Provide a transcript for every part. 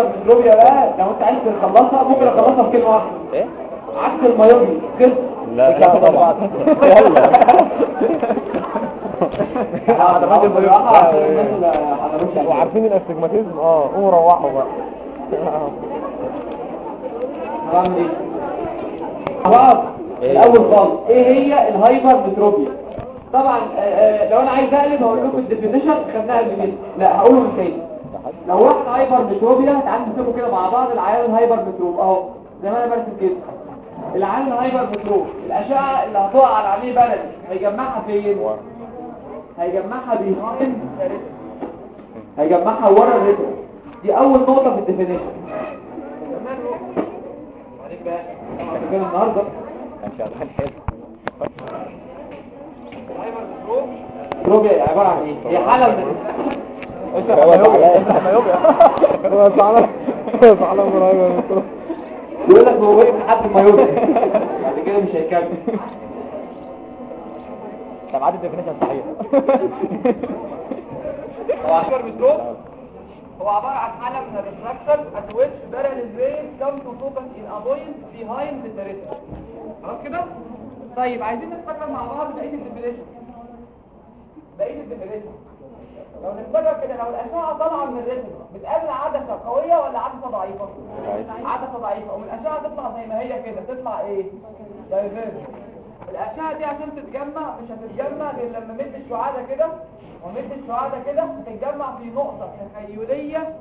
ال hypermetropia بقى لو انت عايز تخلصها ممكن اخلصها في كلمة واحدة. إيه؟ عكس ال myopia كده لا لا طبعا. يلا. يعني. وعارفين ال astigmatism آه قوموا روحوا بقى. هنعمل إيه. خلاص الأول خالص. إيه هي؟ الهايبر متروبيا طبعا آه، آه، لو أنا عايز أقلب هقول لكم ال definition خدناها كده لا هقوله من تاني. لو واحد hypermetropia تعالوا نكتبه كده مع بعض. العيان ال hypermetrope أهو زي ما أنا برسم كده. العيان ال hypermetrope الأشعة اللي هتقع على عينيه بلدي هيجمعها فين؟ هيجمعها behind هيجمعها ورا ال retina دي أول نقطة في ال definition. بعدين بقى النهارده شغال حلو روبيا عبارة عن إيه؟ هي حالة من تعالى تعالى مراجعة يقول لك هو وقف لحد ما يوقف بعد كده مش هيكمل طب عدد الديفينيشن صحيح هو عشر متروب هو عبارة عن حالة من الريفراكشن at which parallel rays come to focus in a point behind the خلاص كده؟ طيب عايزين نتفكر مع بعض بقية ال definition بقية ال definition لو نتفكر كده لو الأشعة طالعة من ال retina بتقابل عدسة قوية ولا عدسة ضعيفة؟ عدسة ضعيفة. ومن الأشعة تطلع زي ما هي كده تطلع إيه؟ diverge الأشعة دي عشان تتجمع مش هتتجمع غير لما مد الشعاع ده كده ومد الشعاع ده كده هتتجمع في نقطة تخيلية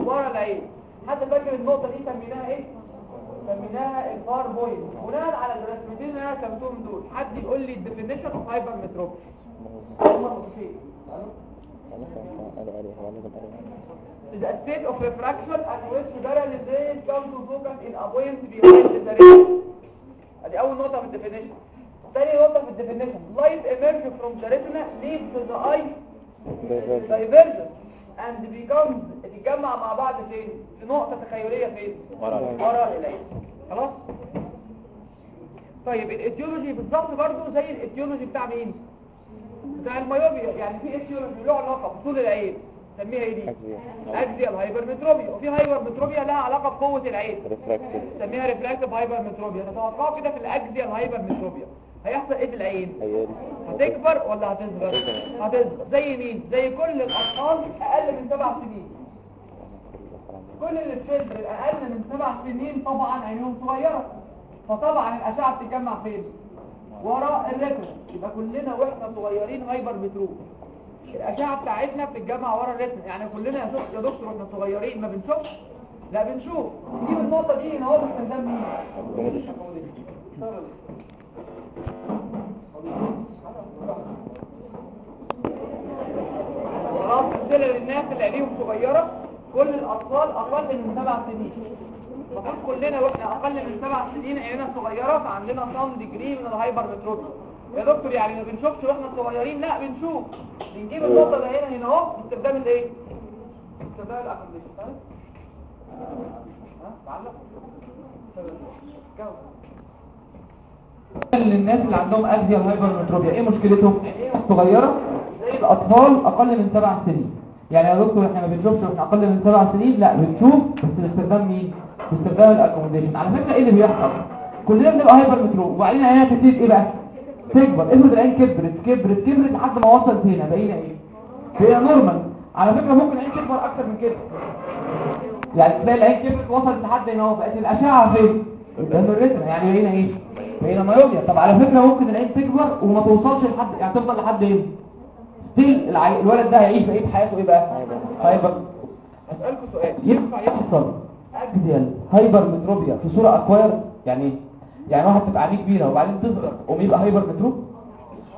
ورا العين. حد فاكر النقطة دي؟ سميناها إيه؟ سميناها ال far point بناء على الرسمتين اللي أنا رسمتهم دول حد يقول لي ال definition of hypermetropia is a state of refraction at which parallel rays come to focus in a point behind the retina ادي اول نقطة في ال definition تاني نقطة في ال definition light emerges from the retina leaves the eye divergence and becomes تتجمع مع بعض فين في نقطة تخيلية فين ورا العين. خلاص؟ طيب ال etiology بالظبط برضو زي ال etiology بتاع مين؟ بتاع ال myopia يعني في etiology له علاقة بطول العين نسميها إيه دي axial hypermetropia وفي hypermetropia لها علاقة بقوة العين نسميها refractive hypermetropia. تتوقعوا كده في ال axial hypermetropia هيحصل إيه في العين هتكبر ولا هتصغر؟ هتصغر. زي مين؟ زي كل الأطفال أقل من سبع سنين. كل سن أقل من سبع سنين طبعا عينهم صغيرة. فطبعا الأشعة بتتجمع فين؟ وراء الريتنا يبقى كلنا وإحنا صغيرين هايبر متروب الأشعة بتاعتنا بتتجمع ورا الريتنا يعني كلنا يا دكتور وإحنا صغيرين ما بنشوفش؟ لا بنشوف. نجيب النقطة دي هنا هو باستخدام مين؟ خلاص للناس اللي عينيهم صغيرة كل الأطفال أقل من سبع سنين. المفروض كلنا وإحنا أقل من سبع سنين عينينا صغيرة فعندنا some degree من ال hypermetropia يا دكتور يعني ما بنشوفش وإحنا صغيرين؟ لا بنشوف. بنجيب النقطة اللي هنا هنا أهو. باستخدام الايه؟ باستخدام؟ جاوب للناس اللي عندهم axial hypermetropia إيه مشكلتهم؟ صغيرة. زي الأطفال أقل من سبع سنين. يعني يا دكتور إحنا ما بنشوفش وإحنا أقل من سبع سنين؟ لا بنشوف. بس باستخدام مين؟ باستخدام ال accommodation على فكرة إيه اللي بيحصل؟ كلنا بنبقى hypermetrope وبعدين عينيها تبتدي إيه بقى؟ تكبر. افرض العين كبرت كبرت كبرت لحد ما وصلت هنا بقينا إيه؟ بقينا normal على فكرة ممكن العين تكبر أكتر من كده. يعني تلاقي العين كبرت وصلت لحد هنا أهو بقت الأشعة فين؟ قدام ال retina يعني بقينا إيه؟ بقينا myopia طب على فكرة ممكن العين تكبر وما توصلش لحد يعني تفضل لحد إيه still. الولد ده هيعيش بقية حياته إيه بقى؟ hyper اسالكم سؤال. ينفع يحصل axial hypermetropia في صورة acquired يعني يعني واحد تبقى عينيه كبيره وبعدين تصغر وما يبقى hypermetrope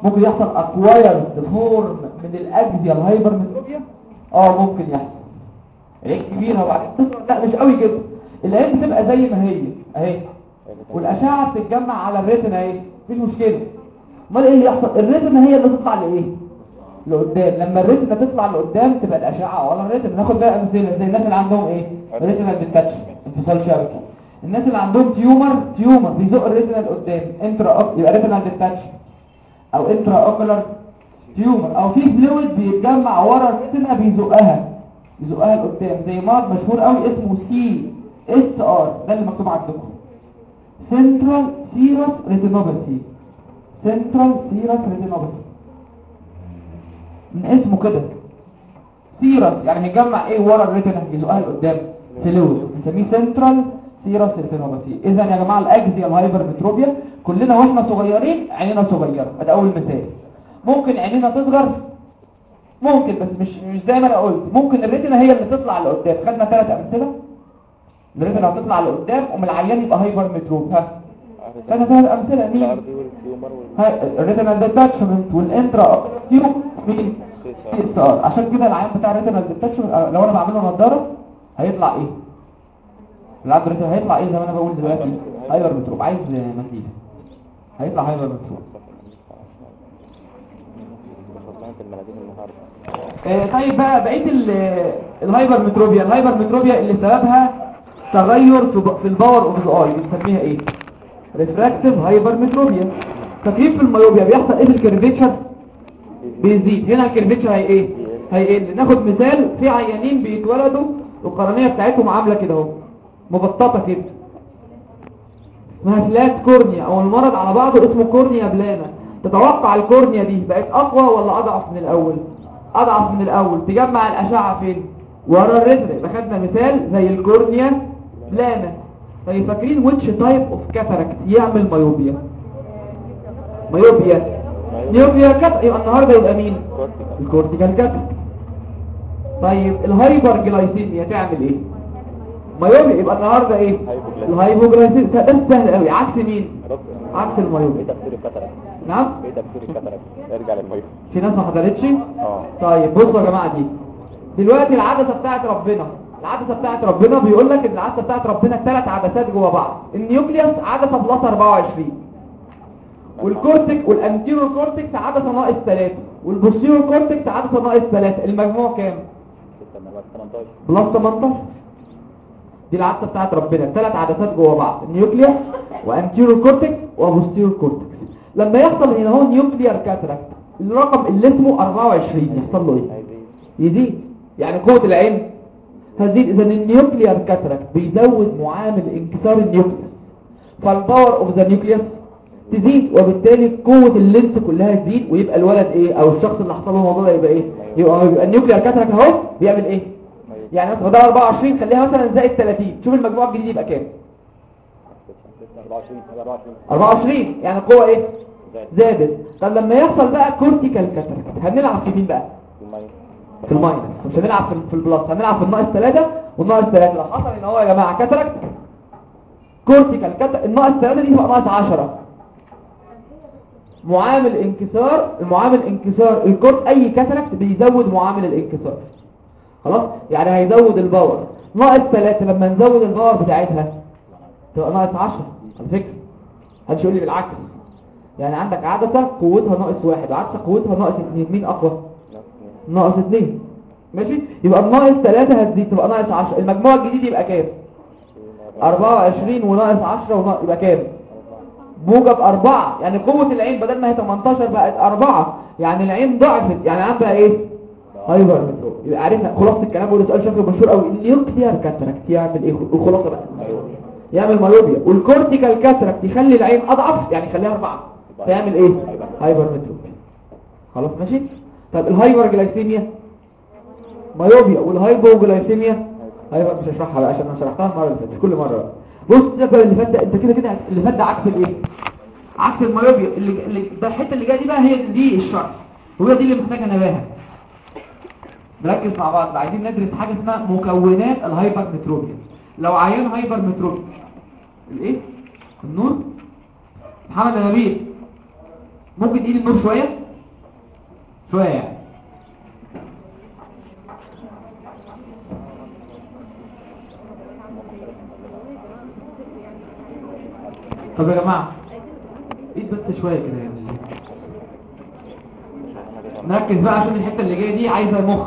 ممكن يحصل acquired form من ال axial hypermetropia آه ممكن يحصل. العين كبيره وبعدين تصغر لا مش قوي كده. العين بتبقى زي ما هي. أهي. والأشعة بتتجمع على ال retina أهي. مفيش مشكلة. أمال إيه اللي يحصل؟ ال retina هي اللي تطلع لإيه؟ لقدام. لما ال retina تطلع لقدام تبقى الأشعة. ورا ال retina ناخد بقى امثله زي الناس اللي عندهم إيه؟ retina detached انفصال شبكي. الناس اللي عندهم tumor tumor بيزق ال retina لقدام intra. يبقى retina detached أو intraocular tumor أو في fluid بيتجمع ورا ال retina بيزقها. يزقها لقدام. زي مرض مشهور قوي اسمه CSR ده اللي مكتوب عندكم. central serous retinopathy central serous retinopathy من اسمه كده. serous يعني هيجمع إيه ورا ال retina يزقها لقدام fluid بنسميه central serous retinopathy اذا يا جماعة ال axial hypermetropia كلنا وإحنا صغيرين عينينا صغيرة. ادي أول مثال. ممكن عينينا تصغر ممكن بس مش مش زي ما أنا قلت. ممكن ال retina هي اللي تطلع لقدام. خدنا ثلاث أمثلة. ال retina هتطلع لقدام ومن العيان يبقى hypermetrope ها خدنا ثلاث أمثلة. مين؟ ها ال retinal detachment وال intraocular tumor مين CSR عشان كده العيان بتاع ال retinal detachment لو أنا بعمل له نظاره هيطلع إيه؟ العيان ال retinal هيطلع إيه زي ما أنا بقول دلوقتي؟ hypermetrope عايز منديل. هيطلع hypermetrope آه، طيب بقى بقية ال- ال hypermetropia ال hypermetropia اللي سببها تغير في ال power of the eye. بنسميها إيه؟ refractive hypermetropia تغيير في ال myopia. بيحصل إيه في ال curvature بيزيد هنا ال curvature هي إيه؟ هيقل ناخد مثال. في عيانين بيتولدوا القرنية بتاعتهم عاملة كده أهو. مبسطة كده. اسمها cornea. أو المرض على بعضه اسمه cornea plana. تتوقع ال cornea دي بقت أقوى ولا أضعف من الأول؟ أضعف من الأول. تجمع الأشعة فين؟ ورا الرزق يبقى خدنا مثال زي ال cornea plana. طيب فاكرين which type of cataract يعمل myopia myopia myopia cat يبقى النهارده يبقى مين ال cortical cataract طيب ال hyperglycemia تعمل إيه؟ myopia يبقى النهارده إيه؟ ال hypoglycemia ده سهل قوي عكس مين؟ عكس إيه ال cataract نعم؟ إيه تفسير ال cataract ارجع للميه في ناس ما حضرتش؟ آه. طيب بصوا يا جماعة دي. دلوقتي العدسة بتاعت ربنا. العدسة بتاعت ربنا بيقول لك إن العدسة بتاعت ربنا ثلاث عدسات جوه بعض. ال nucleus عدسة plus 24 وال cortex وال antero cortex عدسه ناقص 3 وال postero cortex عدسه ناقص 3 المجموع كام؟ 18 plus 18 دي العدسة بتاعت ربنا ثلاث عدسات جوه بعض ال nucleus و antero cortex و postero cortex لما يحصل هنا هو nuclear cataract الرقم اللي اسمه 24 يحصل له إيه؟ يزيد. يعني قوة العين هتزيد إذا ال nuclear cataract بيزود معامل انكسار ال nucleus فال power of the nucleus تزيد وبالتالي قوة ال lens كلها تزيد ويبقى الولد إيه؟ أو الشخص اللي حصل له الموضوع ده يبقى إيه؟ يبقى, يبقى ال nuclear cataract أهو بيعمل إيه؟ يعني مثلا ده 24 خليها مثلا زائد 30 شوف المجموع الجديد يبقى كام؟ 24 24 24 يعني القوة إيه؟ زادت. طب لما يحصل بقى cortical cataract هنلعب في مين بقى؟ في ال minus. مش هنلعب في ال plus هنلعب في الناقص 3 والناقص 3 لو حصل إن هو يا جماعة cataract cortical cataract الناقص 3 دي تبقى ناقص 10 معامل انكسار المعامل انكسار ال cortex أي cataract بيزود معامل الانكسار. خلاص؟ يعني هيزود ال power. ناقص 3 لما نزود ال power بتاعتها تبقى ناقص 10 على فكرة. محدش يقول لي بالعكس. يعني عندك عدسة قوتها ناقص واحد. وعدسه قوتها ناقص 2 مين أقوى؟ ناقص 2 ماشي؟ يبقى الناقص 3 هتزيد تبقى ناقص 10 المجموع الجديد يبقى كام؟ 24 وناقص 10 وناقص يبقى كام؟ موجب 4 يعني قوة العين بدل ما هي 18 بقت 4 يعني العين ضعفت. يعني عندها إيه؟ hypermetrope يبقى عرفنا خلاصة الكلام بقول سؤال شكله مشهور قوي ال nuclear cataract يعمل إيه؟ الخلاصة بقى. يعمل myopia وال cortical cataract يخلي العين أضعف. يعني يخليها 4 فيعمل إيه؟ hypermetrope خلاص ماشي؟ طب ال hyperglycemia myopia وال hypoglycemia؟ hyper. مش هشرحها بقى عشان أنا شرحتها المرة اللي فاتت. كل مرة بص ده اللي فات ده. أنت كده كده اللي فات ده عكس الإيه؟ عكس ال myopia اللي الحتة اللي جاية دي بقى هي دي الشرح وهي دي اللي محتاجة نباهة. نركز مع بعض عايزين ندرس حاجة اسمها مكونات ال hypermetropia. لو عيان hypermetropia الإيه؟ النور. محمد نبيل ممكن تقيل النور شوية؟ شوية يعني. طب يا جماعة ايد بس شوية كده يعني نركز بقى عشان الحتة اللي جاية دي عايزة مخ.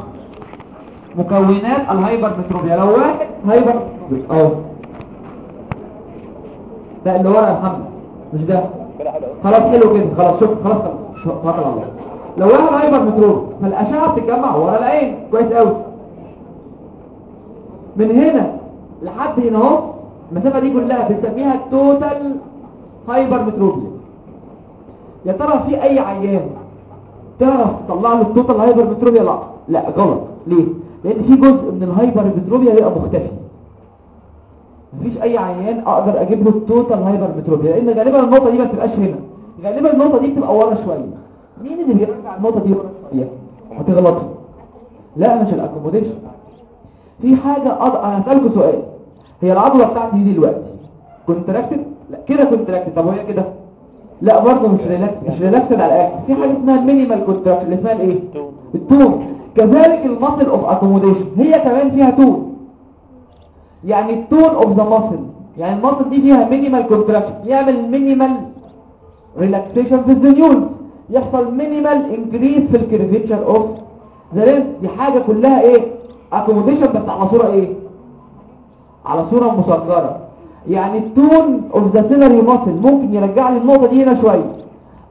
مكونات ال hypermetropia لو واحد hyper أهو. ده اللي ورا يا محمد. مش ده. خلاص حلو كده. خلاص شوف خلاص توكل على الله. لو واحد hypermetrope فالأشعة بتتجمع ورا العين. كويس قوي من هنا لحد هنا أهو المسافة دي كلها بنسميها ال total hypermetropia يا ترى في أي عيان تعرف تطلع له ال total hypermetropia لا. لا غلط. ليه؟ لأن في جزء من ال hypermetropia هيبقى مختفي. مفيش أي عيان أقدر أجيب له ال total hypermetropia لأن غالبا النقطة دي ما بتبقاش هنا. غالبا النقطة دي بتبقى ورا شوية. مين اللي بيرجع النقطة دي ورا شوية؟ هتغلطوا لا مش ال accommodation. في حاجة أض... أنا هسالكم سؤال. هي العضلة بتاعتي دي دلوقتي. contracted؟ لا كده contracted. طب وهي كده؟ لا برضه مش relax مش relaxed على الآخر. في حاجة اسمها minimal contraction اللي اسمها الايه ال tone. كذلك ال muscle of accommodation هي كمان فيها tone. يعني ال tone of the muscle يعني ال muscle دي فيها minimal contraction يعمل minimal relaxation في ال zonule يحصل minimal increase في ال curvature of the lens دي حاجة كلها إيه؟ accommodation بس على صورة إيه؟ على صورة مصغره يعني ال tone of the ciliary muscle ممكن يرجع لي النقطة دي هنا شوية.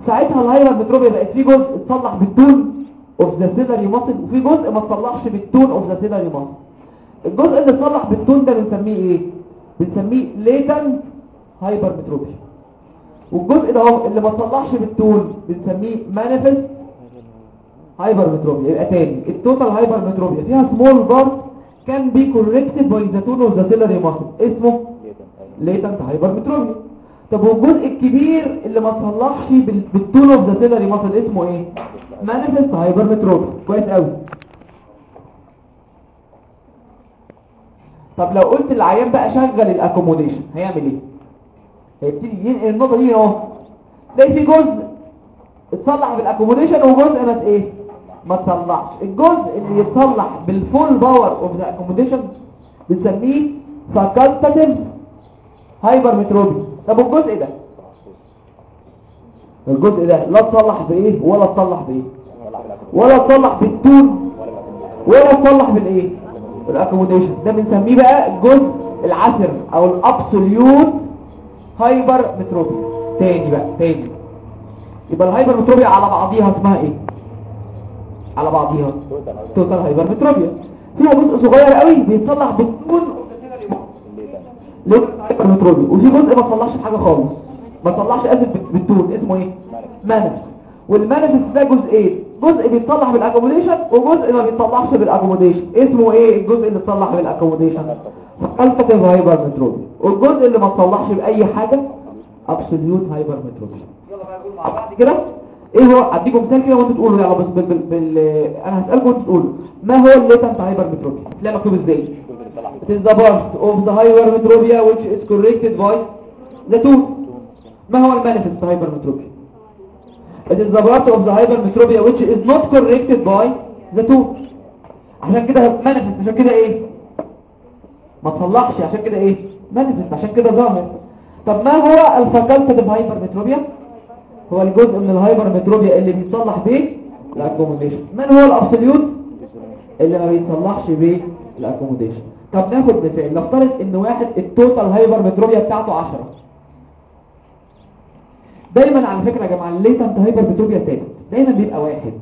ساعتها ال hypermetropia بقت في جزء اتصلح بال tone of the ciliary muscle وفي جزء ما اتصلحش بال tone of the ciliary muscle الجزء اللي اتصلح بال tone ده بنسميه إيه؟ بنسميه latent hypermetropia والجزء ده اللي ما اتصلحش بال tone بنسميه manifest hypermetropia يبقى تاني. ال total hypermetropia فيها small part can be corrected by the tone of the ciliary muscle اسمه latent hypermetropia طب والجزء الكبير اللي ما تصلحش بال- بال tone of the ciliary muscle اسمه إيه؟ manifest hypermetropia كويس قوي طب لو قلت العيان بقى شغل ال accommodation هيعمل إيه؟ هيبتدي ينقل النقطة دي أهو. تلاقي في جزء اتصلح بال accommodation وجزء ما إيه؟ ما تصلحش. الجزء اللي يتصلح بال full power of the accommodation بنسميه facultative hypermetropia طب الجزء ده؟ الجزء ده لا تصلح بإيه ولا تصلح بإيه؟ ولا تصلح بال tone ولا تصلح بالإيه؟ بال accommodation ده بنسميه بقى الجزء العسر أو ال absolute hypermetropia تاني بقى تاني. يبقى ال hypermetropia على بعضيها اسمها إيه؟ على بعضيها. total hypermetropia فيها جزء صغير قوي بيتصلح بال tone metropia وفي جزء ما تصلحش بحاجه خالص. ما تصلحش اسف بال tone. اسمه إيه؟ manifest وال manifest ده جزئين جزء بيتصلح بال accommodation وجزء ما بيتصلحش بال accommodation اسمه إيه؟ الجزء اللي اتصلح بال accommodation facultative hypermetropia والجزء اللي ما اتصلحش بأي حاجة absolute hypermetropia يلا بقى نقول مع بعض كده. إيه هو؟ أديكم مثال كده وأنتوا تقولوا. يلا بس بال... بال... أنا هسألكم وأنتوا تقولوا. ما هو ال latent hypermetropia تلاقي مكتوب إزاي؟ Is the part of the hypermetropia which is corrected by the tone. ما هو ال manifest hypermetropia? It is the part of the hypermetropia which is not corrected by the tone. عشان كده manifest عشان كده إيه؟ ما تصلحش عشان كده إيه؟ manifest عشان كده ظاهر. طب ما هو ال facultative hypermetropia؟ هو الجزء من ال hypermetropia اللي بيتصلح بيه ال accommodation. من هو ال absolute؟ اللي ما بيتصلحش بيه ال accommodation. طب ناخد مثال نفترض إن واحد ال total hypermetropia بتاعته 10 دايما على فكرة يا جماعة ال latent hypermetropia ثابت دايما بيبقى واحد.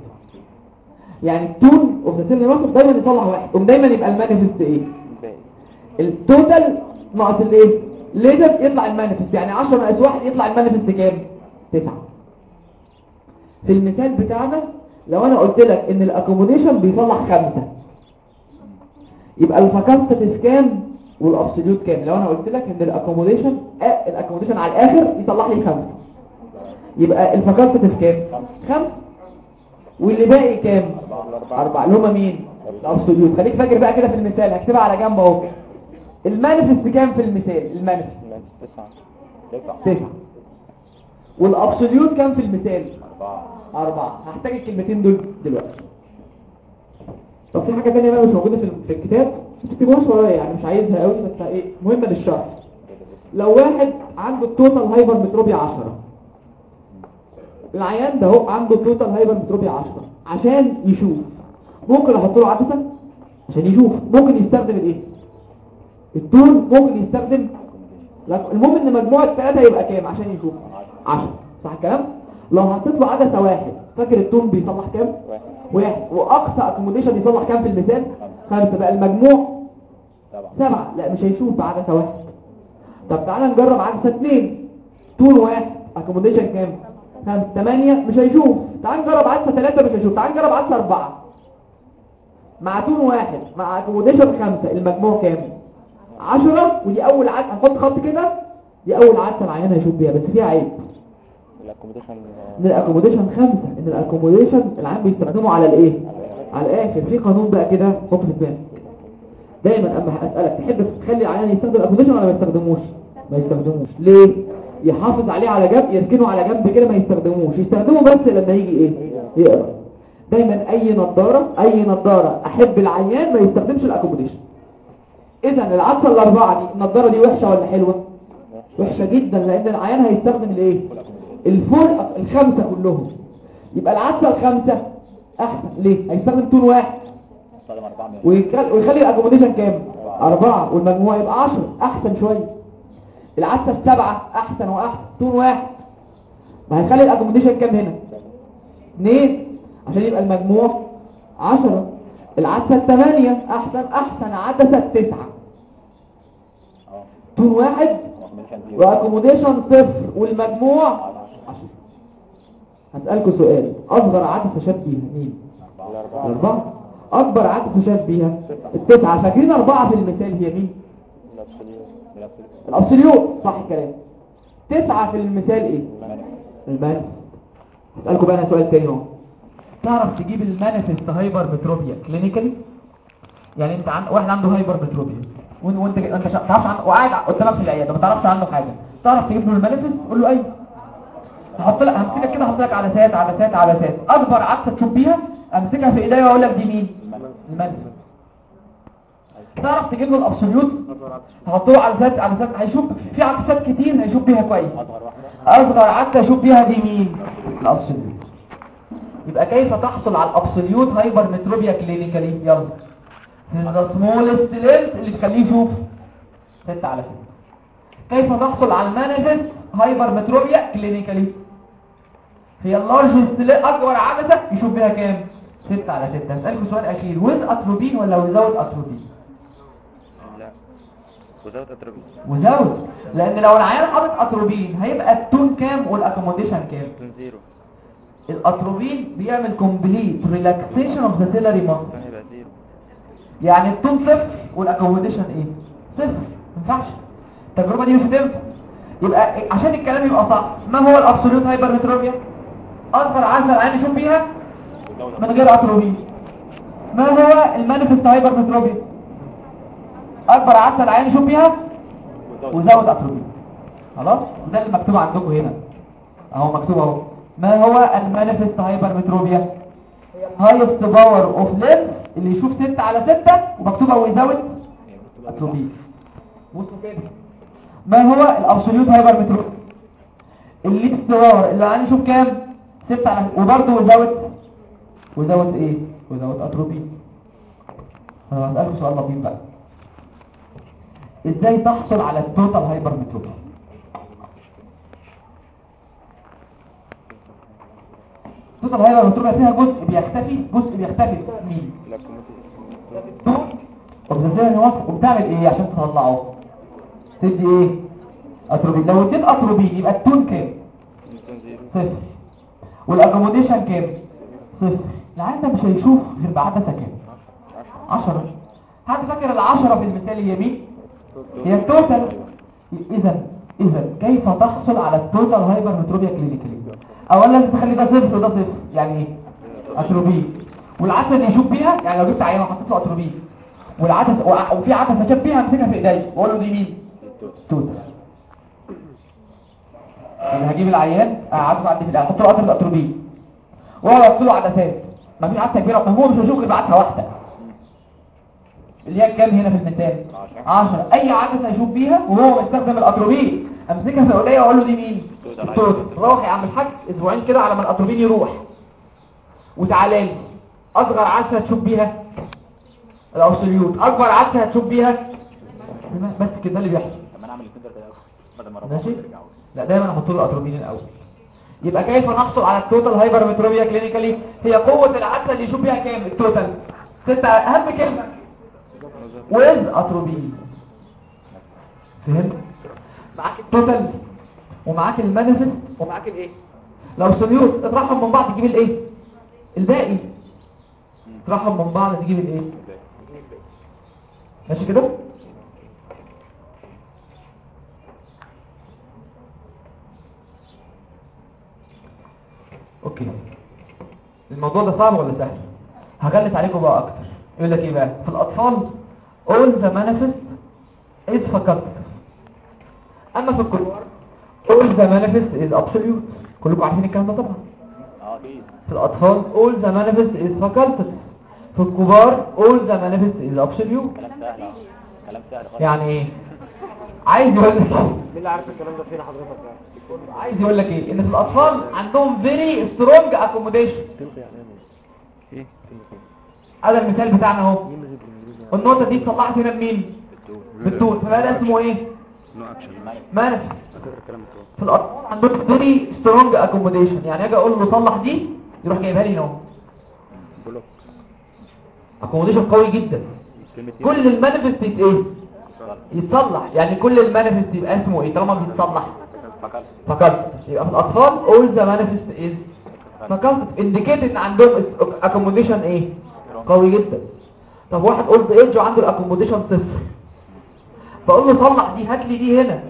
يعني ال tone of the دايما يطلع واحد ودايما يبقى ال manifest إيه؟ ال total ناقص الايه latent يطلع ال manifest يعني 10 ناقص 1 يطلع ال manifest كام؟ 9 في المثال بتاعنا لو أنا قلت لك إن ال accommodation بيطلع خمسة يبقى ال facultative كام وال absolute كام لو أنا قلت لك إن ال accommodation آه ال accommodation على الآخر يطلع لي خمسة. يبقى ال facultative كام خمسة. واللي باقي كام؟ أربعة. اللي هما مين؟ ال absolute خليك فاكر بقى كده في المثال. هكتبها على جنب أهو. ال manifest كام في المثال؟ ال manifest. تسعة. تسعة تسعة وال absolute كام في المثال؟ أربعة. أربعة. هحتاج الكلمتين دول دلوقتي. طب في حاجة تانية بقى مش موجودة في الكتاب؟ تكتبوهاش ورايا يعني مش عايزها قوي بس إيه مهمة للشرح. لو واحد عنده ال total hypermetropia 10 العيان ده هو عنده ال total hypermetropia 10 عشان يشوف. ممكن أحط له عدسة؟ عشان يشوف. ممكن يستخدم الإيه؟ ال tone ممكن يستخدم المهم إن مجموع الثلاثة يبقى كام؟ عشان يشوف. 10 صح الكلام؟ لو حطيت له عدسة واحد فاكر ال tone بيصلح كام؟ واحد واحد وأقصى accommodation يصلح كام في المثال خمسة بقى المجموع سبعة. لا مش هيشوف بعدسة واحد طب تعالى نجرب عدسة اتنين. tone واحد. accommodation كام؟ خمسة. تمانية. مش هيشوف. تعال نجرب عدسة ثلاثة مش هيشوف. تعال نجرب عدسة أربعة. مع tone واحد. مع accommodation خمسة. المجموع كام؟ عشرة. ودي أول عدسة هنحط خط كده. دي أول عدسة العيان هيشوف بيها بس فيها عيب. ال accommodation إن ال accommodation خمسة. إن ال accommodation العيان بيستخدمه على الإيه؟ على الآخر. في قانون بقى كده حط في دماغك دايما أما اسالك تحب تخلي العيان يستخدم ال accommodation ولا ما يستخدموش؟ ما يستخدموش. ليه؟ يحافظ عليه على جنب يركنه على جنب كده ما يستخدموش. يستخدمه بس لما يجي إيه؟ يقرأ. دايما أي نظارة أي نظارة أحب العيان ما يستخدمش ال accommodation. اذا العدسه الأربعة دي النظارة دي وحشة ولا حلوة؟ وحشة جدا لأن العيان هيستخدم الإيه؟ ال full الخمسة كلهم. يبقى العدسه الخمسة أحسن. ليه؟ هيستخدم tone واحد. ويخلي ال accommodation كام؟ أربعة. والمجموع يبقى عشرة. أحسن شوية. العدسة السبعة أحسن وأحسن. tone واحد. ما هيخلي ال accommodation كام هنا؟ اثنين عشان يبقى المجموع عشرة. العدسة الثمانية أحسن. أحسن. عدسة التسعة. آه. tone واحد. و accommodation صفر. والمجموع هسألكوا سؤال. أصغر عدسة شاف بيها مين؟ الأربعة أكبر عدسة شاف بيها التسعة. فاكرين أربعة في المثال هي مين؟ ال absolute. صح الكلام. تسعة في المثال إيه؟ ال manifest هسألكوا بقى أنا سؤال تاني أهو. تعرف تجيب ال manifest hypermetropia clinically يعني أنت عن... واحد عنده hypermetropia وانت أنت تعرفش عنه وقاعد قدامك في العيادة ما تعرفش عنه حاجة. تعرف تجيب له ال manifest قول له أيوه. هحط لك همسكك كده هحط لك عدسات عدسات عدسات أكبر عدسه تشوف بيها أمسكها في إيديا وأقول لك دي مين؟ ال manifest تعرف تجيب له ال absolute؟ هحط له عدسات عدسات هيشوف في عدسات كتير هيشوف بيها كويس. أصغر عدسه أشوف بيها دي مين؟ ال absolute. يبقى كيف تحصل على ال absolute hypermetropia clinically؟ يلا. the smallest lens اللي تخليه يشوف. 6 على 6 كيف تحصل على ال manifest hypermetropia clinically؟ هي ال largest أكبر عدسة يشوف بيها كام؟ 6 على 6 هسألكم سؤال أخير. with atropine ولا without atropine لا. without atropine without لأن لو العيان حاطط اتروبين هيبقى ال tone كام وال accommodation كام؟ zero الاتروبين بيعمل complete relaxation of the ciliary muscle tone هيبقى zero يعني ال tone صفر وال accommodation إيه؟ صفر ما ينفعش. التجربة دي مش هتنفع. يبقى عشان الكلام يبقى صح ما هو ال absolute hypermetropia أكبر عدسه العيان يشوف بيها؟ من غير اتروبين ما هو ال manifest hypermetropia أكبر عدسه العيان يشوف بيها؟ without atropine خلاص؟ ده اللي مكتوب عندكم هنا. أهو مكتوب أهو. ما هو ال manifest hypermetropia highest power of lens اللي يشوف 6 على 6 ومكتوبه without atropine بصوا كده. ما هو ال absolute hypermetropia ال least power اللي عندي يشوف كام؟ 6 على وبرده ويزاوت ويزاوت إيه؟ without atropine أنا هسألكم سؤال لطيف بقى. إزاي تحصل على ال total hypermetropia ال total hypermetropia فيها جزء بيختفي جزء بيختفي. مين ال tone اوبزيشن وصف وبتعمل إيه عشان تطلعه؟ تدي إيه؟ اتروبين لو اديت اتروبين يبقى التون كام؟ صفر. وال accommodation كام؟ صفر العيان ده مش هيشوف غير بعدسه كام؟ 10 حد فاكر العشرة في المثال هي مين هي ال total اذا اذا كيف تحصل على ال total hypermetropia clinically اولا تخلي ده صفر وده صفر يعني إيه؟ اتروبين والعدسه اللي يشوف بيها؟ يعني لو جبت عينه وحطيت له اتروبين والعدسه وفي عدسه شاف بيها امسكها في إيديا. واقول له دي مين؟ total اللي هجيب العيان اقعده عندي في أحط له قطر الاتروبين واحط له عدسات مفيش عدسه كبيرة ما هو مش هيشوف غير بعدسه واحدة. اللي هي كام هنا في المثال 10 أي عدسه يشوف بيها وهو مستخدم الاتروبين أمسكها في ايديا وأقول له دي مين. روح يا عم الحاج أسبوعين كده على ما الاتروبين يروح. وتعالى لي. أصغر عدسه هتشوف بيها. ال absolute أكبر عدسه هتشوف بيها. بس كده ده اللي بيحصل. طب ما الاثنين ده كده بدل ما ماشي؟ لا دايما أحط له اتروبين الأول يبقى كيف نحصل على ال total hypermetropia clinically هي قوة العدسة اللي يشوف بيها كام؟ ال total ستة أهم كلمة. With atropine فهمت؟ معاك ال total ومعاك ال manifest ومعاك ال absolute اطرحهم من بعض تجيب الايه الباقي. اطرحهم من بعض تجيب الايه ماشي كده؟ okay الموضوع ده صعب ولا سهل؟ هغلس عليكم بقى أكتر. يقول لك إيه بقى؟ في الأطفال all the manifest is facultative أما في الكبار all the manifest is absolute كلكم عارفين الكلام ده طبعا. آه أكيد في الأطفال all the manifest is facultative في الكبار all the manifest is absolute كلام سهل كلام سهل يعني إيه؟ عايز يقول لك مين اللي عارف الكلام ده فين حضرتك؟ يعني عايز يقول لك إيه؟ إن في الأطفال عندهم strong accommodation. إيه؟ هذا المثال بتاعنا أهو. النقطة دي طلعت هنا بمين؟ بالطول فبقى ده اسمه إيه؟ manif في الأطفال عندهم very strong accommodation. يعني أجي أقول له صلح دي يروح جايبها لي أهو. accommodation قوي جدا. كل ال manifest إيه؟ يتصلح. يعني كل ال manifest يبقى اسمه إيه؟ طالما بيتصلح. facultative يبقى في الأطفال all the manifest is facultative indicate ان عندهم accommodation إيه؟ قوي جدا. طب واحد old age وعنده ال accommodation صفر. فأقول له صلح دي هات لي دي هنا.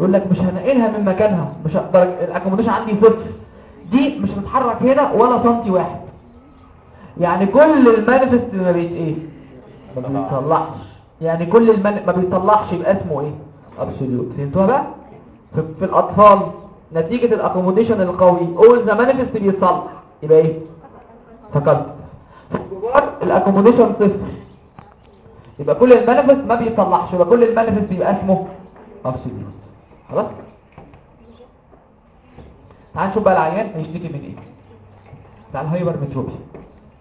يقول لك مش هنقلها من مكانها. مش هقدر ال accommodation عندي صفر. دي مش متحرك هنا ولا سنتي واحد. يعني كل ال manifest ما بيت إيه؟ ما بيطلعش. يعني كل ال man... ما بيطلعش يبقى اسمه إيه؟ absolute فهمتوها بقى؟ في, الأطفال نتيجة ال accommodation القوي. all the manifest بيتصلح يبقى إيه؟ facultative في الكبار ال accommodation صفر يبقى كل ال manifest ما بيطلعش يبقى كل ال manifest يبقى اسمه absolute خلاص؟ تعال نشوف بقى العيان هيشتكي من إيه. بتاع ال hypermetropia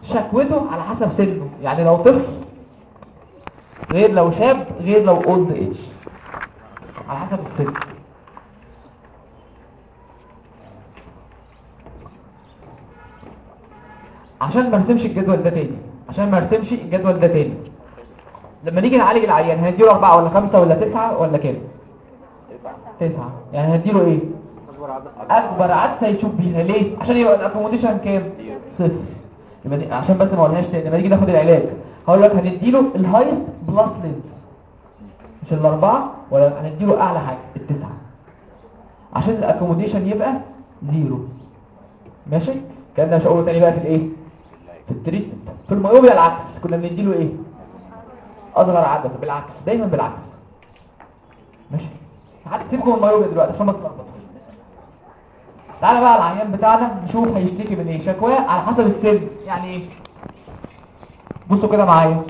شكوته على حسب سنه. يعني لو طفل غير لو شاب غير لو old age على حسب السن. عشان ما ارسمش الجدول ده تاني. عشان ما ارسمش الجدول ده تاني. لما نيجي نعالج العيان هنديله أربعة ولا خمسة ولا تسعة ولا كام؟ تسعة. يعني هنديله إيه؟ أكبر عدسه يشوف بيها ليه؟ عشان يبقى ال accommodation كام؟ صفر. عشان بس ما قلناش لما نيجي ناخد العلاج هقول لك هنديله ال highest plus lens مش الاربعه ولا هنديله أعلى حاجة التسعه عشان ال accommodation يبقى zero. ماشي؟ كان ده مش هقوله تاني بقى في الإيه؟ في ال treatment في ال myopia العكس كنا بنديله إيه؟ اصغر عدسه بالعكس دايما بالعكس. ماشي. هتسيبكم ال myopia دلوقتي عشان ما تتلخبطوش تعالى بقى العيان بتاعنا نشوف هيشتكي من إيه. شكواه على حسب السن. يعني إيه بصوا كده معايا.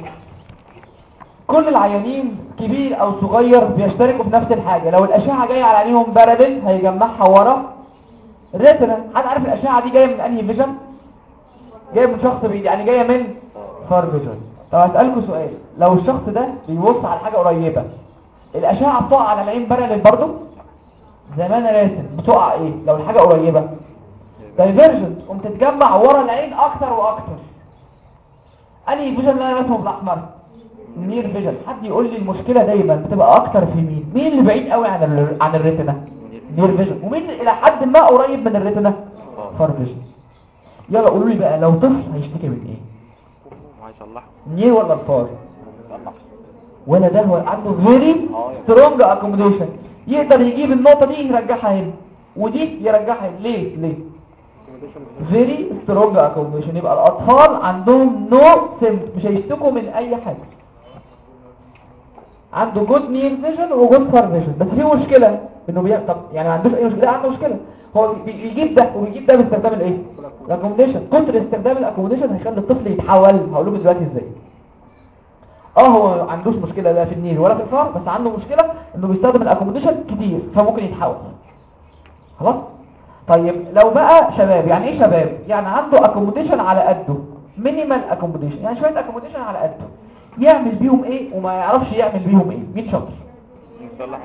كل العيانين كبير أو صغير بيشتكوا في نفس الحاجة. لو الأشعة جاية على عينيهم parallel هيجمعها ورا. ال retina حد عارف الأشعة دي جاية من أنهي vision؟ جاية من شخص بعيد يعني جاية من far vision طب هسألكوا سؤال. لو الشخص ده بيبص على حاجة قريبة الأشعة بتقع على العين parallel برضه زي ما أنا راسم بتقع إيه؟ لو الحاجة قريبة. divergent قوم تتجمع ورا العين أكتر وأكتر. أنهي vision اللي أنا راسمه بالاحمر near vision؟ حد يقول لي المشكلة دايما بتبقى أكتر في مين؟ مين اللي بعيد قوي عن. عن ال retina near vision؟ ومين إلى حد ما قريب من ال retina far vision. يلا قولوا لي بقى لو طفل هيشتكي من إيه؟ وهيصلحه near ولا ال far؟ ولا ده هو عنده very strong accommodation يقدر يجيب النقطة دي يرجعها هنا ودي يرجعها هنا. ليه؟ ليه؟ very strong accommodation يبقى الأطفال عندهم no symptoms مش هيشتكوا من أي حاجة. عنده good near vision و good far vision بس في مشكلة إنه بي... طب يعني ما عندوش أي مشكلة لا عنده مشكلة. هو بي- بيجيب ده وبيجيب ده باستخدام الايه؟ ال accommodation كتر استخدام ال accommodation هيخلي الطفل يتحول هقول لكم دلوقتي إزاي؟ آه هو ما عندوش مشكلة لا في ال near ولا في ال far بس عنده مشكلة انه بيستخدم ال accommodation كتير فممكن يتحول. خلاص؟ طيب لو بقى شباب يعني إيه شباب؟ يعني عنده accommodation على قده minimal accommodation يعني شوية accommodation على قده يعمل بيهم إيه وما يعرفش يعمل بيهم إيه؟ مين شاطر؟ يصلح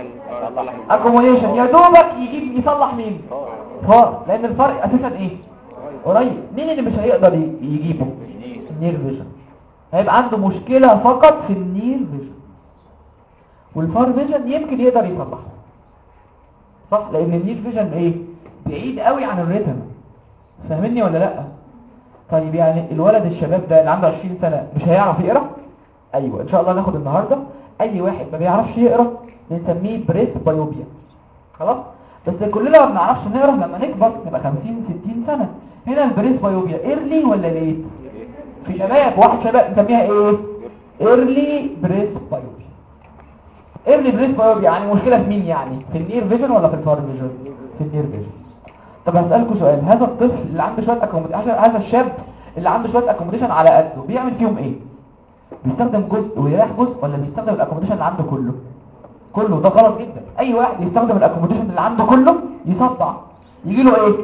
صلح accommodation يا دوبك يجيب يصلح مين؟ far لأن الفرق أساسا إيه؟ قريب. مين اللي مش هيقدر يجيبه؟ ال near vision. هيبقى عنده مشكلة فقط في ال near vision. وال far vision يمكن يقدر يصلحها صح؟ لأن ال near vision إيه؟ بعيد قوي عن ال retina. فاهمني ولا لأ؟ طيب يعني الولد الشباب ده اللي عنده 20 سنة مش هيعرف يقرأ؟ أيوه. إن شاء الله ناخد النهارده. أي واحد ما بيعرفش يقرأ نسميه presbyopia. خلاص؟ بس كلنا ما بنعرفش نقرا لما نكبر نبقى 50 60 سنة. هنا ال presbyopia early ولا late في شباب واحد شباب نسميها إيه؟ early presbyopia. early presbyopia يعني مشكلة في مين يعني؟ في ال near vision ولا في ال far vision؟ في ال near vision. طب هسألكوا سؤال هذا الطفل اللي عنده شوية accommodation هذا الشاب اللي عنده شوية accommodation على قده بيعمل فيهم إيه؟ بيستخدم جزء ويريح جزء ولا بيستخدم ال accommodation اللي عنده كله؟ كله. ده غلط جدا. أي واحد يستخدم ال accommodation اللي عنده كله يصدع. يجي له إيه؟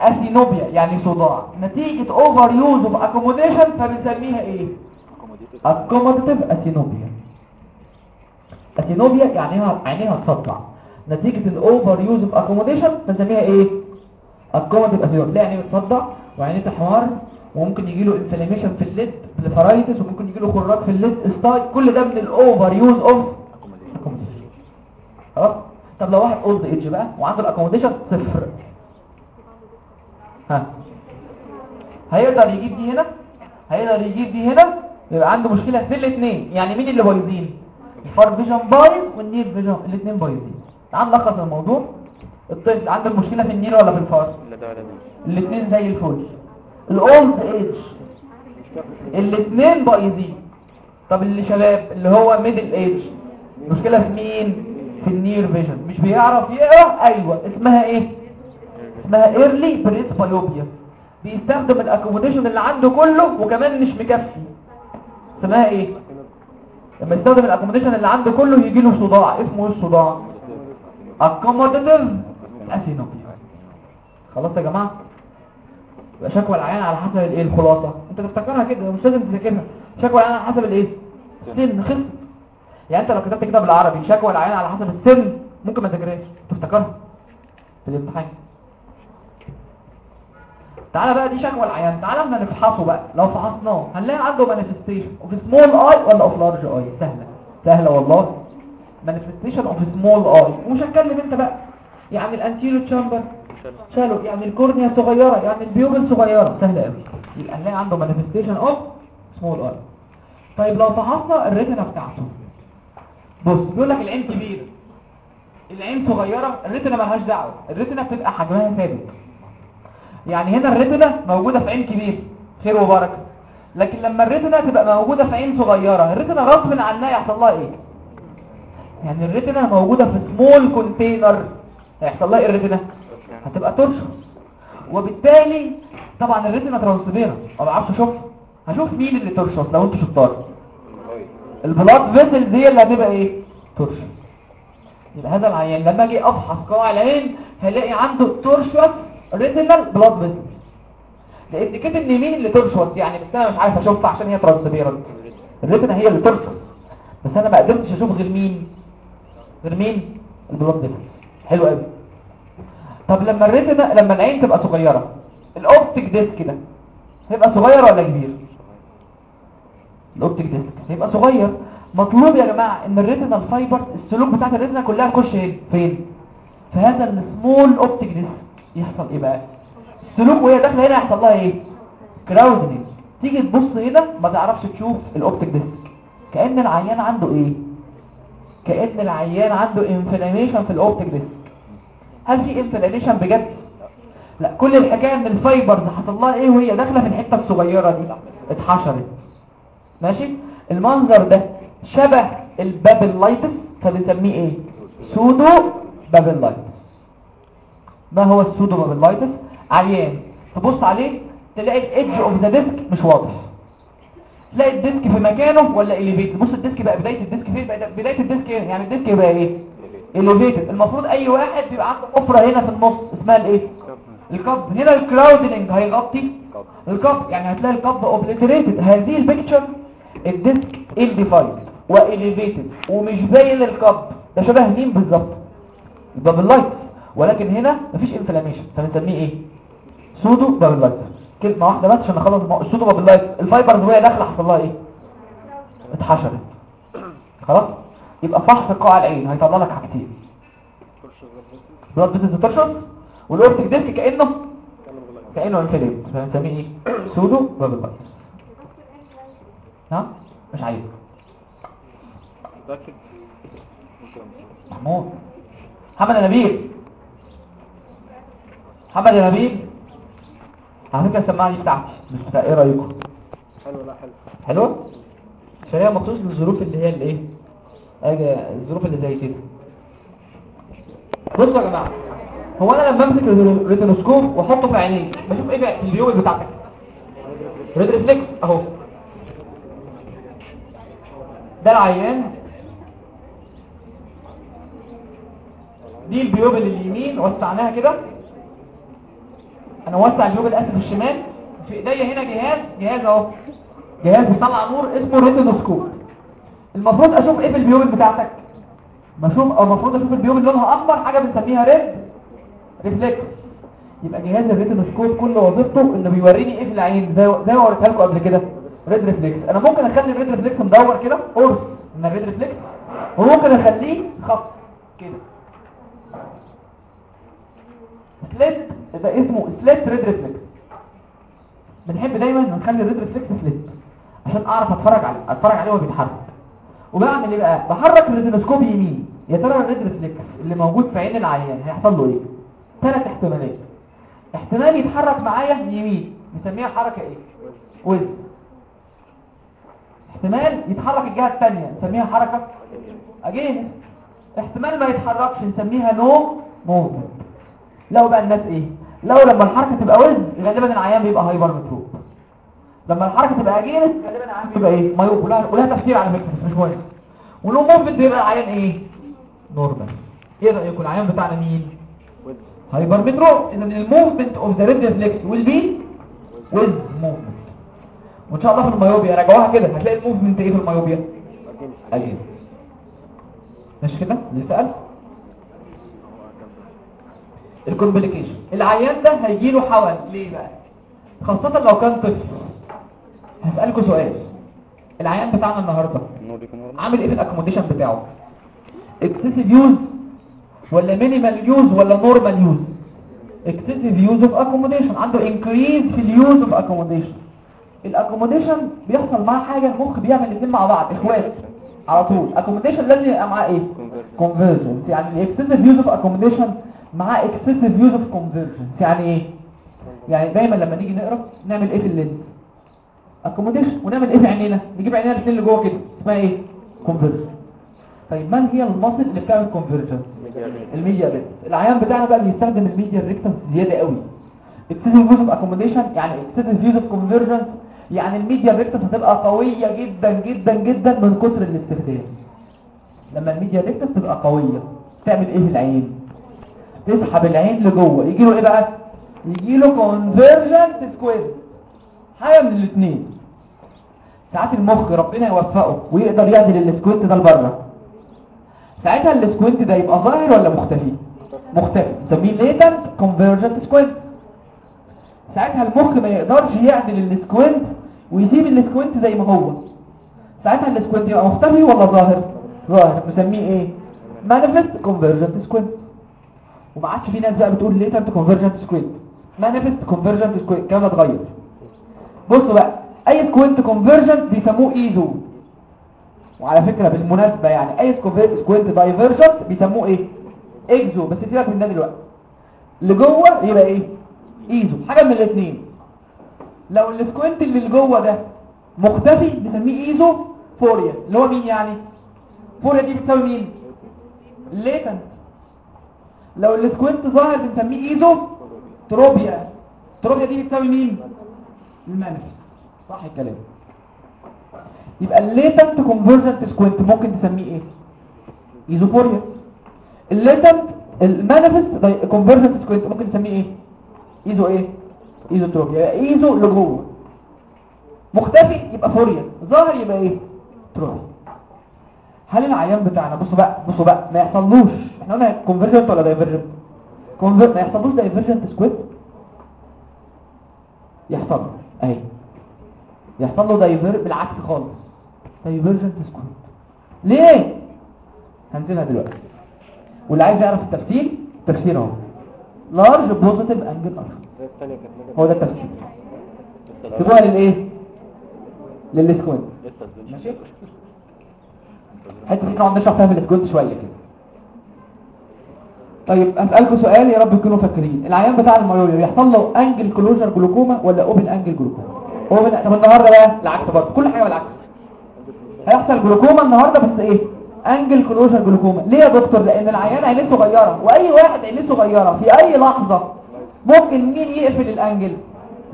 asthenopia يعني صداع. نتيجة overuse of accommodation فبنسميها إيه؟ accommodative asthenopia. asthenopia يعني عينيها عينيها تصدع. نتيجة ال overuse of accommodation بنسميها إيه؟ accommodative asthenopia. لا يعني بتصدع وعينيه تحمر وممكن يجي له inflammation في ال lid blepharitis وممكن يجي له خراج في ال lid stye كل ده من ال overuse of خلاص؟ طب لو واحد old age بقى وعنده ال accommodation صفر. ها. هيقدر يجيب دي هنا؟ هيقدر يجيب دي هنا؟ يبقى عنده مشكلة في الاثنين يعني مين اللي بايظين؟ ال far vision بايظ وال near vision الاثنين بايظين. تعال نلخص الموضوع. الطفل عنده المشكلة في ال near ولا في ال far؟ الاثنين زي الفل. ال old age الاثنين بايظين. طب اللي شباب اللي هو middle age المشكلة في مين؟ في ال near vision. مش بيعرف يقرأ؟ أيوه. اسمها إيه؟ اسمها early presbyopia بيستخدم ال accommodation اللي عنده كله وكمان مش مكفي. اسمها إيه؟ لما يستخدم ال accommodation اللي عنده كله يجي له صداع. اسمه إيه الصداع؟ accommodative asthenopia خلاص يا جماعة؟ يبقى شكوى العيان على حسب الإيه؟ الخلاصة. أنت تفتكرها كده مش لازم تذاكرها شكوى العيان على حسب الإيه؟ سن. خلص. يعني انت لو كتبت كده بالعربي شكوى العيان على حسب السن ممكن ما تذاكرهاش. تفتكرها. في الامتحان. تعالى بقى دي شكوى العيان. تعالى اما نفحصه بقى. لو فحصناه هنلاقي عنده manifestation of small eye ولا of large eye سهلة. سهلة والله. manifestation of small eye ومش هتكلم انت بقى. يعني ال anterior chamber shallow يعني ال cornea صغيرة. يعني ال pupil صغيرة. سهلة قوي. يبقى هنلاقي عنده manifestation of small eye طيب لو فحصنا ال retina بتاعته. بص بيقول لك العين كبيرة. العين صغيرة ال retina مالهاش دعوة. ال retina بتبقى حجمها ثابت. يعني هنا ال retina موجودة في عين كبير. خير وبركة. لكن لما ال retina تبقى موجودة في عين صغيرة ال retina غصب عنها يحصل لها إيه؟ يعني ال retina موجودة في small container هيحصل لها إيه ال retina هتبقى tortuous وبالتالي طبعا ال retina transparent ما بعرفش أشوف. هشوف مين اللي tortuous لو أنت شطار. ال blood vessel دي اللي هتبقى إيه؟ tortuous يبقى هذا العيان لما أجي افحص قاع العين هلاقي عنده tortuous retinal blood vessel لأن كده ان مين اللي tortuous يعني بس أنا مش عارف أشوفها عشان هي transparent ال retina هي اللي tortuous بس أنا ما قدرتش أشوف غير مين؟ غير مين؟ ال blood vessel حلو قوي. طب لما ال retina لما العين تبقى صغيرة ال optic disc ده هيبقى صغير ولا كبير؟ ال optic disc هيبقى صغير. مطلوب يا جماعة إن ال retina ال fiber السلوك بتاعت ال retina كلها تخش هنا فين؟ في هذا ال small optic disc يحصل إيه بقى؟ السلوك وهي داخلة هنا يحصل لها إيه؟ crowding تيجي تبص هنا ما تعرفش تشوف ال optic disc كأن العيان عنده إيه؟ كأن العيان عنده inflammation في ال optic disc هل في inflammation بجد؟ لا. كل الحكاية إن ال fibers حصل لها إيه وهي داخلة في الحتة الصغيرة دي. اتحشرت. ماشي؟ المنظر ده شبه ال papillitis فبنسميه إيه؟ pseudopapillitis ما هو ال pseudopapillitis عيان. تبص عليه تلاقي ال edge of the disc مش واضح. تلاقي ال disc في مكانه ولا elevated بص ال disc بقى بداية ال disc فين؟ بقى بداية ال disc إيه يعني ال disc يبقى إيه؟ elevated المفروض أي واحد بيبقى عنده حفرة هنا في النص اسمها الإيه؟ ال cup. هنا ال crowding هيغطي. ال cup. يعني هتلاقي ال cup obliterated هذه ال picture ال disc ill-defined و elevated ومش باين ال cup. ده شبه مين بالظبط؟ ال papillitis ولكن هنا مفيش inflammation فبنسميه إيه؟ pseudopapillitis كلمة واحدة بس عشان نخلص. ال pseudopapillitis ال fibers وهي داخله حصل لها إيه؟ اتحشرت. خلاص؟ يبقى فحص قاع العين. هيطلع لك حاجتين. blood vessels tortuous وال optic disc كانه كأنه inflamed فبنسميه إيه؟ pseudo papillitis نعم مش عايز متأكد؟ محمود. محمد نبيل. محمد نبيل. على فكرة السماعة دي بتاعتي مش بتاع إيه رأيكم؟ حلو لا حلو. حلوة عشان هي مخصوص للظروف اللي هي الايه؟ أجي الظروف اللي زي كده. بصوا يا جماعة هو أنا لما امسك ال retinoscope وأحطه في عينيك بشوف إيه بقى ال pupil بتاعتك؟ red reflex أهو. ده العيان دي ال pupil اللي اليمين وسعناها كده. أنا وسع ال pupil الاسد الشمال. في إيديا هنا جهاز جهاز أهو. جهاز بيطلع نور اسمه retinoscope المفروض أشوف إيه في ال pupil بتاعتك؟ أو المفروض أشوف ال pupil اللي لونها أحمر حاجة بنسميها red. reflex يبقى جهاز ال retinoscope كل وظيفته إنه بيوريني إيه في العين. زي زي ما وريتها لكم قبل كده. red reflex أنا ممكن أخلي ال red reflex مدور كده قرص من ال red reflex وممكن أخليه خط كده. slit ده اسمه slit red reflex بنحب دايما نخلي ال red reflex slit عشان أعرف أتفرج عليه أتفرج عليه وهو بيتحرك. وبعمل إيه بقى؟ بحرك ال retinoscope يمين. يا ترى ال red reflex اللي موجود في عين العيان هيحصل له إيه؟ ثلاث احتمالات. احتمال يتحرك معايا يمين. نسميها حركة إيه؟ وز احتمال يتحرك الجهة الثانية نسميها حركة اجين احتمال ما يتحركش نسميها no movement لو بقى الناس إيه؟ لو لما الحركة تبقى وز غالبا العيان بيبقى hypermetrope لما الحركة تبقى against غالبا العيان بيبقى إيه؟ myope ولها ولها تفسير على فكرة مش مهم. ولو no movement بيبقى العيان إيه؟ normal. إيه رأيكم؟ العيان بتاعنا مين؟ hypermetrope اذا ال movement of the red reflex will be with movement. وإن شاء الله في ال myopia راجعوها كده. هتلاقي ال movement إيه في ال myopia against مش كده؟ سأل ال complication العيان ده هيجي له حول ليه بقى؟ خاصة لو كان طفل. هسألكوا سؤال. العيان بتاعنا نور عامل إيه في ال accommodation بتاعه؟ excessive use ولا minimal use ولا normal use excessive use of accommodation عنده increase في ال use of accommodation ال accommodation بيحصل معاه حاجة المخ بيعمل الاثنين مع بعض إخوات على طول. accommodation لازم يبقى معاه إيه؟ convergence يعني ال excessive use of accommodation معاه excessive use of convergence يعني إيه؟ يعني دايما لما نيجي نقرأ نعمل إيه في ال lens accommodation ونعمل إيه في عينينا؟ نجيب عينينا الاثنين اللي جوه كده. اسمها إيه؟ convergence طيب ما هي ال muscle اللي بتعمل convergence ال medial rectus العيان بتاعنا بقى بيستخدم ال medial rectus زيادة قوي. excessive use of accommodation يعني excessive use of convergence يعني ال medial rectus هتبقى قوية جدا جدا جدا من كتر الاستخدام. لما ال medial rectus تبقى قوية تعمل إيه في العين؟ تسحب العين لجوه. يجي له إيه بقى؟ يجي له convergent squint حاجة من الاثنين ساعات المخ ربنا يوفقه ويقدر يعدل ال squint ده لبره. ساعتها ال squint ده يبقى ظاهر ولا مختفي؟ مختفي. نسميه latent convergent squint ساعتها المخ ما يقدرش يعدل ال squint ويسيب ال squint زي ما هو. ساعتها ال squint يبقى مختفي ولا ظاهر؟ ظاهر. نسميه إيه؟ manifest convergent squint وما عادش في ناس بقى بتقول latent convergent squint manifest convergent squint الكلام ده اتغير. بصوا بقى أي squint convergent بيسموه eso وعلى فكرة بالمناسبة يعني أي squint divergent بيسموه إيه؟ exo بس سيبك من ده دلوقتي. اللي جوه يبقى إيه؟ eso حاجة من الاثنين لو ال squint اللي جوه ده مختفي بنسميه esophoria اللي هو مين يعني؟ phoria دي بتساوي مين؟ latent لو ال squint ظاهر بنسميه esotropia. tropia دي بتساوي مين؟ ال manifest صح الكلام. يبقى ال latent convergent squint ممكن تسميه إيه؟ esophoria. ال latent ال manifest convergent squint ممكن تسميه إيه؟ eso إيه؟ esotropia يبقى eso لجوه مختفي يبقى phoria. ظاهر يبقى إيه؟ tropia هل العيان بتاعنا بصوا بقى بصوا بقى ما يحصلوش. إحنا قلنا convergent ولا divergent convergent ما يحصلوش divergent squint يحصل. أهي. يحصل له diver بالعكس خالص. divergent squint ليه؟ هنزلها دلوقتي. واللي عايز يعرف التفسير تفسير أهو. large positive angle alpha هو ده التفسير سيبوها للإيه؟ الزوج. ماشي؟ حتة دي نقعد نشرح فيها في شوية كده. طيب أسألكم سؤال يا رب تكونوا فاكرين. العيان بتاع ال myopia بيحصل له angle closure glaucoma ولا open angle glaucoma open طب النهارده بقى العكس برضه. كل حاجة بالعكس. هيحصل جلوكوما النهارده بس إيه؟ angle closure glaucoma ليه يا دكتور؟ لأن العيان عينيه صغيرة. وأي واحد عينيه صغيرة في أي لحظة ممكن مين يقفل ال angle؟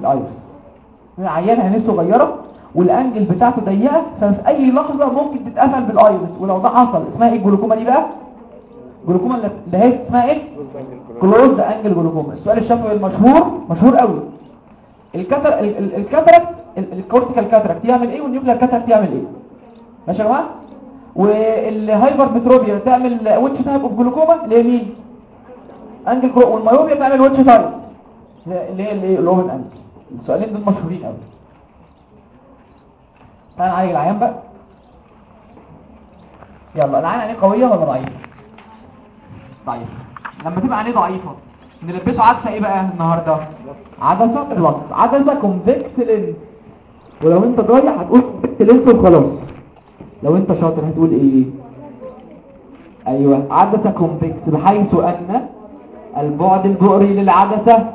ال iris العيان عينيه صغيرة وال angle بتاعته ضيقة ففي أي لحظة ممكن تتقفل بال iris ولو ده حصل اسمها إيه الجلوكوما دي بقى؟ جلوكوما اللي هي اسمها إيه؟ closed angle glaucoma السؤال الشفوي المشهور مشهور قوي. ال catar ال- ال- ال cataract ال- ال cortical cataract يعمل إيه؟ وال nuclear cataract يعمل إيه؟ ماشي يا جماعة؟ وال hypermetropia تعمل which type of glaucoma اللي هي مين؟ angle glau... وال myopia تعمل which type اللي هي اللي هي ال open angle السؤالين دول مشهورين قوي تعالى نعالج العيان بقى. يلا العين عينيه قوية ولا ضعيفة؟ ضعيفة. لما تبقى عينيه ضعيفة نلبسه عدسة إيه بقى النهارده؟ عدسة plus عدسه convex lens ولو أنت ضايع هتقول convex lens وخلاص. لو أنت شاطر هتقول إيه؟ أيوه عدسه convex بحيث أن البعد البؤري للعدسة.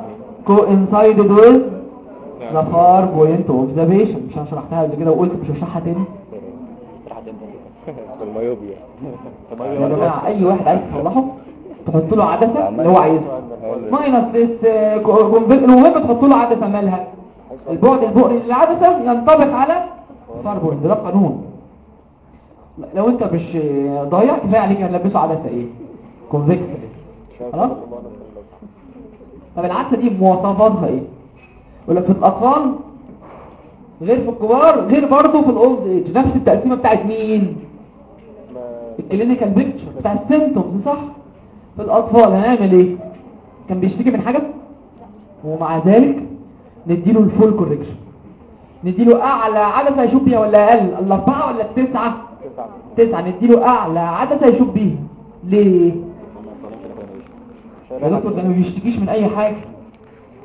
Coincided with the far point of the patient مش أنا شرحتها قبل كده وقلت مش هشرحها تاني. ال myopia يا جماعة أي واحد عايز يصلحه تحط له عدسة اللي هو عايزها minus اس المهم تحط له عدسة مالها. البعد البؤري للعدسة ينطبق على far point. ده قانون لو أنت مش ضايع كفاية عليك هنلبسه عدسة إيه؟ convex خلاص؟ طب العدسه دي مواصفاتها إيه؟ يقول لك في الأطفال؟ غير في الكبار؟ غير برضه في ال old؟ age نفس التقسيمة بتاعت مين؟ ال clinical picture بتاع ال symptoms صح؟ في الأطفال هنعمل إيه؟ كان بيشتكي من حاجة؟ ومع ذلك نديله ال full correction نديله أعلى عدسه يشوف بيها ولا أقل؟ الأربعة ولا التسعة؟ تسعة. نديله أعلى عدسه يشوف بيها. ليه؟ يا دكتور ده ما بيشتكيش من أي حاجة.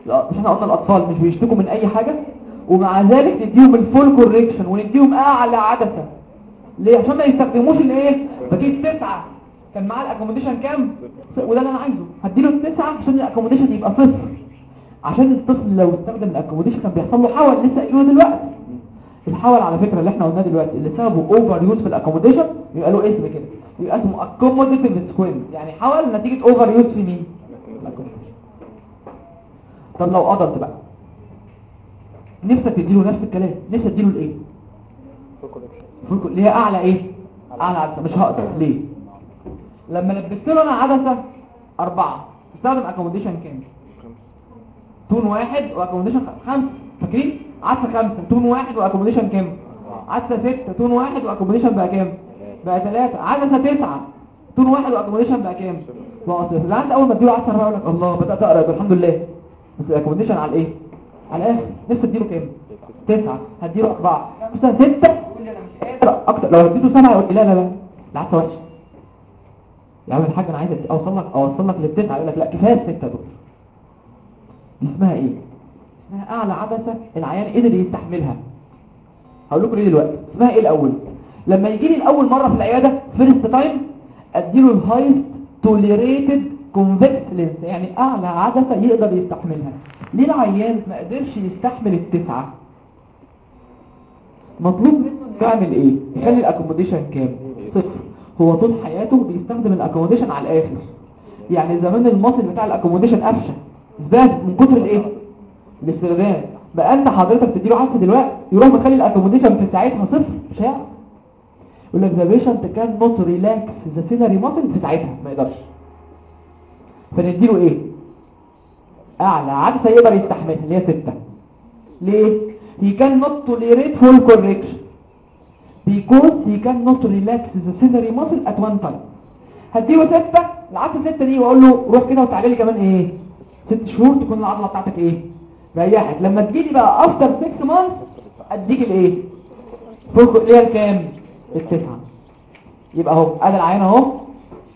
لا مش إحنا قلنا الأطفال مش بيشتكوا من أي حاجة؟ ومع ذلك نديهم ال full correction ونديهم أعلى عدسة. ليه؟ عشان ما يستخدموش الايه بجيب تسعة. كان معاه ال accommodation كام؟ وده اللي أنا عايزه. هديله التسعة عشان ال accommodation يبقى صفر. عشان الطفل لو استخدم ال accommodation كان بيحصل له حول لسه قايلينه دلوقتي. الحول على فكرة اللي إحنا قلناه دلوقتي اللي سببه overuse في ال accommodation يبقى له اسم كده. يبقى اسمه accommodative squint يعني حول نتيجة overuse في مين. طب لو قدرت بقى. نفسك تديله نفس الكلام. نفسك تديله الايه اللي هي أعلى إيه؟ أعلى. عدسة. مش هقدر. ليه؟ لما لبست له أنا عدسة أربعة. استخدم accommodation كام؟ tone واحد و accommodation خمسة. فاكرين؟ عدسة خمسة. tone واحد و accommodation كام؟ عدسة ستة. tone واحد و accommodation بقى كام؟ بقى ثلاثة عدسة تسعة. tone واحد و accommodation بقى كام؟ بقى أنت أول ما تديله عدسة اربعه يقول لك الله بدأت أقرأ. الحمد لله. بس الاكوموديشن على إيه على الآخر نفسي اديله كام تسعه هديله اربعه بس سته أكتر. لو اديته سبعه يقول لي لا لا. لا العدسه وحشه يا عم الحاج أنا عايز أوصل لك أوصل لك للتسعة. يقول لك لا كفاية الستة دول. دي اسمها إيه؟ اسمها أعلى عدسه العيان قدر يستحملها. هقول لكم ليه دلوقتي. اسمها إيه الأول؟ لما يجي لي الأول مرة في العيادة first time أديله ال highest tolerated convex lens يعني اعلى عدسه يقدر يستحملها. ليه العيان ما قدرش يستحمل التسعة؟ مطلوب منه يعمل إيه؟ يخلي ال accommodation كام؟ صفر. هو طول حياته بيستخدم ال accommodation على الآخر. يعني زمان ال muscle بتاع ال accommodation قفشة. زاد من كتر الإيه؟ الاستخدام. بقى أنت حضرتك تديله عدسه دلوقتي. يروح مخلي ال accommodation في ساعتها صفر؟ مش هيعرف. يقول لك ذا بيشنت كان نوت ريلاكس ذا سيلري ماسل في ساعتها. ما يقدرش. فنديله إيه؟ اعلى عدسه يقدر يستحملها اللي هي 6 ليه؟ He cannot tolerate full correction. Because he cannot relax the ciliary muscle at one time. هديله 6 العدسه 6 دي وأقول له روح كده وتعالى لي كمان إيه؟ 6 شهور تكون العضلة بتاعتك إيه؟ ريحت. لما تجي لي بقى after 6 months أديك الايه؟ فوق اللي هي الكام؟ التسعة. يبقى اهو ادي العين اهو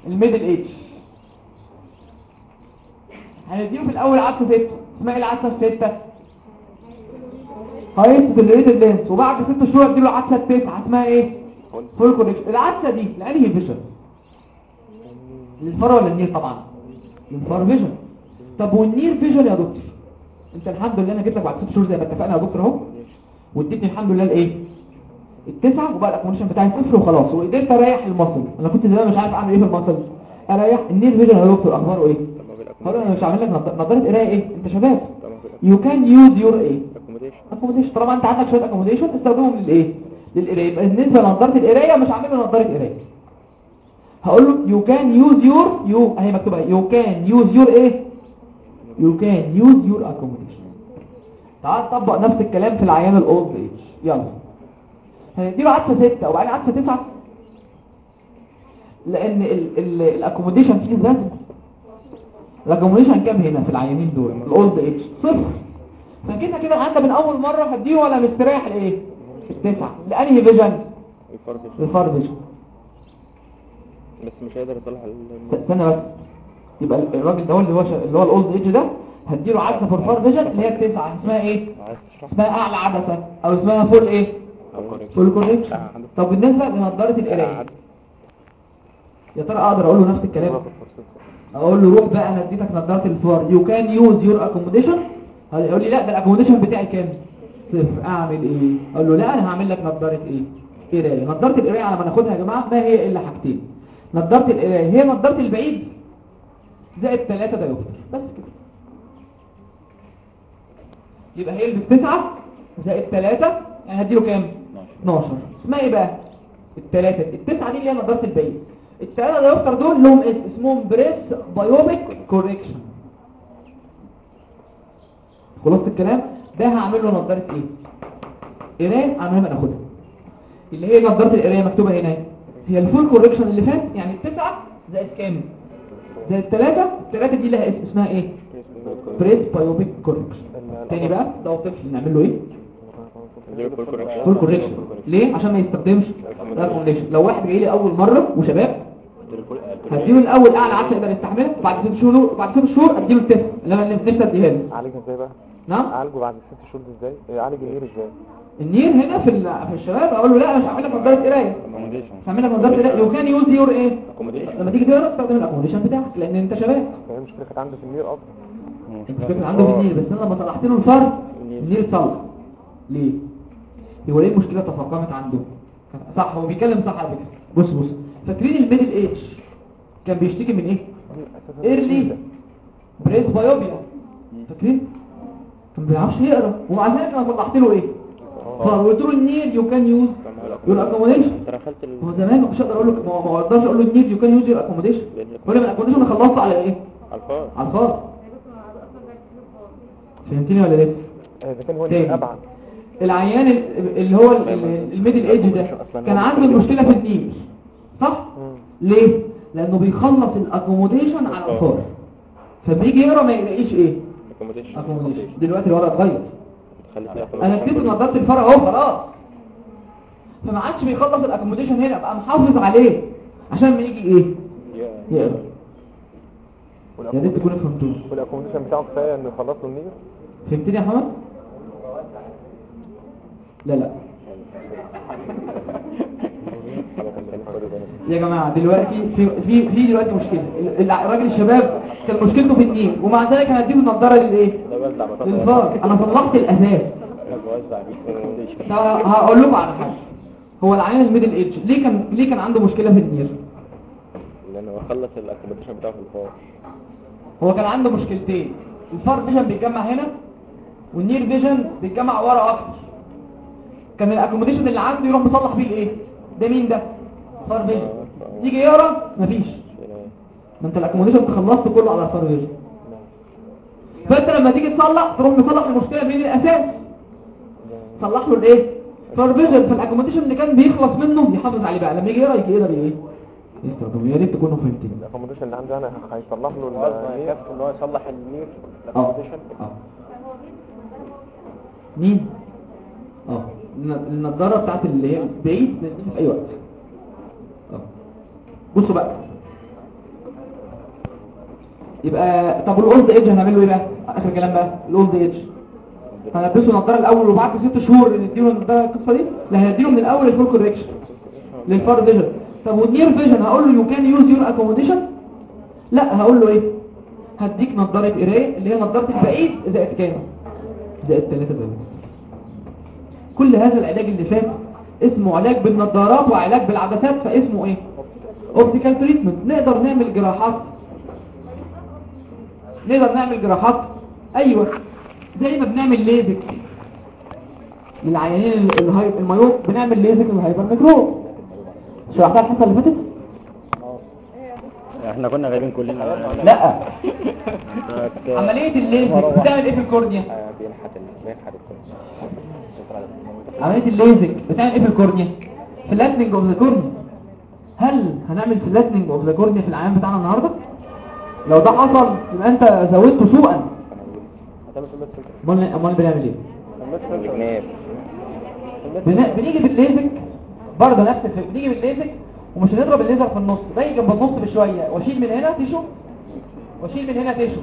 ال middle age هنديله في الأول عدسه ستة. اسمها إيه العدسه الستة highest tolerated lens وبعد ست شهور اديله عدسه التسعة اسمها إيه؟ full correction. العدسه دي لانهي vision لل far ولا ال near طبعا؟ لل far vision طب وال near vision يا دكتور؟ أنت الحمد لله أنا جيت لك بعد ست شهور زي ما اتفقنا يا دكتور أهو. واديتني الحمد لله الإيه؟ التسعة وبقى ال accommodation بتاعي صفر وخلاص. وقدرت أريح ال muscle. أنا كنت زمان مش عارف أعمل إيه في ال muscle. أريح ال near vision يا دكتور. أخباره إيه؟ هقول أنا مش هعمل لك نظاره قراية إيه؟ أنت شباب. you can use your إيه accommodation طالما أنت عندك شوية accommodation استخدمهم للإيه؟ للقراية. يبقى بالنسبة لنظاره القراية مش هعمل له نظاره قراية. هقول له you can use your you أهي مكتوبة you can use your إيه you can use your accommodation تعال نطبق نفس الكلام في العيان ال old. age يلا. هنديله عدسة 6 وبعدين عدسة 9 لأن ال accommodation فيه زاد ال accommodation كام هنا في العيانين دول ال old age صفر. فكده كده عندنا من أول مرة هديه ولا مستريح لإيه؟ التسعة. لأنهي vision ال far vision بس مش يطلع ال- استنى بس. يبقى الراجل ده اللي هو اللي هو ال old age ده هديله عدسه في ال far vision اللي هي التسعة. اسمها إيه؟ اسمها أعلى عدسة. أو اسمها full إيه؟ full correction طب بالنسبة لنظارة القرايه يا ترى أقدر أقول له نفس الكلام؟ أقول له روح بقى أنا أديتك نظارة ال far you can use your accommodation هيقول لي لا ده ال accommodation بتاعي كام صفر أعمل إيه؟ أقول له لا أنا هعمل لك نظارة إيه؟ قراية. نظارة القراية على ما ناخدها يا جماعة ما هي إلا حاجتين. نظارة القراية هي نظارة البعيد. زائد 3 diopter بس كده. يبقى هي اللي بتسعة زائد 3 يعني هديله كام؟ 12 اسمها إيه بقى؟ الثلاثه التسعة دي اللي هي نظارة البعيد. الثلاثة diopter دول لهم اسم اسمهم pres byopic correction. خلاص الكلام؟ ده هعمل له نظارة إيه؟ قرايه عمال ناخدها اللي هي نظارة القرايه مكتوبة هنا هي ال full correction اللي فات يعني التسعة زائد كام؟ زائد الثلاثه الثلاثه دي لها اسم اسمها إيه؟ presbyopic correction. تاني بقى؟ ده طفل نعمل له إيه؟ full correction. ليه؟ عشان ما يستخدمش. لو واحد جاي لي أول مرة وشباب هديله الأول أعلى عدسه يقدر يستحملها بعد ست شهور بعد ست شهور أديله التسعة اللي أنا نفسي اديها له اعالجها إزاي بقى. نعم؟ اعالجه بعد ست شهور دي إزاي؟ إيه، اعالج ال near إزاي؟ ال near هنا في في الشباب أقول له لا مش هعمل لك نظاره قرايه هعمل لك نظاره قرايه you can use your إيه؟ لما تيجي تقرا تستخدم ال accommodation بتاعك لأن أنت شباب. فهي المشكلة كانت عندي في ال near أصلا. أنت فاكر عنده في ال near بس أنا لما طلعت له ال far ال near صلح ليه؟ هو ليه المشكلة تفاقمت عنده؟ صح هو بيتكلم صح على فكرة. بص بص. فاكرين ال middle age كان بيشتكي من إيه؟ early presbyopia. فاكرين؟ كان ما بيعرفش يقرا. ومع ذلك أنا طلعت له إيه؟ فقلت له ال near you can use your accommodation. هو زمان مش هقدر أقول له ما ما أقدرش أقول له ال near you can use your accommodation ولا من ال accommodation أنا خلصت على إيه؟ على الفاضي. فهمتني ولا لسه إذا كان هو. ال near أبعد. العيان ال- اللي هو ال- ال- ال middle age ده كان عنده المشكلة في ال near صح؟ ليه؟ لأنه بيخلص ال accommodation على ال far فبيجي يقرأ ما يلاقيش إيه؟ accommodation دلوقتي الوضع اتغير. أنا اديته نظاره ال far اهو خلاص فما عادش بيخلص ال accommodation هنا بقى محافظ عليه. عشان ما يجي إيه؟ يقرأ. يا ريت تكونوا فهمتوني وال accommodation بتاعه كفاية إنه يخلص له ال near فهمتني يا محمد؟ لا لا. يا جماعة دلوقتي في في في دلوقتي مشكلة. ال- الراجل الشباب كان مشكلته في ال near ومع ذلك أنا هديله النضارة للإيه؟ لل far. أنا صلحت الاساس هقول لكم على حاجة. هو العيان ال middle age ليه كان ليه كان عنده مشكلة في ال near؟ لأنه خلص ال accommodation بتاعه في ال far. هو كان عنده مشكلتين. ال far vision بيتجمع هنا وال near vision بيتجمع ورا أكتر. كان ال accommodation اللي عنده يروح مصلح بيه الإيه؟ ده مين ده؟ far vision يجي يقرأ مفيش. ما أنت ال accommodation خلصت كله على ال far vision فأنت لما تيجي تصلح تروح مصلح المشكلة من الأساس. صلح له الإيه؟ far vision فال accommodation اللي كان بيخلص منه يحافظ عليه بقى. لما يجي يقرأ يجي يقدر إيه يستخدمه يا ريت تكونوا فهمتني ال accommodation اللي عندي أنا هيصلح له يكفي ان هو يصلح ال near آه. ال accommodation. آه. مين؟ آه. الن- النضارة بتاعت اللي هي بعيد في أي وقت. بصوا بقى. يبقى طب ال old age هنعمل له إيه بقى؟ آخر كلام بقى ال old age هنلبسه النضاره الأول وبعد ست شهور نديله النضاره القصة دي؟ لا هنديله من الأول ال full correction لل far vision طب وال near vision هقول له you can use your accommodation لا هقول له إيه؟ هديك نضاره قراية اللي هي نضاره البعيد زائد كام؟ زائد 3 زائد كل هذا العلاج اللي فات اسمه علاج بالنظارات وعلاج بالعدسات فاسمه إيه؟ optical treatment نقدر نعمل جراحات. نقدر نعمل جراحات. أيوه. زي ما بنعمل ليزك للعيانين ال- ال high- ال myope بنعمل LASIK لل hypermetrope شرحتها الحصه اللي فاتت؟ إحنا كنا غايبين كلنا. لا. عملية الليزك بتعمل إيه في ال cornea آه، بينحت بينحت ال cornea عملية الليزك بتعمل إيه في ال cornea flattening of the cornea هل هنعمل flattening of the cornea في العيان بتاعنا النهارده؟ لو ده حصل يبقى أنت زودته سوءا. امال أمال بنعمل إيه؟ بنيجي بالليزك برضه نفس الفكرة بنيجي بالليزك ومش هنضرب الليزر في النص باجي جنب النص بشوية وأشيل من هنا tissue وأشيل من هنا tissue.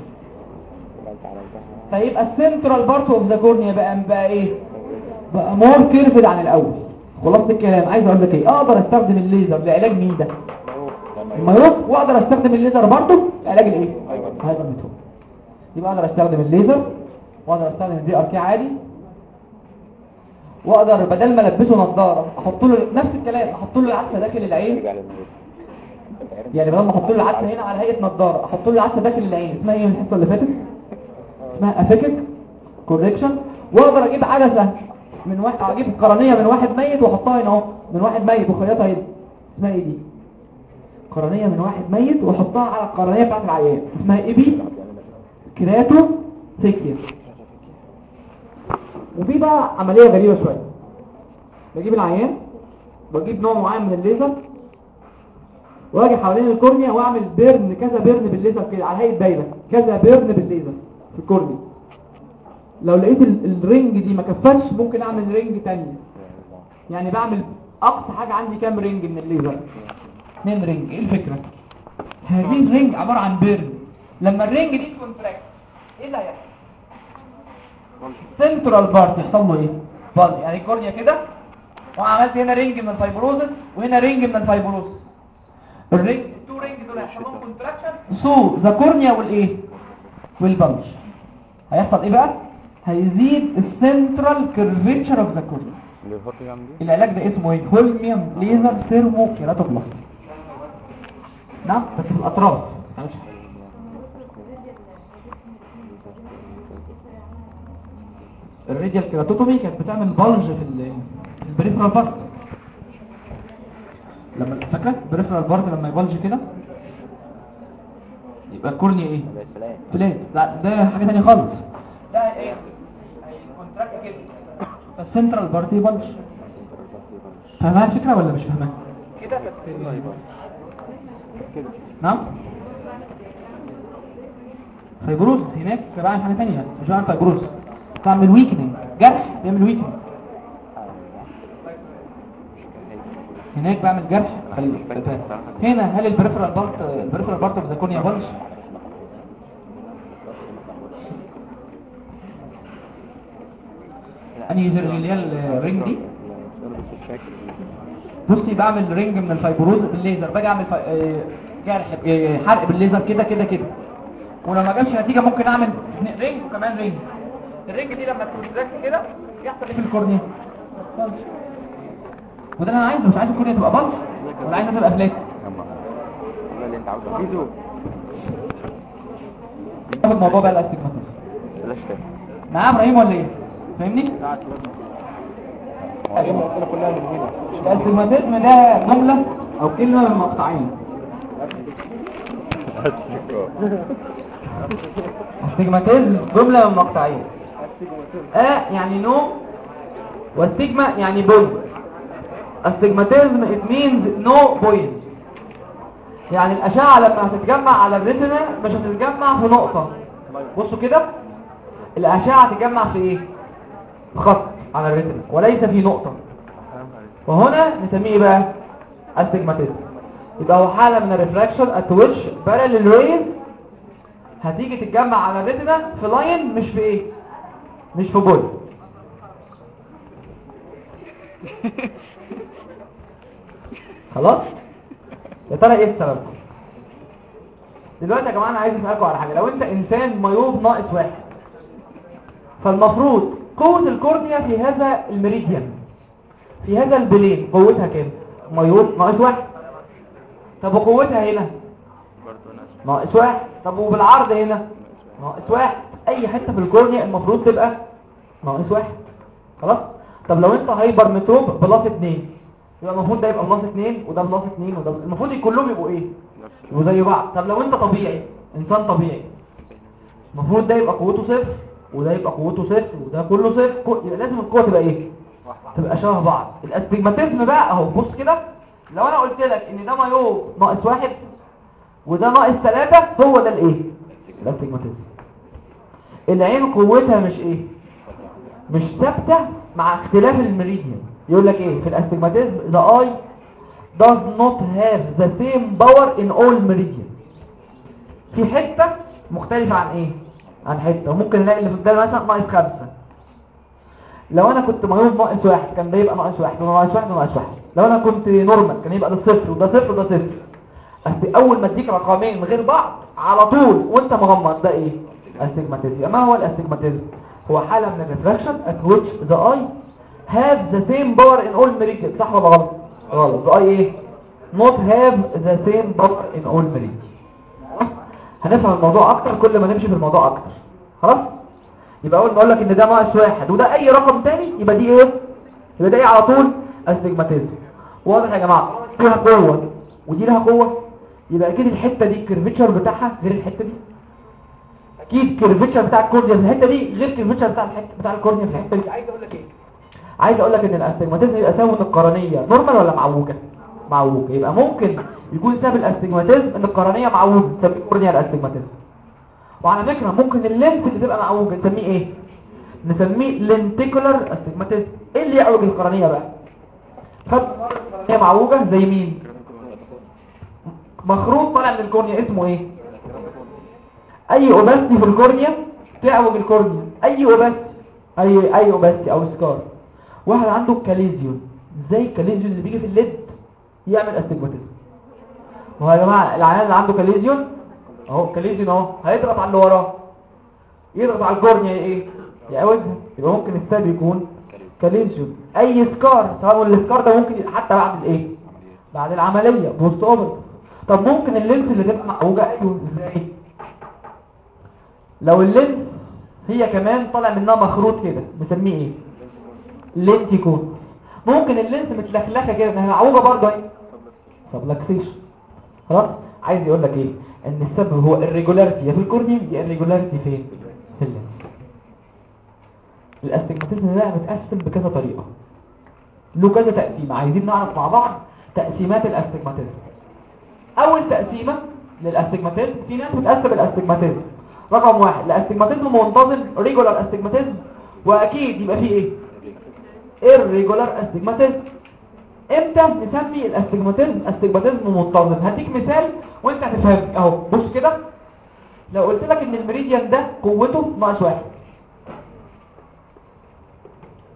فيبقى ال central part of the cornea بقى بقى إيه؟ بقى more curved عن الأول. خلاص الكلام. عايز أقول لك إيه؟ أقدر استخدم الليزر لعلاج مين ده؟ الميروس واقدر استخدم الليزر برضه لعلاج الايه؟ هذا method يبقى أقدر استخدم الليزر واقدر استخدم ال PRK عادي. واقدر بدل ما البسه نظاره أحط له نفس الكلام أحط له العدسه داخل العين. يعني بدل ما أحط له العدسه هنا على هيئه نظاره أحط له العدسه داخل العين. اسمها إيه من الحصه اللي فاتت؟ اسمها aphakic correction واقدر أجيب عدسه من واحد أجيب قرنية من واحد ميت واحطها هنا أهو. من واحد ميت وخيطها هنا. اسمها إيه دي؟ قرنية من واحد ميت واحطها على القرنية بتاعت العيان اسمها إيه epikeratophakia. وفي بقى عملية غريبة شوية. بجيب العيان بجيب نوع معين من الليزر وأجي حوالين ال cornea وأعمل burn كذا burn بالليزر كده على هيئة دايرة كذا burn بالليزر في ال cornea. لو لقيت ال- ال ring دي ما كفتش ممكن أعمل ring تانية يعني بعمل أقصى حاجة عندي كام ring من الليزر؟ اثنين ring إيه الفكرة؟ هذه ال ring عبارة عن burn لما ال ring دي contract إيه اللي هيحصل؟ central part يحصل له إيه؟ bulge يعني ال cornea كده؟ وعملت هنا رينج من الفايبروزس وهنا رينج من الفايبروزس الرينج التو رينج دول هيحصل لهم contraction so the cornea والايه وال bulge هيحصل إيه بقى؟ هيزيد ال central curvature of the cornea العلاج ده اسمه إيه؟ holmium laser thermokeratoplasty نعم بس في الأطراف. معلش. ال radial keratotomy كانت بتعمل bulge في ال- في ال peripheral part لما فاكرة؟ ال peripheral part لما ي bulge كده؟ يبقى ال cornea إيه؟ flat. لا ده حاجة ثانية خالص. ده إيه؟ ال central part ي bulge فاهمها الفكرة ولا مش فاهمها كده نعم fibrosis هناك بعمل حاجة ثانية مش بعمل fibrosis بعمل weakening جرح بيعمل weakening هناك بعمل جرح. خلي هنا هل ال peripheral part ال peripheral part of the cornea bulge انهي زر اللي هي ال ring دي؟ بصي بعمل ring من ال fibrosis بالليزر. باجي أعمل. آه، جرح آه، حرق بالليزر كده كده كده. ولو ما جابش نتيجة ممكن أعمل ring وكمان ring. ال ring دي لما ت contract كده يحصل إيه في الكورنيا. وده اللي أنا عايزه مش عايز الكورنيا تبقى بلج ولا عايزها تبقى فلات اللي أنت عاوزه فيزو ناخد موضوع بقى الاستجماتيزم بلاش تاني معاه إبراهيم ولا إيه؟ فاهمني؟ الاستجماتيزم ده جمله أو كلمه من مقطعين astigmatism جملة من مقطعين a يعني no و stigma يعني point. astigmatism it means no point. يعني الأشعة لما هتتجمع على ال retina مش هتتجمع في نقطة. بصوا كده. الأشعة هتتجمع في إيه؟ خط على ال retina وليس في نقطة. وهنا نسميه بقى astigmatism يبقى هو حالة من ال refraction at which parallel rays هتيجي تتجمع على ال retina في line مش في إيه؟ مش في بول خلاص؟ يا ترى إيه السبب؟ دلوقتي يا جماعة أنا عايز أسألكم على حاجة. لو أنت إنسان myope ناقص واحد فالمفروض قوة ال cornea في هذا ال meridian في هذا ال plane قوتها كام؟ myope ناقص واحد. طب وقوتها هنا؟ ناقص واحد. طب وبالعرض هنا؟ ناقص واحد. أي حتة في ال cornea المفروض تبقى؟ ناقص واحد. خلاص؟ طب لو انت hypermetrope plus اتنين يبقى المفروض ده يبقى plus اتنين وده plus اتنين وده المفروض كلهم يبقوا إيه؟ يبقوا زي بعض. طب لو انت طبيعي إنسان طبيعي المفروض ده يبقى قوته صفر. وده يبقى قوته صفر وده كله صفر يبقى لازم القوة تبقى إيه؟ تبقى شبه بعض. الاستجماتيزم بقى اهو بص كده. لو أنا قلت لك إن ده مايو ناقص واحد وده ناقص ثلاثة هو ده الإيه؟ الاستجماتيزم العين قوتها مش إيه؟ مش ثابتة مع اختلاف المريديان يقول لك إيه؟ في الاستجماتيزم the eye does not have the same power in all meridian. في حتة مختلفة عن إيه؟ عن حتة. وممكن نلاقي اللي في الداله مثلا ناقص خمسة. لو أنا كنت مريض ناقص واحد كان ده يبقى ناقص واحد وده ناقص واحد وده ناقص واحد. لو أنا كنت normal كان يبقى ده صفر وده صفر وده صفر. بس أول ما اديك رقمين غير بعض على طول وأنت مغمض ده إيه؟ astigmatism ما هو ال astigmatism هو حالة من ال refraction at which the eye has the same power in all meridians صح ولا غلط؟ غلط. The eye إيه؟ not have the same power in all meridians هنفهم الموضوع أكتر كل ما نمشي في الموضوع أكتر. خلاص؟ يبقى أول ما أقول لك إن ده ناقص واحد وده أي رقم تاني يبقى دي إيه؟ يبقى ده إيه على طول؟ astigmatism. واضح يا جماعة؟ دي لها قوة. ودي لها قوة. يبقى أكيد الحتة دي ال curvature بتاعها غير الحتة دي. أكيد ال curvature بتاع ال cornea في الحتة دي غير ال curvature بتاع الحته بتاع ال cornea في الحتة دي. عايز أقول لك إيه؟ عايز أقول لك إن ال astigmatism يبقى ان القرنيه normal ولا معوجة؟ معوجة. يبقى ممكن يكون سبب ال astigmatism إن القرنية معوجة تسميه corneal astigmatism وعلى فكرة ممكن ال lens اللي تبقى معوجة نسميه إيه؟ نسميه lenticular astigmatism إيه اللي يعوج القرنية بقى؟ خد القرنية معوجة زي مين؟ مخروط طالع من ال cornea اسمه إيه؟ أي opacity في ال cornea تعوج ال cornea. أي opacity أي أي opacity أو scar. واحد عنده chalazion زي ال chalazion اللي بيجي في ال lid يعمل astigmatism وهو يا جماعة العيان اللي عنده chalazion أهو ال chalazion أهو هيضغط على اللي وراه. يضغط على ال cornea إيه؟ يعوجها يبقى ممكن السبب يكون chalazion. أي scar سواء ال scar ده ممكن حتى بعد الإيه؟ بعد العملية post operative طب ممكن ال lens اللي تبقى معوجة؟ أيوه إزاي؟ لو ال lens هي كمان طالع منها مخروط كده نسميه إيه؟ lenticonus ممكن ال lens متلخلخة كده انها معوجة برضه أهي. subluxation خلاص؟ عايز يقول لك إيه؟ إن السبب هو ال irregularity يا في ال cornea يا الريجولاريتي فين؟ في ال lens ال astigmatism ده متقسم بكذا طريقة. له كذا تقسيمة. عايزين نعرف مع بعض تقسيمات ال astigmatism أول تقسيمة لل astigmatism في ناس بتقسم ال astigmatism رقم واحد ال astigmatism منتظم regular astigmatism وأكيد يبقى فيه إيه؟ irregular استجماتيزم إمتى؟ نسمي الاستجماتيزم استجماتيزم منتظم هديك مثال وانت هتفهم اهو بص كده. لو قلت لك إن المريديان ده قوته ناقص واحد.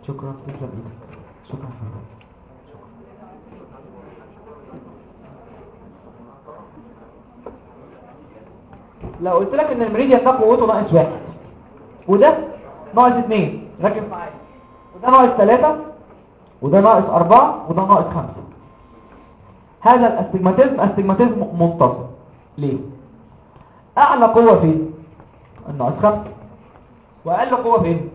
شكرا. تسلم إيدك. شكرا. لو قلت لك إن ال meridian ده قوته ناقص واحد وده ناقص اتنين ركز معايا. وده ناقص ثلاثة وده ناقص أربعة وده ناقص خمسة. هذا ال astigmatism astigmatism منتظم ليه؟ أعلى قوة فين؟ الناقص خمسة. وأقل قوة فين؟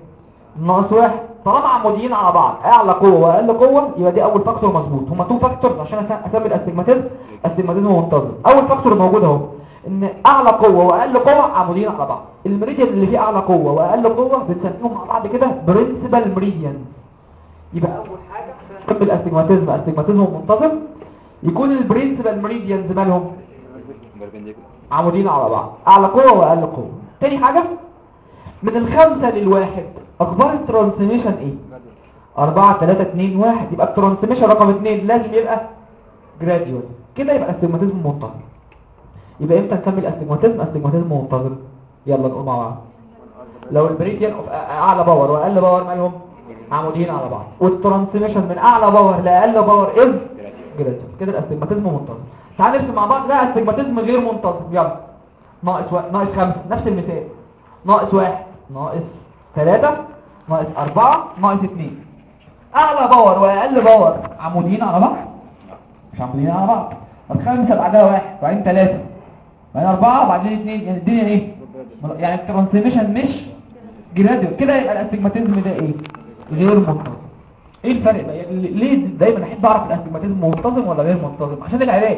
الناقص واحد. طالما عموديين على بعض أعلى قوة وأقل قوة يبقى دي أول factor مظبوط. هما two factors عشان أس- أسمي ال astigmatism. astigmatism منتظم. أول factor موجود أهو. إن أعلى قوة وأقل قوة عموديين على بعض. ال meridian اللي فيه أعلى قوة وأقل قوة بنسميهم مع بعض كده principal meridian يبقى أول حاجة نسمي ال astigmatism astigmatism منتظم. يكون ال principal meridians مالهم عمودين على بعض. أعلى قوة وأقل قوة. تاني حاجة من الخمسة للواحد أخبار ال transmission إيه؟ 4 3 2 1 يبقى ال transmission رقم 2 لازم يبقى gradual كده يبقى ال astigmatism منتظم. يبقى إمتى نسمي ال astigmatism؟ astigmatism منتظم. يلا نقول مع بعض. لو ال meridian أعلى power وأقل power مالهم عموديين على بعض. وال transmission من أعلى power لأقل power is gradual كده ال astigmatism منتظم. تعال نرسم مع بعض. بقى astigmatism غير منتظم. يلا. ناقص و... ناقص خمسة. نفس المثال. ناقص واحد. ناقص ثلاثة. ناقص أربعة. ناقص اتنين أعلى power وأقل power. عموديين على بعض؟ مش عموديين على بعض. طب خمسة بعدها واحد. بعدين ثلاثة. بعدين أربعة. بعدين اتنين يعني الدنيا إيه؟ يعني ال transmission مش gradual كده يبقى ال astigmatism ده إيه؟ غير منتظم. إيه الفرق بقى؟ يعني ليه دايما أحب أعرف ال astigmatism منتظم ولا غير منتظم؟ عشان العلاج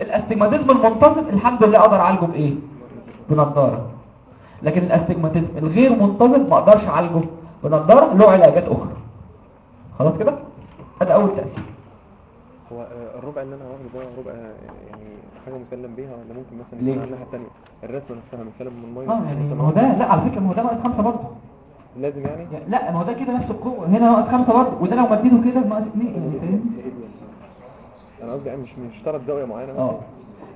ال astigmatism المنتظم الحمد لله أقدر أعالجه بإيه؟ بنضارة. لكن ال astigmatism الغير منتظم ما أقدرش أعالجه بنضارة له علاجات أخرى. خلاص كده؟ هذا أول تأثير. هو الربع اللي أنا واخده ده ربع يعني حاجة مسلم بيها ولا ممكن مثلا الناحيه الثانية الرسمه نفسها مسلم من المية. آه يعني هو ده لا على فكرة ما هو ده ناقص خمسة برضه. لازم يعني؟ لا ما هو ده كده نفس القوة. هنا ناقص خمسة برضه وده لو مديته كده ناقص اثنين يعني فاهم؟ أنا قصدي يعني مش مش شرط زاوية معينة آه.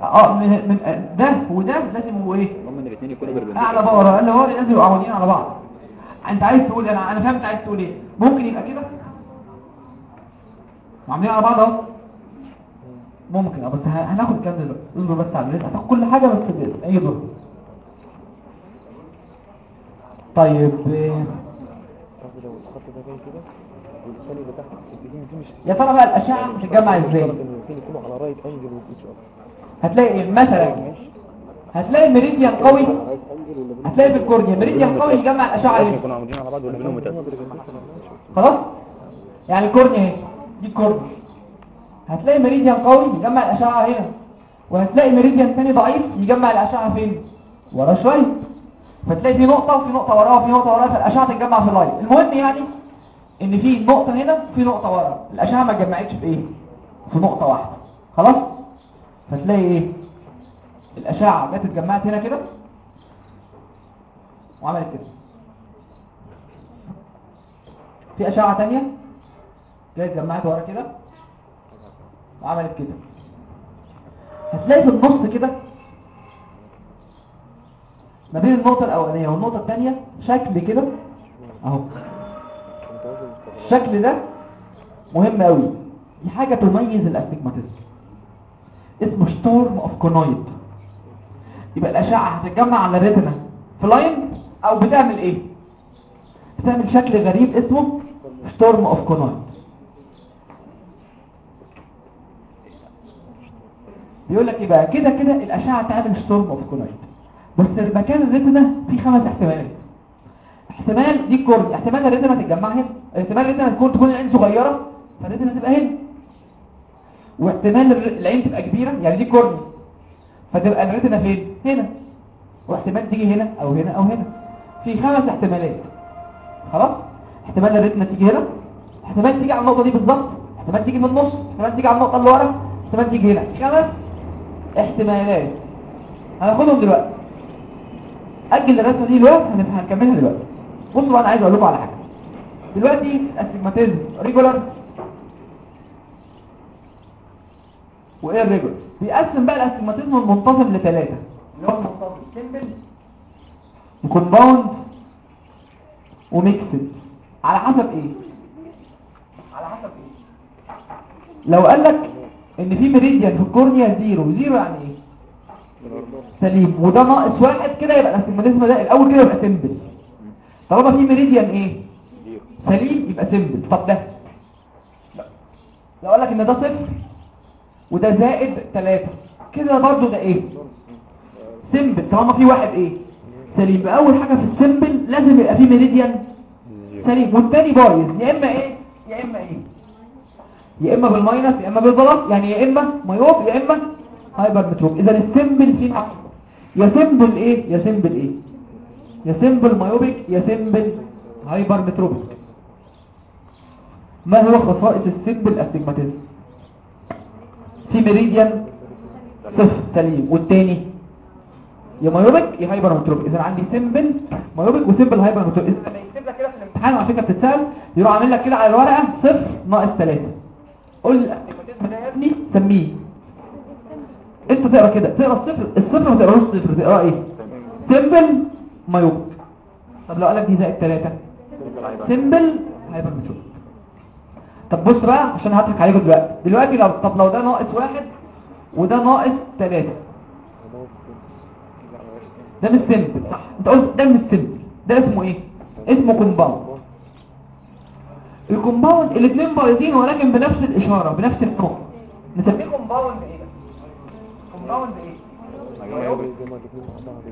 آه من من ده وده لازم هو إيه؟ هم الاثنين يكونوا اعلى power أقل power لازم يبقوا عموديين على بعض. أنت عايز تقول أنا أنا فهمت عايز تقول إيه. ممكن يبقى كده؟ وعاملين على بعض أهو. ممكن آه بس هناخد ده دلوقتي؟ اصبر بس على الرزق هتاخد كل حاجة بس أي دور طيب آه، قصدي لو الخط ده جاي كده والثاني اللي تحت دي دي مش يا ترى بقى الاشعه بتتجمع إزاي شرط ان الاثنين يكونوا على رايت انجل واتش اب هتلاقي إيه؟ مثلا هتلاقي meridian قوي هتلاقي في ال cornea meridian قوي يجمع بينهم متأثر خلاص؟ يعني ال cornea اهي دي ال cornea. هتلاقي meridian قوي يجمع الأشعة هنا وهتلاقي meridian ثاني ضعيف يجمع الأشعة فين؟ ورا شوية. فتلاقي في نقطة وفي نقطة وراها وفي نقطة وراها فالأشعة تتجمع في ال line المهم يعني إن في نقطة هنا وفي نقطة ورا. الأشعة ما اتجمعتش في إيه؟ في نقطة واحدة. خلاص؟ فتلاقي إيه؟ الأشعة جت اتجمعت هنا كده. وعملت كده. في أشعة تانية جت اتجمعت ورا كده. وعملت كده. هتلاقي في النص كده ما بين النقطة الأولانية والنقطة الثانية شكل كده أهو. الشكل ده مهم قوي دي حاجة تميز ال astigmatism اسمه Sturm of conoid. يبقى الأشعة هتتجمع على ال retina. في line أو بتعمل إيه؟ بتعمل شكل غريب اسمه Sturm of conoid. بيقول لك إيه بقى؟ كده كده الأشعة تعمل Sturm of conoid. بس مكان ال retina فيه خمس احتمالات. احتمال دي الكورنيا احتمال الريتنا تتجمع هنا. احتمال الريتنا تكون تكون العين صغيرة فالريتنا تبقى هنا. واحتمال العين تبقى كبيرة يعني دي كورنيا فتبقى الريتنا فين؟ هنا. واحتمال تيجي هنا أو هنا أو هنا. في خمس احتمالات. خلاص؟ احتمال الريتنا تيجي هنا. احتمال تيجي على النقطة دي بالظبط. احتمال تيجي من النص. احتمال تيجي على النقطة اللي ورا. احتمال تيجي هنا. خمس احتمالات. هناخدهم دلوقتي. أجل الرسمة دي دلوقتي هنبقى هنكملها دلوقتي. بصوا بقى أنا عايز أقول لكم على حاجة. دلوقتي ال astigmatism regular وإيه ال regular بيقسم بقى ال astigmatism المنتظم لثلاثه اللي هو المنتظم simple و compound و mixed على حسب إيه؟ على حسب إيه؟ لو قال لك إن في meridian في ال cornea zero zero يعني إيه؟ سليم. وده ناقص واحد كده يبقى ال astigmatism ده الأول كده يبقى simple. طالما في meridian إيه؟ سليم يبقى simple. طب ده. لو قال لك إن ده صفر وده زائد ثلاثة كده برضو ده إيه؟ simple. طالما في واحد إيه؟ سليم. أول حاجة في ال simple لازم يبقى في meridian سليم. والتاني بايظ. يا إما إيه؟ يا إما إيه؟ يا إما بال minus يا إما بال plus يعني يا إما myope يا إما hypermetrope إذا ال simple فيه نقص يا simple إيه؟ يا simple إيه؟ يا simple myopic يا simple hypermetropic ما هو خصائص ال simple astigmatism في meridian صفر سليم والتاني يا myopic يا hypermetropic إذا عندي simple myopic و simple hypermetropic إذا لما يكتب لك كده في الامتحان وعلى فكرة بتتسأل يروح عامل لك كده على الورقة صفر ناقص ثلاثة قول ال astigmatism ده يا ابني سميه. انت تقرا كده تقرا الصفر الصفر ما تقراش صفر تقرا إيه؟ simple myope طب لو قالك دي زائد 3 simple hypermetrope طب بص بقى عشان هضحك عليكم دلوقتي. دلوقتي لو طب لو ده ناقص واحد وده ناقص 3 ده مش simple صح. انت قلت ده مش simple. ده اسمه إيه؟ اسمه compound ال compound الاثنين بايظين ولكن بنفس الإشارة بنفس النقطه نسميه كومباوند إيه؟ كومباوند إيه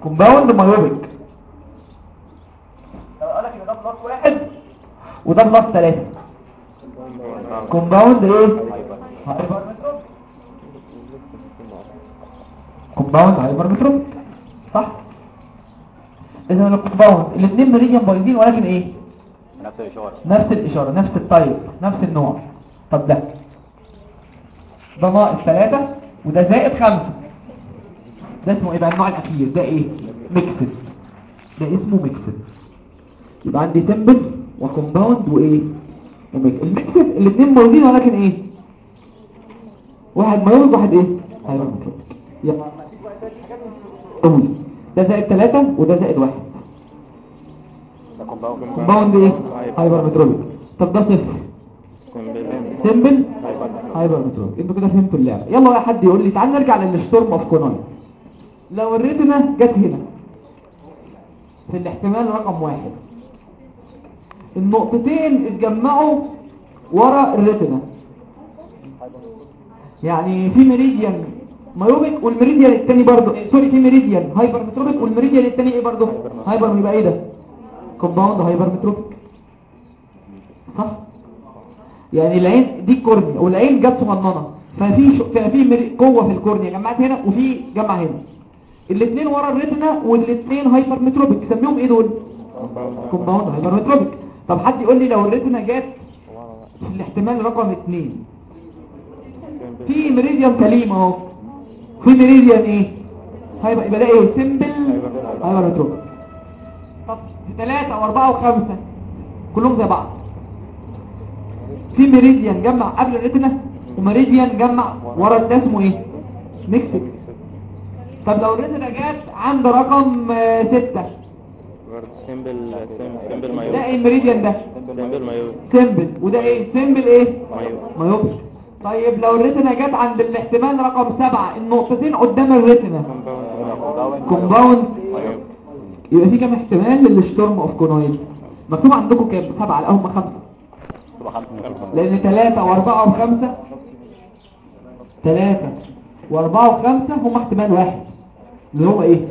كومباوند مايوبيك لو قالك إن ده plus واحد وده plus ثلاثة compound إيه compound hypermetrope صح؟ اذا ال compound الاثنين meridian بايظين ولكن إيه؟ نفس الإشارة. نفس الإشارة نفس ال type نفس النوع. طب ده. ده ناقص ثلاثة وده زائد خمسة. ده اسمه إيه بقى؟ النوع الأخير. ده إيه؟ mixed ده اسمه mixed يبقى عندي simple و compound وإيه؟ ال mixed الاثنين موجودين ولكن إيه؟ واحد myopes واحد إيه؟ هيبقى قول ده زائد ثلاثة وده زائد واحد. كومباوند كومباوند إيه؟ هايبر متروبيك طب ده صفر. simple hypermetropic أنتوا كده فهمتوا اللعبه يلا بقى حد يقول لي تعال نرجع لل Sturm of conoid لو الريتنا جت هنا. في الاحتمال رقم واحد. النقطتين اتجمعوا ورا ال retina يعني في meridian myopic وال meridian التاني برضه sorry في meridian hypermetropic وال meridian التاني إيه برضه hyper يبقى إيه ده؟ compound hypermetropic صح؟ يعني العين دي ال cornea والعين جت صغننة. ففي ففي قوة في ال cornea. جمعت هنا وفي جمع هنا. الاثنين ورا ال retina والاثنين hypermetropic سميهم إيه دول؟ كومباوند هايبر متروبيك طب حد يقول لي لو ال retina جت في الاحتمال رقم اثنين. في meridian سليم اهو. في meridian إيه؟ hyper يبقى ده إيه؟ simple hypermetropic طب ثلاثة واربعة وخمسة كلهم زي بعض. في meridian جمع قبل ال retina و meridian جمع ورا ده اسمه إيه؟ mixed طب لو ال retina جت عند رقم آه، ستة. simple simple ده myo. إيه ال meridian ده. simple myo. simple. وده إيه؟ simple إيه؟ myo. myopes طيب لو ال retina جت عند الاحتمال رقم سبعة النقطتين قدام ال retina compound يبقى في كام احتمال لل Sturm of conoid؟ مكتوب عندكم كام؟ سبعة لا هم خمسة. لأن ثلاثة وأربعة وخمسة. ثلاثة وأربعة وخمسة هم احتمال واحد. اللي هو إيه؟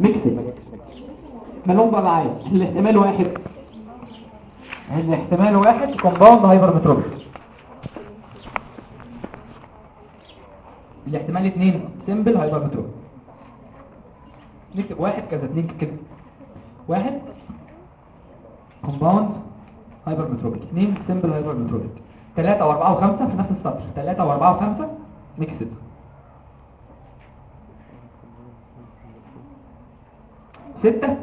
mixed مالهم بقى معايا. الاحتمال واحد. الاحتمال واحد compound hypermetropic الاحتمال اثنين simple hypermetropic نكتب واحد كذا اثنين كده. واحد compound hypermetropic اثنين simple hypermetropic ثلاثة وأربعة وخمسة في نفس السطر ثلاثة وأربعة وخمسة mixed ستة؟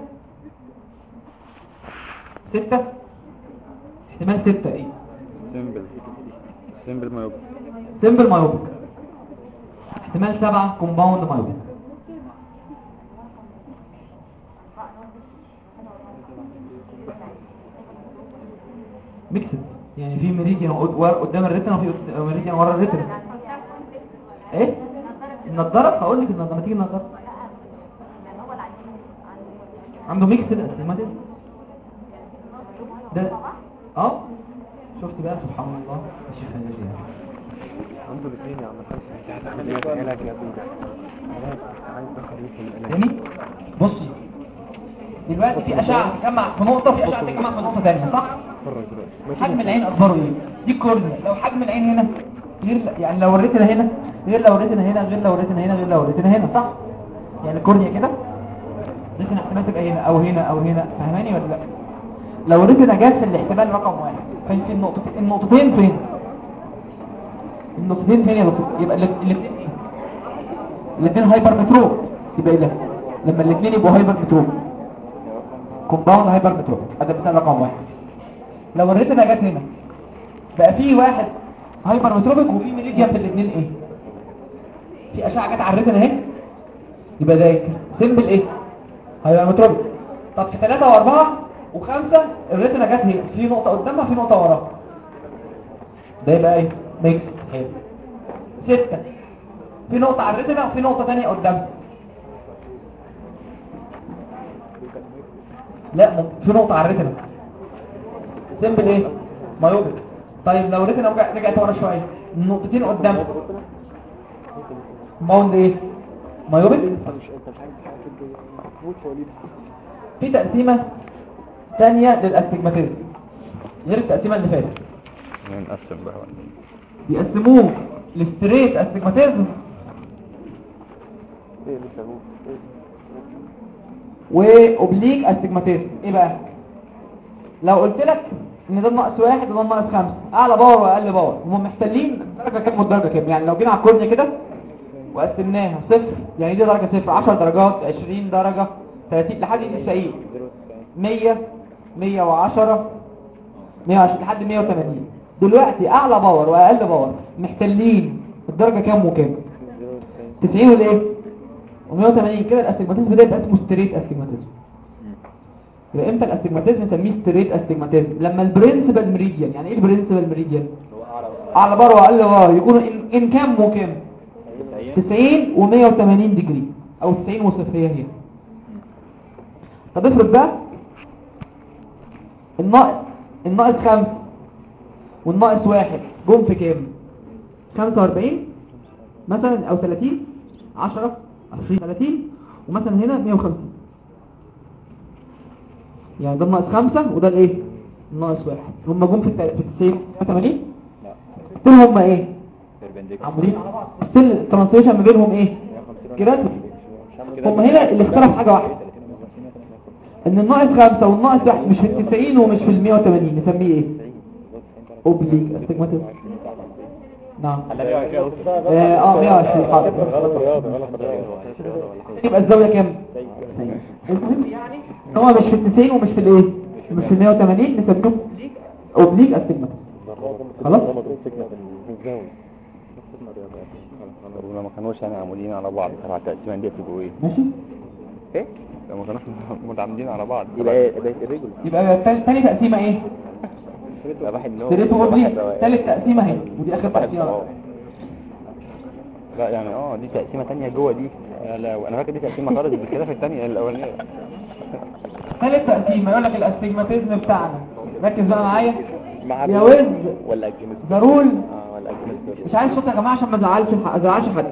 ستة؟ احتمال ستة إيه؟ simple. simple myo simple myopic احتمال سبعة compound myopic mixed. يعني في meridian قدام ال retina وفي meridian ورا ال retina إيه؟ النضارة؟ هقول لك النضارة. لما تيجي النضارة. عنده mixed astigmat ده آه. شفت بقى سبحان الله يا شيخ خليل يعني أنتوا الاثنين يا عم الحاج هتعمل إيه يا ابني أنا عايز اخليكم الالات تاني بص دلوقتي في أشعة تجمع في نقطة في أشعة تجمع في نقطة ثانية صح؟ حجم العين اخباره إيه دي الكورنيا لو حجم العين هنا غير يعني لو وريتنا هنا غير لو وريتنا هنا غير لو وريتنا هنا غير لو وريتنا هنا صح؟ يعني الكورنيا كده. ممكن احتمال تبقى هنا أو هنا أو هنا. فاهماني ولا لا؟ لو ال retina جت في الاحتمال رقم واحد. في النقطتين النقطتين فين؟ النقطتين فين يا دكتور يبقى الاثنين الاثنين hypermetrope يبقى إيه ده؟ لما الاثنين يبقوا hypermetrope compound hypermetrope هذا مثال رقم واحد. لو ال retina جت هنا بقى في واحد hypermetropic وفي meridian في الاثنين إيه؟ في أشعة جت على ال retina أهي. يبقى ده simple إيه؟ hypermetropic طب في ثلاثة وأربعة وخمسة ال retina جت هنا. في نقطة قدامها في نقطة وراها. ده يبقى إيه؟ ميكس. حلو. ستة. في نقطة على ال retina وفي نقطة تانية قدامها. لا في نقطة على ال retina simple إيه؟ myopic طيب لو retina رجع- رجعت ورا شوية. النقطتين قدامها pound إيه؟ myopic في تقسيمة تانية لل astigmatism. غير التقسيمة اللي فاتت. نقسم بقى بيقسموه ل straight astigmatism. إيه اللي سابوه؟ إيه و oblique astigmatism. إيه بقى؟ لو قلت لك إن ده الناقص واحد وده الناقص خمسة. أعلى power وأقل power. هم محتلين درجة كام والدرجة كام؟ يعني لو جينا على ال cornea كده وقسمناها صفر. يعني دي درجة صفر. 10 درجات 20 درجة 30 لحد 90 100 110 120 لحد 180 دلوقتي أعلى power وأقل power. محتلين. الدرجة كام وكام؟ 90 والايه و180 كده ال astigmatism ده يبقى اسمه straight astigmatism يبقى إمتى ال astigmatism نسميه straight astigmatism لما ال principal meridian يعني إيه ال principal meridian أعلى power. وأقل power. يكونوا إن, إن كام وكام؟ 90 و180 degree أو 90 وصفر هي. هي طب افرض بقى الناقص الناقص 5 والناقص واحد. جم في كام؟ 45 مثلا أو 30 10 20 30 ومثلا هنا 150 يعني ده الناقص 5 وده الإيه؟ الناقص واحد. هم جم في الت- في 90 180 لا. دول هم إيه؟ عموديين على بعض. still ال transition ما بينهم إيه؟ gradual هم هنا اللي اختلف حاجة واحدة. إن الناقص خمسة والناقص واحد مش في التسعين ومش في المية وتمانين نسميه إيه؟ oblique astigmatism نعم. آه آه، 120 حاضر. يبقى الزاوية كام المهم يعني هو مش في التسعين ومش في الإيه؟ مش في المية وتمانين نسميه اوبليك استجماتيزم خلاص؟ ولو ما كانوش يعني عمودين على بعض. تبع التقسيمه دي تبقوا إيه؟ ماشي. إيه؟ لو ما كانوش متعامدين على بعض. يبقى إيه؟ يبقى الرجل. يبقى تاني تاني تقسيمة إيه؟ واحد. تالت تقسيمة أهي. ودي آخر سواء. لا يعني آه دي تقسيمة تانية جوه دي. لا أنا فاكر دي تقسيمة خالص بخلاف الثانية الأولانية. ثالث تقسيمة. يقول لك ال astigmatism بتاعنا. ركز بقى معايا. مع يا with. ولا against مش عايز صوت يا جماعة عشان ما ازعلش حد.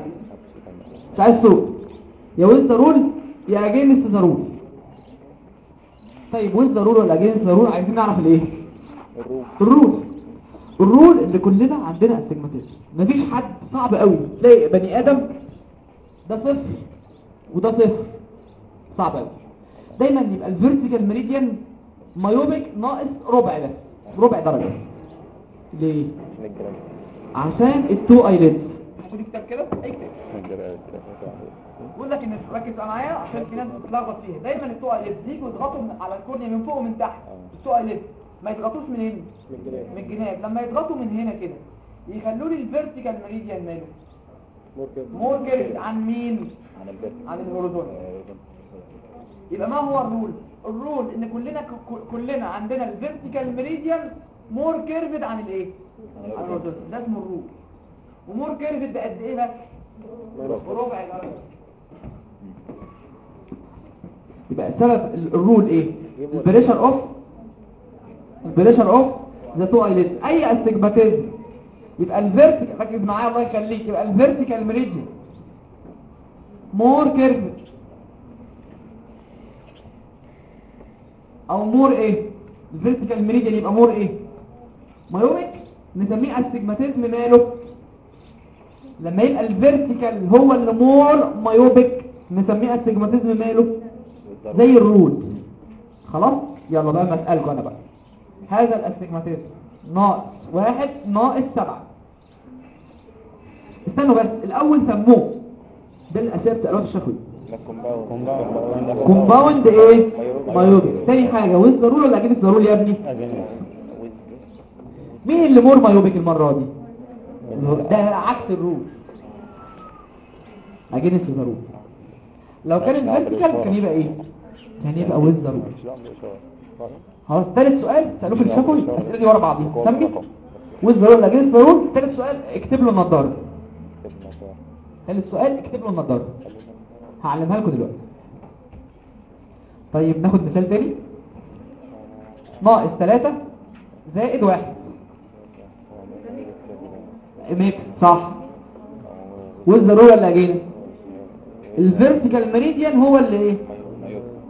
مش عايز صوت. يا with the rule يا against the rule طيب with the rule ولا against the rule عايزين نعرف الإيه؟ ال rule. ال rule. اللي كلنا عندنا astigmatism مفيش حد صعب قوي. تلاقي بني آدم ده صفر وده صفر. صعب قوي. دايما يبقى ال vertical meridian myopic ناقص ربع بس ربع درجة. ليه؟ عشان ال two eyelids خد كتاب كده؟ اكتب. بقول لك إن ركز معايا عشان في ناس بتتلخبط فيها. دايما ال two eyelids يجوا يضغطوا على ال cornea من فوق ومن تحت. ال two eyelids ما يضغطوش من هنا. من الجناب. لما يضغطوا من هنا كده يخلوا لي ال vertical meridian ماله. more curved عن مين؟ عن ال horizontal. يبقى ما هو ال rule؟ ال rule إن كلنا كلنا عندنا ال vertical meridian more curved عن الإيه؟ عن ال horizontal ده اسمه ال rule و more curved ده قد إيه بس؟ ربع درجه يبقى سبب ال- ال rule إيه؟ ال pressure of ال pressure of the two eyelid أي astigmatism يبقى ال vertical ركز معايا الله يخليك. يبقى ال vertical meridian more curved أو more إيه؟ ال vertical meridian يبقى more إيه؟ myopic نسميه astigmatism ماله. لما يبقى ال vertical هو اللي more myopic نسميه astigmatism ماله. زي ال rule خلاص؟ يلا بقى مسألكم أنا بقى. هذا ال astigmatism ناقص واحد ناقص سبعة. استنوا بس الأول سموه. ده الاسئله بتاع الشفوي compound إيه؟ myopic تاني حاجة with the rule ولا against the rule يا ابني؟ مين اللي more myopic المرة دي؟ ده عكس ال rule against the لو كان ال vertical كان يبقى إيه؟ كان يبقى with the. خلاص ثالث سؤال. سألوه في الشفوي الأسئلة دي ورا بعضيها سامجة؟ with the rule against the ثالث سؤال. اكتب له النضارة. ثالث سؤال. اكتب له النضارة. هعلمها لكم دلوقتي. طيب ناخد مثال تاني. ناقص 3 زائد 1 ميكس صح. with the rule ولا against ال vertical meridian هو اللي إيه؟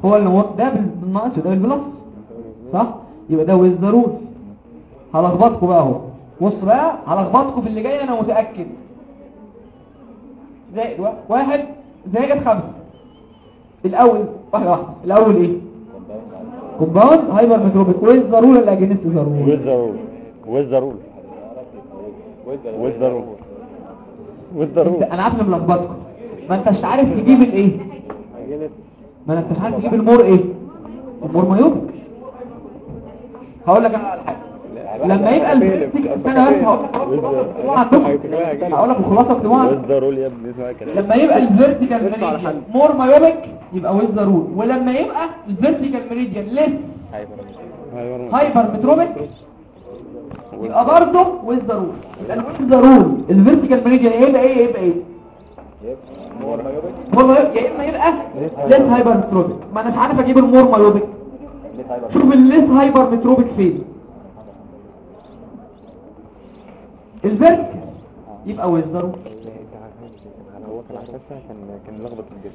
هو اللي ده بال- بالناقص وده بال plus. صح؟ يبقى ده ويز هلخبطكم بقى أهو. بص بقى هلخبطكم في اللي جاي أنا متأكد. زائد وا- واحد زائد خمسة. الأول واحدة واحدة. الأول إيه؟ compound. hypermetropic with the rule rule with the rule the rule أنا عارف اني ملخبطكم ما انتش عارف تجيب الايه؟ ما انتش عارف تجيب ال more إيه؟ ال more myop هقول لك أنا على حاجة. لما يبقى ال vertic استنى بس هقول لك هقول لك الخلاصه لما يبقى ال vertical meridian more myopic يبقى with the rule ولما يبقى ال vertical meridian less hypermetropic يبقى برضه with rule يبقى ال with the rule ال vertical meridian يبقى إيه؟ يبقى إيه؟ more myopic يا إما يبقى less hypermetropic ما أنا مش عارف أجيب ال more myopic شوف ال less hypermetropic فين. ال vertical يبقى with the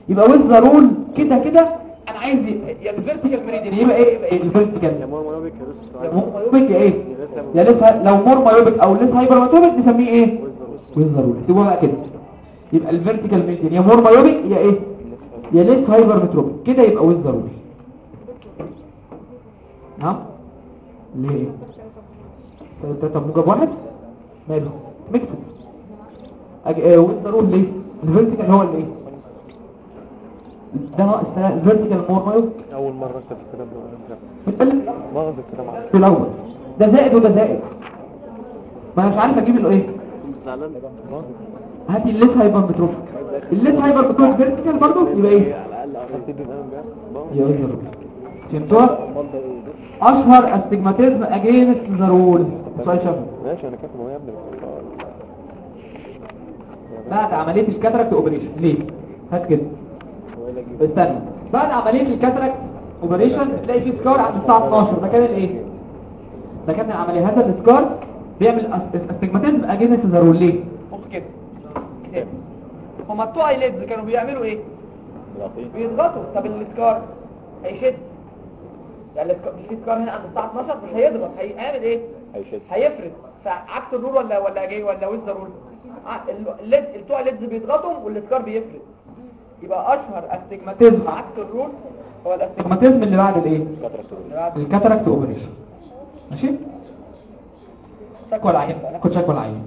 يبقى with the rule كده كده أنا عايز يا ال vertical meridian يبقى إيه؟ يبقى إيه؟ ال vertical يا more myopic يا less إيه؟ يا less hy- لو more myopic أو less hyper myopic نسميه إيه؟ with the rule اكتبوها بقى كده. يبقى ال vertical meridian يا more myopic يا إيه؟ يا less hypermetropic كده يبقى with the rule نعم ليه؟ طب- طب موجب واحد؟ ماله؟ مكتب أج... آه ويز ذا رول ليه الفيرتيكال هو اللي إيه؟ ده ناقص ثلاثة. الفيرتيكال مور مايوبيك أول مرة اكتب الكلام ده بتقلب مغز الكلام في الأول. ده زائد وده زائد. ما أنا مش عارف أجيب الايه هاتي الليس هايبر متروفيك الليس هايبر متروفيك فيرتيكال برضه؟ يبقى إيه؟ يا وزر فهمتوها أشهر astigmatism against the rule ماشي أنا كاتبه يا ابني. بعد عملية ال cataract operation ليه؟ هات كده. استنى بعد عملية ال cataract operation تلاقي في scar عند الساعة 12 ده كان الإيه؟ ده كان العملية هذا ال scar بيعمل astigmatism against the rule ليه؟ كده. كده. هما بتوع eyelids كانوا بيعملوا إيه؟ بيضغطوا. طب ال scar هيشد. يعني ال scar في scar هنا عند الساعة 12 مش هيضغط هيعمل إيه؟ هيشد. هيفرد. فعكس ال rule ولا ولا جاي ولا with rule ال lid بتوع ال lids بيضغطوا وال scar بيفرد. يبقى أشهر astigmatism عكس ال rule هو ال astigmatism اللي بعد الإيه؟ ال cataract operation ماشي؟ شكوى العيان بقى ناخد شكوى العيان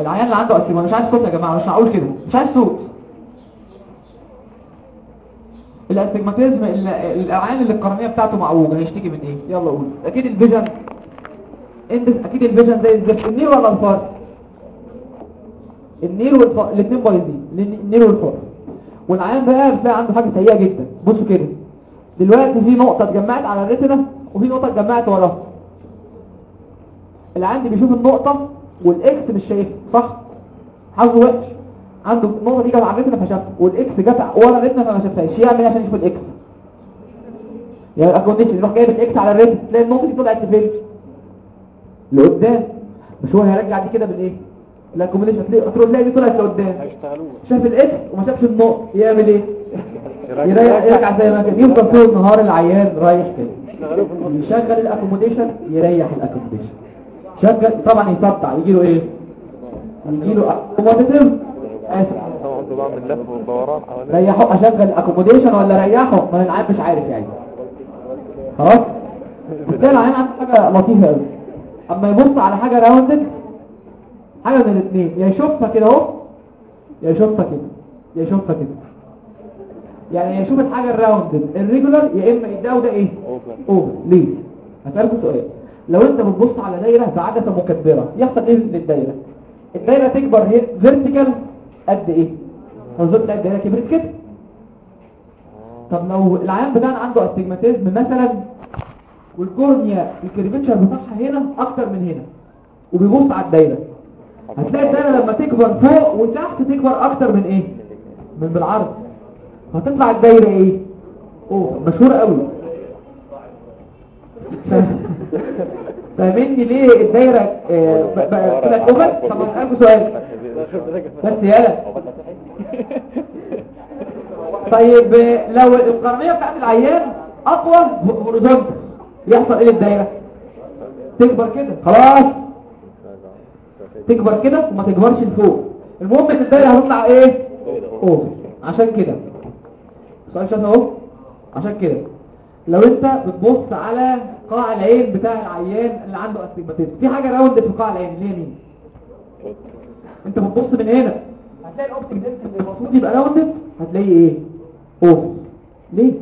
العيان اللي عنده astigmatism مش عايز صوت يا جماعة مش هقول كده. مش عايز صوت. ال astigmatism العيان اللي القرنية بتاعته معوجة هيشتكي من إيه؟ يلا قول. أكيد ال vision. أكيد ال vision زي الزفت. النير ولا الفار؟ النير والفار الاثنين بايظين. ال n- ال near وال far والعيان بقى بتلاقي عنده حاجة سيئة جدا. بصوا كده. دلوقتي في نقطة اتجمعت على ال retina وفي نقطة اتجمعت وراها العيان بيشوف النقطة وال X مش شايفها صح؟ حظه وحش. عنده النقطة دي جت على ال retina فشافها. وال X جت ورا ال retina فما شافهاش يعمل إيه عشان يشوف ال X؟ يعني ال accommodation يروح جايب ال X على ال retina. تلاقي النقطة دي طلعت لفين لقدام. مش هو هيرجع دي كده بالإيه؟ ال accommodation تلاقي تروح تلاقي دي طلعت لقدام. شاف ال X وما شافش النقط يعمل إيه؟ يريح. يرجع زي ما كان. يفضل طول النهار العيان رايح كده. يشغل ال accommodation يريح ال accommodation شغل طبعا يصدع. يجي له إيه؟ يجي له accommodative ريحه. أشغل ال accommodation ولا ريحه؟ ما العيان مش عارف يعني. خلاص؟ تلاقي العيان عنده حاجة لطيفة قوي أما يبص على حاجة rounded حاجة من الاثنين. يا يشوفها كده اهو. يا يشوفها كده. يا يشوفها كده. يعني يشوف الحاجة ال rounded ال regular يا إما ده وده إيه؟ oval ليه؟ هسألكوا سؤال. لو أنت بتبص على دايرة بعدسة مكبرة يحصل إيه للدايرة الدايرة؟ تكبر هي vertical قد إيه؟ هنظن تلاقي الدايره كبرت كده. طب لو العيان بتاعنا عنده astigmatism مثلا وال cornea ال curvature بتاعها هنا أكتر من هنا وبيبص على الدايرة هتلاقي الدايرة لما تكبر فوق وتحت تكبر أكتر من إيه؟ من بالعرض. هتطلع الدايرة إيه؟ أوه مشهورة قوي. فاهمني ليه الدايرة آه، ب- طلعت أوفر؟ طب هسألكوا سؤال. بس يالا طيب آه، لو القرنية بتاعت العيان أقوى هوريزونتال. يحصل إيه للدايرة؟ تكبر كده. خلاص. تكبر كده وما تكبرش لفوق. المهم ان الدايرة هتطلع إيه؟ oval. عشان كده. سؤال شاطر أهو. عشان كده. لو أنت بتبص على قاع العين بتاع العيان اللي عنده astigmatism في حاجة round في قاع العين اللي هي مين؟ أنت بتبص من هنا. هتلاقي ال optic disc اللي المفروض يبقى round هتلاقيه إيه؟ oval ليه؟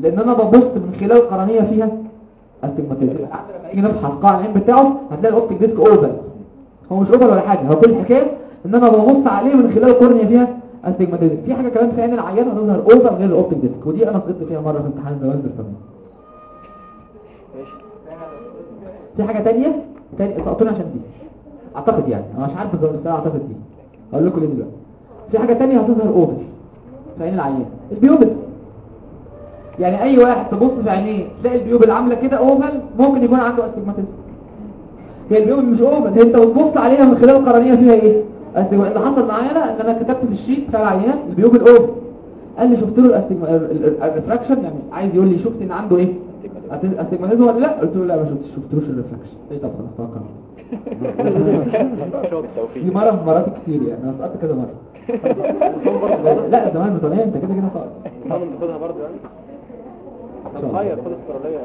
لأن أنا ببص من خلال القرنيه فيها astigmatism. لما نيجي نفحص قاع العين بتاعه هتلاقي ال optic disc oval هو مش oval ولا حاجة هو كل الحكاية ان أنا ببص عليه من خلال القرنيه فيها astigmatism في حاجة كمان في عين العيان هتظهر oval غير ال optic disc ودي أنا سقطت فيها مرة في امتحان زمان بالفهم في حاجة تانية؟ تاني سقطوني عشان دي. أعتقد يعني أنا مش عارف بالظبط أعتقد دي. هقول لكم ليه دلوقتي. في حاجة تانية هتظهر oval في عين العيان ال pupil. يعني أي واحد تبص في عينيه تلاقي ال pupil عاملة كده oval ممكن يكون عنده astigmatism. هي ال pupil مش هي انت بتبص عليها من خلال القرنيه فيها إيه؟ اللي حصل معانا ان أنا كتبت في ال sheet بتاع العيان ال pupil oval قال لي شفت له ال refraction يعني عايز يقول لي شفت إن عنده إيه؟ astigmatism ولا لا؟ قلت له لا ما شفتش شفتلوش ال refraction إيه طب خلاص توكل. دي مرة من مرات كتير يعني. أنا سقطت كذا مرة. لا زمان بطولية أنت كده كده سقط حاول تاخدها برضه يعني. طب غير خد استرالية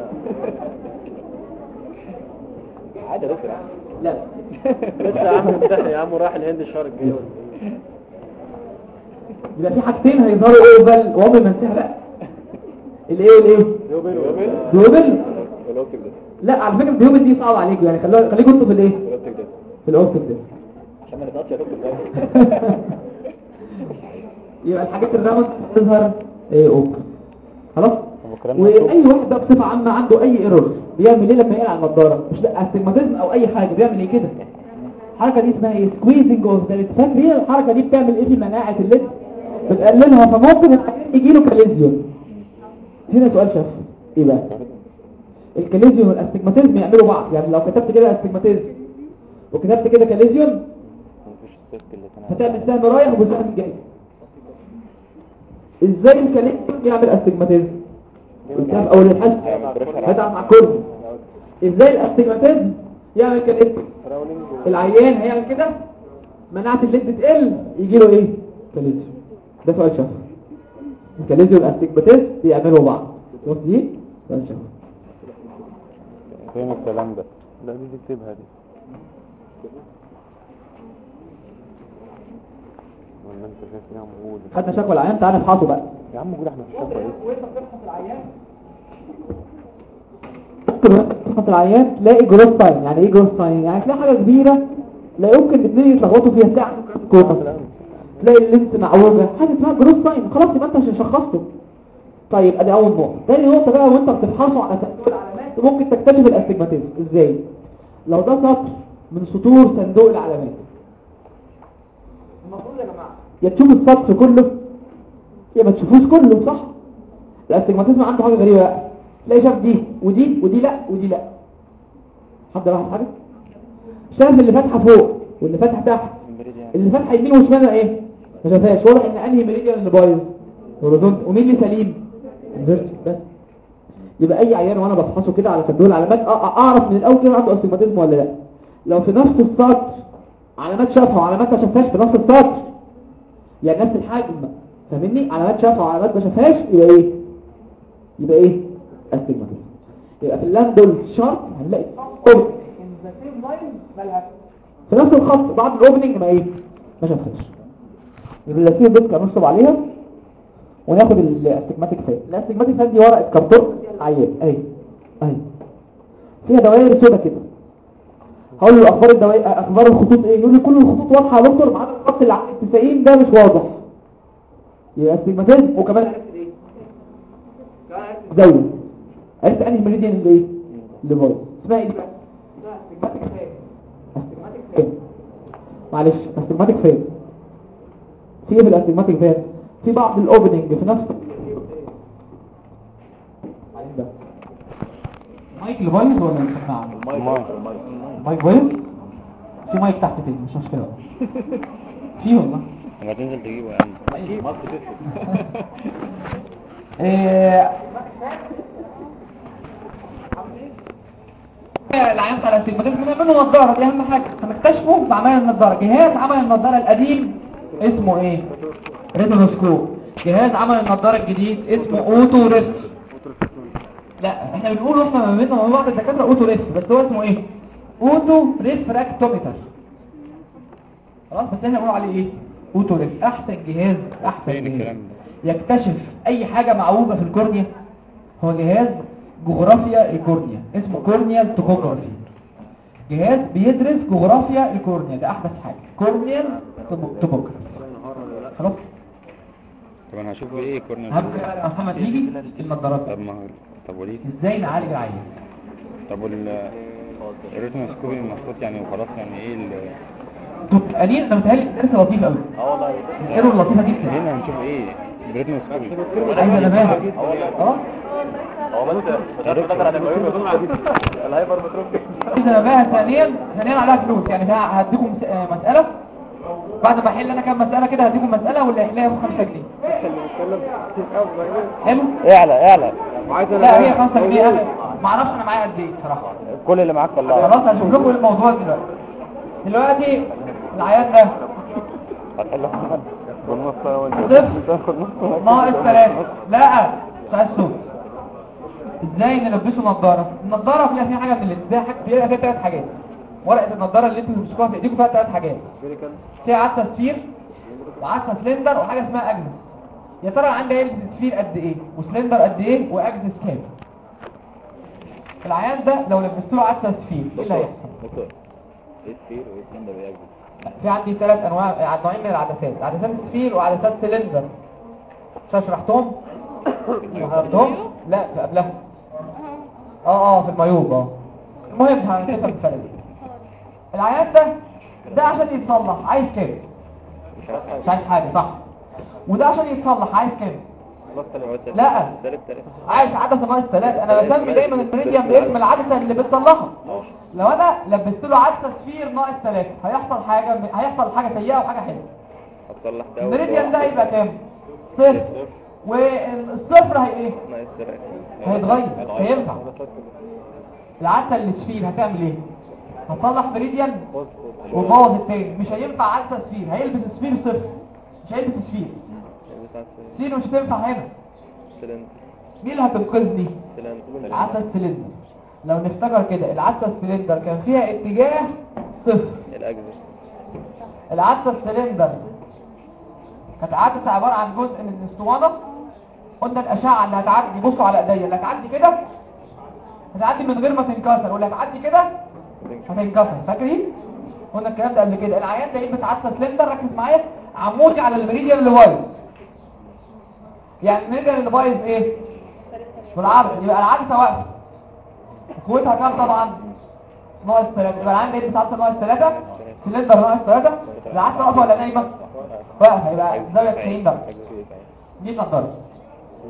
عادي يا دكتور لا. لسه يا عم مفتاح يا عم رايح الهند الشهر الجاي. يبقى في حاجتين هيظهروا اوفل وعمري ما انساها بقى الايه؟ والايه يوبل يوبل بيوبل الاوبتيك ده. لا على فكرة البيوبل دي صعبة عليكم يعني. خلوها خليكم أنتوا في الايه؟ في الاوبتيك ده. عشان ما نتقطش يا دكتور يبقى الحاجات ال round تظهر إيه oval خلاص؟ والكلام؟ وأي واحد بصفة عامة عنده أي error بيعمل إيه لما يقلع النضارة مش لأ astigmatism أو أي حاجة بيعمل إيه كده؟ الحركة دي اسمها إيه؟ squeezing of the فاكر إيه الحركة دي؟ بتعمل إيه في مناعة ال lid بتقللها فممكن يجي له chalazion هنا سؤال شاف إيه بقى؟ ال chalazion وال astigmatism يعملوا بعض. يعني لو كتبت كده astigmatism وكتبت كده chalazion هتعمل سهم رايح وسهم جاي. إزاي ال chalazion يعمل astigmatism؟ الكلام اول الحل هتعمل مع كل. إزاي ال astigmatism يعمل chalazion العيان هيعمل كده. مناعة الليد تقل يجي له إيه؟ chalazion ده سؤال شهير ال chalazion وال astigmatism بيعملوا بعض. شوف دي؟ سؤال شهير فين الكلام ده؟ لا دي تكتبها دي. خدنا شكوى العيان تعالى نفحصه بقى. يا عم موجود إحنا في الشقه إيه؟ وانت بتفحص العيان. تفحص العيان تلاقي gross sign. يعني إيه gross sign؟ يعني تلاقي حاجة كبيرة لا يمكن الاثنين يتلخبطوا فيها تلاقي عنده cornea تلاقي ال lens معوجة. حاجة اسمها gross sign. خلاص يبقى انت مش شخصته. طيب ادي اول نقطة. تاني نقطة بقى وانت بتفحصه على صندوق العلامات ممكن تكتشف الاستجماتيزم إزاي؟ لو ده سطر من سطور صندوق العلامات. المفروض يا جماعة. يا تشوف السطر كله يا ما تشوفوش كله صح؟ الاستجماتيزم عنده حاجة غريبة بقى. تلاقي شاف دي ودي ودي لا ودي لا. حد لاحظ حاجة؟ شاف اللي فاتحة فوق واللي فاتحة تحت؟ اللي فاتحة يمين وشمال إيه؟ ما شافهاش واضح إن أنهي ميريديان اللي بايظ؟ ومين اللي سليم؟ بس. يبقى أي عيان وأنا بفحصه كده على أ- أ- أعرف من الأول كده عنده استجماتيزم ولا لأ؟ لو في نفس السطر علامات شافها وعلامات ما شافهاش في نفس السطر يعني نفس الحجم. فاهمني علامات شافها وعلامات ما شافهاش يبقى إيه؟ يبقى إيه؟ استجماتيزم يبقى في اللاندول شارت هنلاقي أوبن. في نفس الخط بعد ال opening ما إيه؟ ما شافهاش. ال Placido disc هنشطب عليها وناخد ال astigmatic fan ال astigmatic fan دي ورقة كرتون. عيان أهي. أهي. فيها دوائر سودا كده. هقول له أخبار الدوائر أخبار الخطوط إيه؟ يقول لي كل الخطوط واضحة يا دكتور ما عدا الخط اللي عند 90 ده مش واضح. يبقى astigmatism وكمان عرفت إيه زاويه عرفت أنهي meridian اللي إيه اللي باظ اسمها إيه دي بقى فين فين معلش استجماتيك فين في إيه في الاستجماتيك فين في بعض الأوبننج في نفس مايك اللي بايظ ولا السماعه المايك مايك. بايظ في مايك تحت تاني مش مشكلة. في والله. لما تنزل تجيبه يا عم. إيه، العيان بتاع ال astigmatism بنعمله نظارة دي أهم حاجة. هنكتشفه بعمل النظارة. جهاز عمل النظارة القديم اسمه إيه؟ retinoscope جهاز عمل النظارة الجديد اسمه auto ref لا إحنا بنقول إحنا ما بيننا وبين بعض الدكاترة auto ref بس هو اسمه إيه؟ auto refractometer خلاص بس إحنا بنقول عليه إيه؟ auto ref احسن جهاز احسن جهاز يكتشف أي حاجة معوجة في ال cornea. هو جهاز جغرافيا ال cornea اسمه corneal topography جهاز بيدرس جغرافيا ال cornea ده أحدث حاجة. corneal topography خلاص؟ طب أنا هشوف إيه هبدأ يا محمد يجي النظارات. طب ما طب وليه إزاي نعالج العيان؟ طب وال ال retinoscopy المفروض يعني وخلاص يعني إيه قليل أنا متهيألي الدرس لطيف قوي آه والله. الحلو اللطيفة جدا هنا هنشوف إيه؟ ال retinoscopy عايز نباهة آه هو بس مش فاكر هتبقى يوم يكون ال hypermetrope عايز نباهة ثانيا ثانيا عليها فلوس. يعني ده هديكم آه، مسألة. بعد ما أحل أنا كام مسألة كده هديكم مسألة واللي يحلها ياخد 5 جنيه. حلو؟ اعلى اعلى. لا هي 5 جنيه. أنا ما أعرفش أنا معايا قد إيه بصراحة. كل اللي معاك طلعه خلاص هشوف لكم الموضوع دلوقتي. دلوقتي العيان ده ناقص 3 لا عايز صوت إزاي نلبسه نظارة؟ النظارة فيها فيها حاجة من اللي إزاي حاجة فيها فيها ثلاث حاجات. ورقة النظارة اللي أنتوا بتمسكوها في ايديكم فيها ثلاث حاجات. فيها عدسة sphere وعدسة سلندر وحاجة اسمها اجنس يا ترى عندي عدسه sphere قد إيه؟ وسلندر قد إيه؟ واجنس كام؟ العيان ده لو لبست له عدسة sphere إيه اللي هيحصل؟ إيه ال sphere وإيه السندر وإيه axis في عندي ثلاث أنواع نوعين من العدسات. عدسات sphere وعدسات سلندر. مش شرحتهم شرحتهم لا في قبلها. آه آه في ال myope آه. المهم هنكتب الفرق العيان ده ده عشان يتصلح عايز كام مش عايز حاجة صح. وده عشان يتصلح عايز كام لا. عايز عدسه ناقص ثلاثة أنا بسمي دايما ال meridian باسم العدسه اللي بتصلحها لو أنا لبست له عدسه sphere ناقص ثلاثة هيحصل حاجة هيحصل حاجة سيئة وحاجه حلوة. هتصلح ده ال meridian ده هيبقى كام؟ صفر. والصفر هي إيه؟ هيتغير هينفع العدسه اللي sphere هتعمل إيه؟ هتصلح meridian؟ وتبوظ التاني. مش هينفع عدسه sphere هيلبس sphere صفر. مش هيلبس sphere sphere مش هتنفع هنا مين اللي هتنقذني العدسه السلندر لو نفتكر كده العدسه السلندر كان فيها اتجاه صفر. ال axis العدسه السلندر كانت عدسه عبارة عن جزء من الأسطوانة. قلنا الأشعة اللي هتعدي بصوا على إيديا اللي هتعدي كده هتعدي من غير ما تنكسر واللي هتعدي كده هتنكسر. فاكرين؟ قلنا الكلام ده قبل كده. العيان ده يلبس عدسه سلندر ركز معايا عمودي على ال meridian اللي بايظ يعني ال meridian اللي بايظ إيه بالعرض يبقى العدسه واقفه قوتها كام طبعا؟ ناقص 3 يبقى العيان بيلبس عدسه ناقص 3 سلندر ناقص 3 العدسه واقفه ولا نايمة؟ واقفة. يبقى زاويه 90 درجه دي نظاره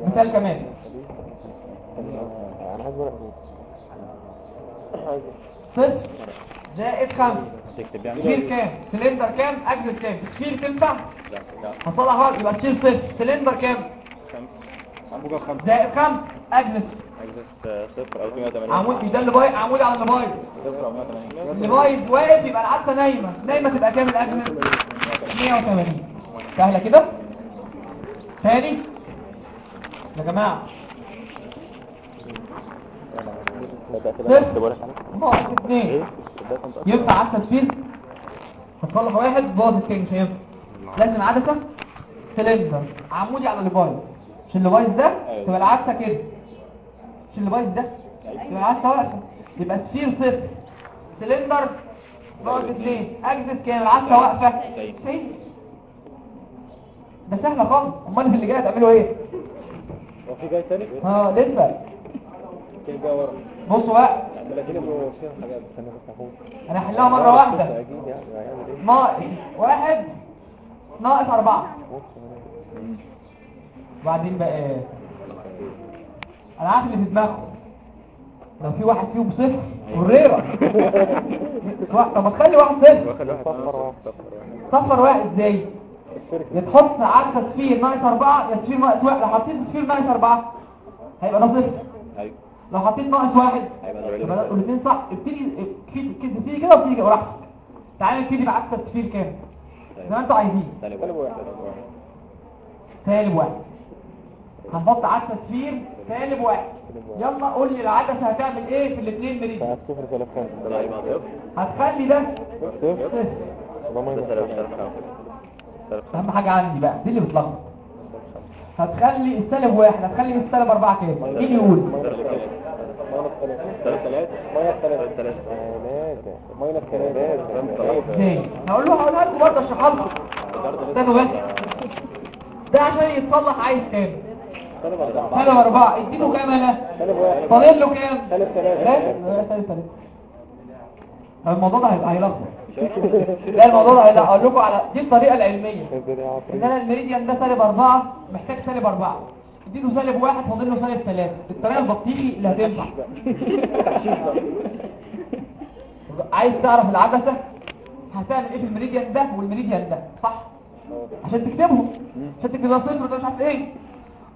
مثال كمان. صفر زائد 5 تكتب يعني sphere كام؟ سلندر كام؟ axis كام؟ sphere تنفع. غلط. يبقى تشيل صفر سلندر كام؟ موجب خمسة. زائد 5 اجزل اجزت صفر أو 180 عمود مش ده اللي بايظ عمود على اللي بايظ. صفر أو 180 اللي بايظ واقف يبقى العدسة نايمة. نايمة تبقى كام ال axis 180 سهلة كده؟ تاني؟ يا جماعة. صفر. ناقص اثنين ينفع عدسة sphere هتصلح واحد باظ التاني مش هينفع. لازم عدسه سلندر عمودي على اللي بايظ. مش اللي بايظ ده تبقى العدسه كده. مش اللي بايظ ده تبقى العدسه واقفه يبقى sphere صفر. سلندر ناقص اتنين. axis كام؟ العدسة واقفة. سي ده سهلة خالص. أمال اللي جاي هتعملوا إيه؟ هو في جاي تاني؟ آه لسه. في جاي ورا. بصوا بقى. أنا هحلها مرة واحدة. أكيد يعني إيه؟ ناقص واحد ناقص أربعة. وبعدين بقى إيه؟ أنا عارف اللي في دماغه. لو في واحد فيهم صفر وريرة واحد- طب ما تخلي واحد صفر. صفر واحد صفر صفر واحد إزاي؟ يتحط عدد تصفير ناقص أربعة يا تصفير ناقص واحد. لو حطيت تصفير ناقص أربعة هيبقى ده صفر. أيوه. لو حطيت ناقص واحد هيبقى يبقى الاثنين صح. ابتدي ابتدي كده ابتدي كده وابتدي كده براحتك. تعالى نبتدي بعدد تصفير كام؟ زي ما أنتوا عايزين. سالب واحد واحد. سالب واحد. هنحط عدد تصفير سالب واحد. يلا قول لي العدسة هتعمل إيه في الاثنين مريض؟ صفر هتخلي ده. صفر أهم حاجة عندي بقى دي اللي بتلخبط. هتخلي السالب واحد هتخلي السالب أربعة كام مين يقول؟ هقول له هقولها لكم برضه اشرحها لكم استنوا بس. ده عشان يتصلح عايز كام سالب أربعة إديله كام واحد فاضل له كام؟ سالب ثلاثة الموضوع ده هيبقى هيلخبط. لا الموضوع ده أقول لكم على دي الطريقة العلمية. ان أنا ال meridian ده سالب أربعة محتاج سالب أربعة. إديله سالب واحد فاضل له سالب ثلاثة. الطريقة البطيخي اللي هتنفع عايز تعرف العدسة هتعمل إيه في ال meridian ده وال meridian ده؟ صح؟ عشان تكتبهم عشان تكتب ده صفر وده مش عارف إيه.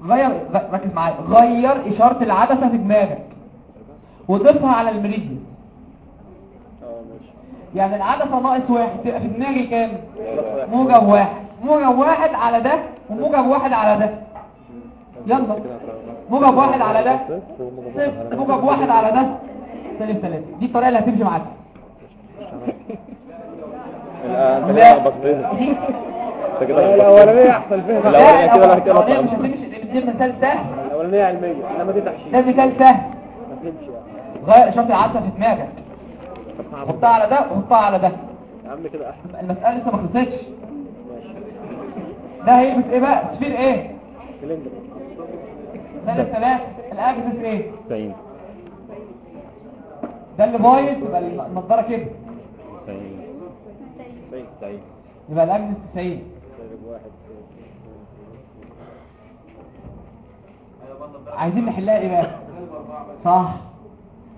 غير ركز معايا. غير إشارة العدسة في دماغك. وضيفها على الميريديان يعني العدسة ناقص واحد تبقى في دماغي كام؟ موجب واحد. موجب واحد على ده وموجب واحد على ده. يلا. موجب واحد على ده. صفر موجب واحد على ده. سالب ثلاثة دي الطريقة اللي هتمشي معاك. الآن لا كده الأولانية أحسن فيها الأولانية كده ولا كده دي مثال سهل الأولانية علمية إنما دي تحشيش. ده مثال سهل ما تمشي غير اشارة العدسة في دماغك. حطها على ده وحطها على ده. يا عم كده أحسن. المسألة لسه ما خلصتش. ده هيلبس إيه بقى؟ تشفير إيه؟ سلندر ثلاث الاجهزة إيه؟ 90 ده اللي بايظ يبقى النضارة كده. 90 90 يبقى الاجهزة 90 سالب واحد. عايزين نحلها إيه بقى؟ صح.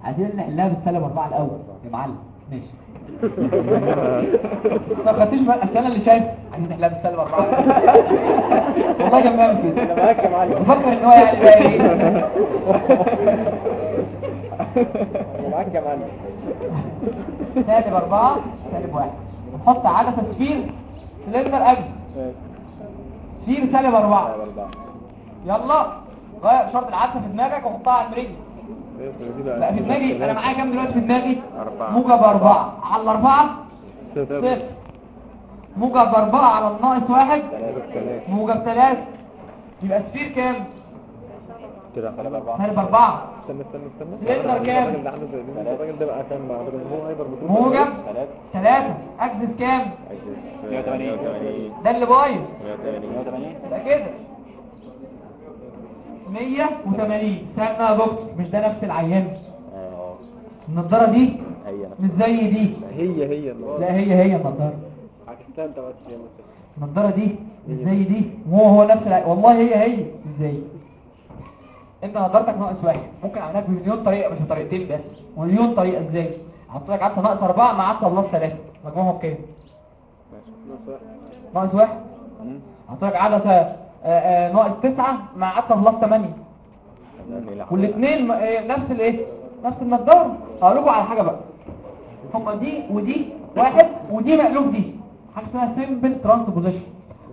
عايزين نحلها بالسالب أربعة الأول. يا معلم. ماشي. ما خدتش بقى السنة اللي شايف. عايزين نحلها بالسالب أربعة. والله كان أنا معاك يا معلم. بفكر إن هو يعني بقى إيه معاك يا معلم. سالب أربعة سالب واحد. نحط عدسة sphere cylinder axis. sphere سالب أربعة. يلا. غير إشارة العدسة في دماغك وحطها على المريض لا في دماغي. أنا معايا كام دلوقتي في دماغي. موجب أربعة. على الأربعة؟ صفر موجب أربعة على الناقص واحد؟ موجب ثلاثة. يبقى sphere كام؟ كده. سالب أربعة. سالب أربعة. استنى استنى استنى. سلندر كام؟ الراجل ده ده بقى كام الراجل هو hyper موجب ثلاثة. axis كام؟ 180 ده اللي بايظ. 180 يبقى كده. 180 استنى يا دكتور مش ده نفس العيان. آه. النضارة دي؟ مش زي دي. هي هي لا هي هي النضارة. عكستها انت بس يا النضارة. دي؟ مش زي دي. وهو هو نفس العيان والله هي هي. مش زي. انت نضارتك ناقص واحد. ممكن اعملها بمليون طريقة مش بطريقتين بس. مليون طريقة إزاي؟ أحط لك عدسة ناقص أربعة مع عدسة plus ثلاثة مجموعهم كام؟ ناقص واحد. أحط لك عدسة آه، آه، ناقص تسعة مع عدسة plus ثمانية والاثنين م- آه، نفس الإيه؟ نفس النضاره هقول لكم على حاجة بقى. هما دي ودي واحد ودي مقلوب دي. حاجة اسمها simple transposition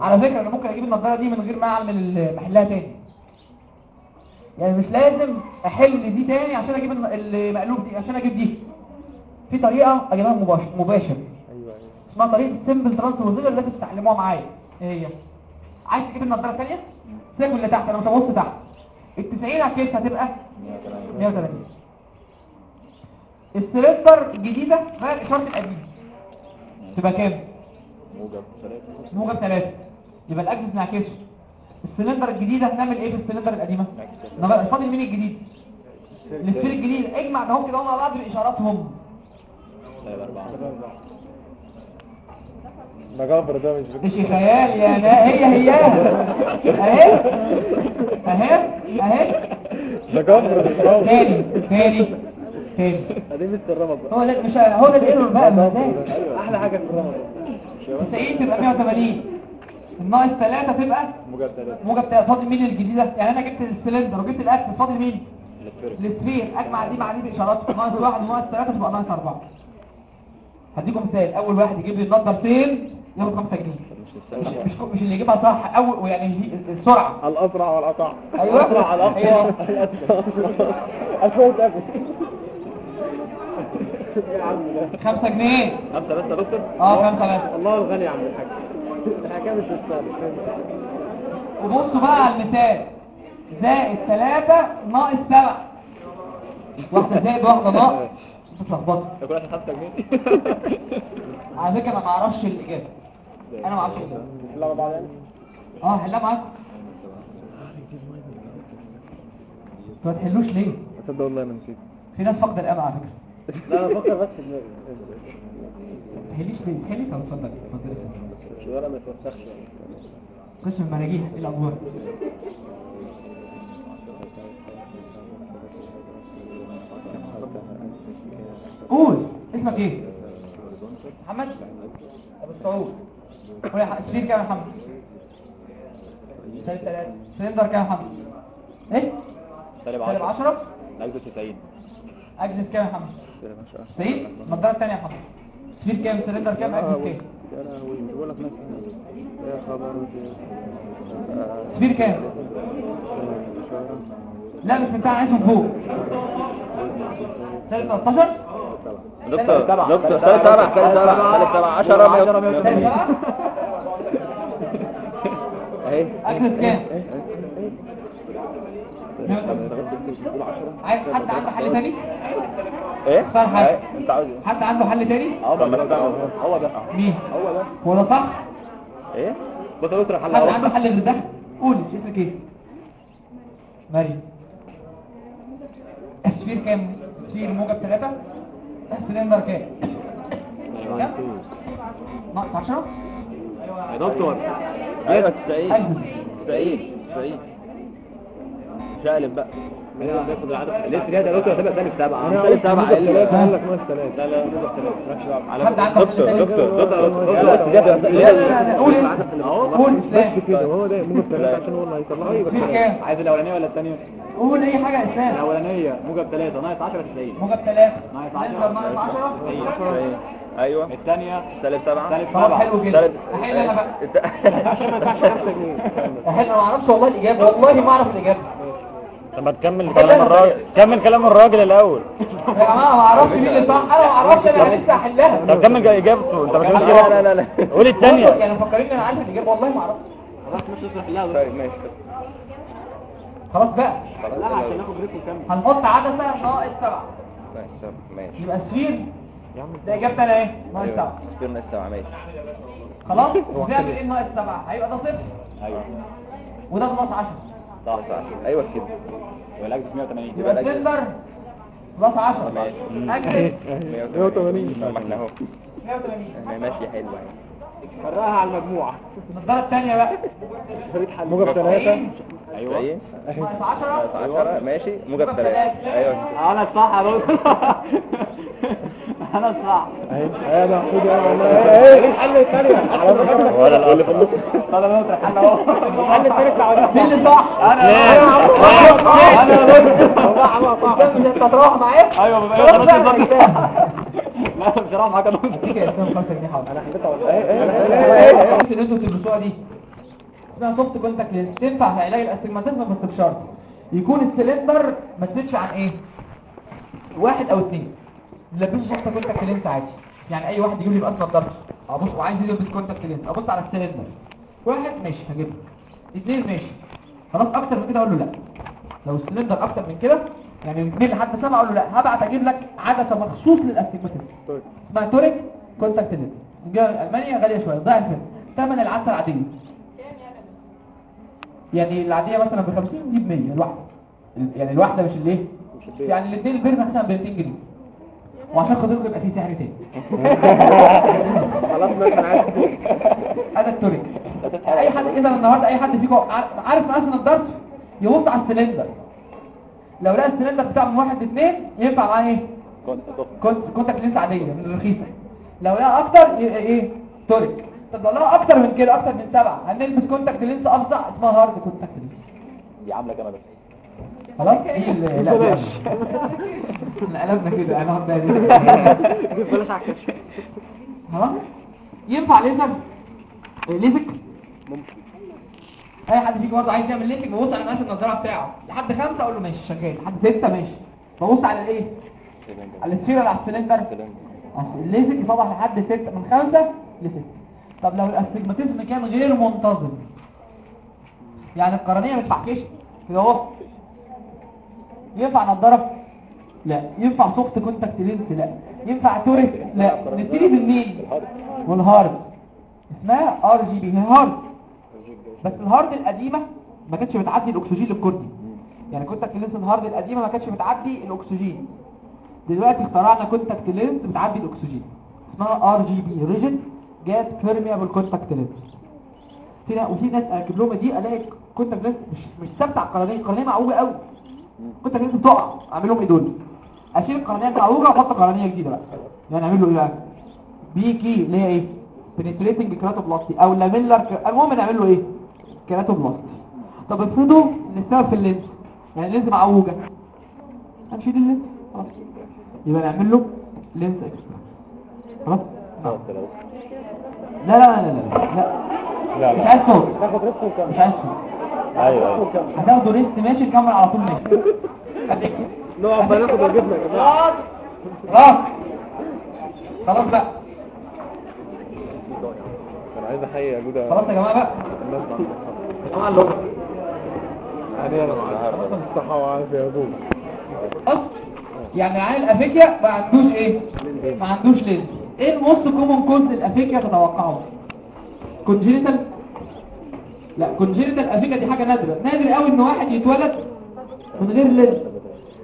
على فكرة أنا ممكن أجيب النضاره دي من غير ما أعمل محلها تاني. يعني مش لازم أحل دي تاني عشان أجيب المقلوب دي عشان أجيب دي. في طريقة اجيبها مباشر مباشر. أيوه أيوه. اسمها طريقة ال simple transposition اللي لازم تتعلموها معايا. إيه هي؟ عايز تجيب النضارة الثانية سيب اللي تحت أنا مش هبص تحت. ال 90 على ال axis هتبقى 130 السلندر الجديدة غير إشارة القديم تبقى كام؟ موجب ثلاثة. موجب 3 يبقى ال axis نعكسه السلندر الجديدة هنعمل إيه في السلندر القديمة؟ نغير فاضل مين الجديد؟ ال sphere الجديد. اجمع ده كده مع بعض بإشاراتهم. مجبر ده مش مش خيال يا لا هي هي أهي أهي أهي. مجبر تاني تاني تاني. ادي مستر رمضان هو ده مش هو ده ال error بقى ده أحلى حاجة في رمضان 90 تبقى 180 الناقص 3 تبقى موجب ثلاثة موجب. فاضل مين الجديده يعني أنا جبت السلندر وجبت ال axis فاضل مين؟ ال sphere. أجمع دي مع دي بإشارات. ناقص واحد وناقص ثلاثة تبقى ناقص أربعة. هديكم مثال. أول واحد يجيب لي النضارتين ياخد 5 جنيه مش مش اللي يجيبها صح أول يعني هي- السرعة. الأسرع والاقع أيوة. الأسرع الأقوى. دي. الأسرع. الفوت ابي 5 جنيه. خمسة بس يا دكتور؟ آه 5 بس. الله الغني يا عم الحاج. الحكاية مش مستاهله وبصوا بقى على المثال. زائد 3 ناقص 7 واحدة زائد واحدة ناقص. بتلخبطوا ده كل واحد خمسة جنيه. على فكرة أنا ما أعرفش الإجابة. أنا ما أعرفش الاجابه لا بعدين آه حلها معاكم ما تحلوش ليه؟ تصدق والله أنا نسيت. في ناس فاقده الامل على فكرة. لا أنا بفكر بس في دماغي ما تحليش ليه؟ تحلي طب اتفضل؟ اتفضل الورقه ما توسخش قسم المراجيح إيه الأخبار؟ قول اسمك إيه؟ محمد. أبو السعود قول كام يا محمد؟ سالب ثلاثة سلندر كام يا محمد؟ إيه؟ سالب 10 سالب 10 اجزم 90 اجزم كام يا محمد؟ سالب 10 الثانية يا محمد. سفير كام؟ سلندر كام؟ اجزف كام؟ يا خبر سفير كام؟ لا مش بتاع عايزهم فوق. سالب 13 دكتور دكتور سالب 7 سالب 7 سالب 7 10 10 إيه؟ اكنس إيه؟ كام؟ إيه؟ إيه؟ عايز حد عنده حل تاني؟ إيه؟ فرحة. أنت عاوز حد عنده حل تاني؟ آه ده هو ده. مين؟ هو ده. هو ده صح؟ إيه؟ بطل أكتر حل حد عنده حل غير ده؟ قول شايفك إيه؟ مريم. السفير كام؟ سفير موجب ثلاثة السلندر كام ناقص 10 يا دكتور أيوه 90 أجلس 90 90 شقلب بقى. لسه دكتور هتبقى سبعة أنا سبعة قال لك لا لا دكتور دكتور دكتور قول. قول. بس اسلام كده. هو ده موجب ثلاثة عشان هو اللي هيطلعه. يبقى السفير ثلاثة. كام؟ عايز الأولانية ولا الثانية قول أي حاجة يا اسلام الأولانية موجب ثلاثة ناقص 10 90 موجب 3 ناقص سلندر 10 ناقص 10 أيوه. الثانية؟ سالب سبعة. سالب سبعة. حلو جدا. سالب أحل أنا بقى. عشان ما يدفعش 5 جنيه أحل أنا ما أعرفش والله الإجابة. والله ما أعرف الإجابة. طب ما تكمل كلام الراجل. كمل كلام الراجل الأول. يا جماعة ما أعرفش مين اللي صح. أنا ما أعرفش أنا لسه احلها طب كمل إجابته. أنت ما تقولش لا، لا، لا، لا. قول الثانية. يعني مفكرين ان أنا عارف الإجابة. والله ما اعرف خلاص مش لا طيب ماشي. خلاص بقى. لا عشان ناخد break ونكمل. هنحط عدسه ناقص 7 ماشي ماشي. يبقى ال sphere ده إجابتي أنا إيه؟ ناقص 7 أيوه sphere ناقص سبعة ماشي. خلاص؟ وزائد إيه ناقص 7 هيبقى ده صفر. أيوه. وده ناقص 10 صح صح أيوه كده. والعكس 180 يبقى. ال cylinder plus 10 ماشي. axis. 180 ما إحنا أهو. 180 ماشي حلو يعني فرقها على المجموعة. النضاره الثانية بقى. موجب ثلاثة. أيوه. إيه؟ ناقص 10 10 ماشي. موجب موجب 3 ثلاثة. أيوه. أنا الصح يا أنا محمود يا اهي الحل فكره ولا اللي في النص طب أنا الحل اهو الحل الثاني بتاع مين اللي صح أنا. أنا انت معايا أيوه بقى خلاص بالظبط لا بصراحه معاك يا دكتور دي كده اسمها 5 جنيه حاضر أنا حبيتها بس اللي أنتوا بتلبسوها دي اسمها soft contact lens تنفع في علاج ال astigmatism بس بشرط يكون السلندر ما تزيدش عن إيه واحد أو اثنين لبسوا soft contact lens عادي. يعني أي واحد يقول لي بقى نضارته أبص وعايز يلبس contact lens أبص على السلندر واحد ماشي هجيبه اثنين ماشي. خلاص أكتر من كده أقول له لا. لو السلندر أكتر من كده يعني من لحد سبعه أقول له لا. هبعت أجيب لك عدسه مخصوص لل astigmatism اسمها toric contact lens جاية من ألمانيا غالية شوية. ضعف ثمن العدسه العاديه يعني العادية مثلا ب 50 دي ب 100 الواحدة يعني الواحده مش الايه يعني الاثنين ال pair مثلا ب 200 جنيه. وعشان خاطركم يبقى في سعر تاني. خلاص بقى أنا عارف. هذا ال toric أي حد إذا النهارده أي حد فيكم عارف مقاس الضرب يبص على السلندر. لو لقى السلندر بتاعه من واحد لاثنين ينفع معاه إيه؟ كنت contact lens عادية من الرخيصة. لو لقى أكتر إيه؟ toric طب لو أكتر من كده أكتر من سبعة هنلبس contact lens أفظع؟ اسمها hard contact lens دي عاملة كده بس خلاص؟ دي ال- لا بلاش. إحنا قلبنا كده أنا هبدا بلاش عكس. خلاص؟ ينفع ليزر؟ ليزك؟ ممكن. أي حد فيكم برضه عايز يعمل ليزك ببص على مقاس النظارة بتاعه. لحد خمسة أقول له ماشي شغال. لحد ستة ماشي. ببص على الإيه؟ على السيرة اللي على السلندر الليزك يطلع لحد ستة من خمسة لستة. طب لو الأستجماتيزم كان غير منتظم يعني القرنية متفحكش كده اهو ينفع نضرب لا. ينفع soft contact lens لا. ينفع toric لا. نبتدي بالمين وال hard اسمها RGP هي hard بس ال hard القديمة ما كانتش بتعدي الأكسجين لل cornea يعني contact lens ال hard القديمة ما كانتش بتعدي الأكسجين. دلوقتي اخترعنا contact lens بتعدي الأكسجين. اسمها RGP rigid gas permeable contact lens وفي ناس اركب لهم دي ألاقي contact lens مش مش ثابتة على القرنية. القرنية معوجه قوي contact lens بتقع اعمل لهم إيه دول؟ اشيل القرنيه المعوجه وأحط قرنية جديدة بقى. يعني اعمل له إيه بقى؟ PK اللي هي إيه؟ penetrating keratoplasty أو lamellar المهم نعمل له إيه؟ keratoplasty طب افرضوا ان السبب في ال lens يعني ال lens معوجة. هنشيل ال lens خلاص. يبقى نعمل له lens extraction خلاص؟ لا لا لا لا لا لا. مش لا. عايز صوت. تاخد rest وكمل. مش عايز صوت. أيوه. أيوه هتاخدوا rest ماشي نكمل على طول ماشي. نقف بقى ناخد واجبنا يا جماعة خلاص. خلاص بقى. أنا عايز أحيي يا جودة. خلاص يا جماعة بقى. الناس طبعا اللغة يعني أنا الصحه والعافيه يا جوده يعني عيل ال aphakia ما عندوش إيه؟ ما عندوش lens. إيه الموست كومون كوز لل aphakia تتوقعه؟ congenital لا congenital aphakia دي حاجة نادرة. نادر قوي إن واحد يتولد من غير lens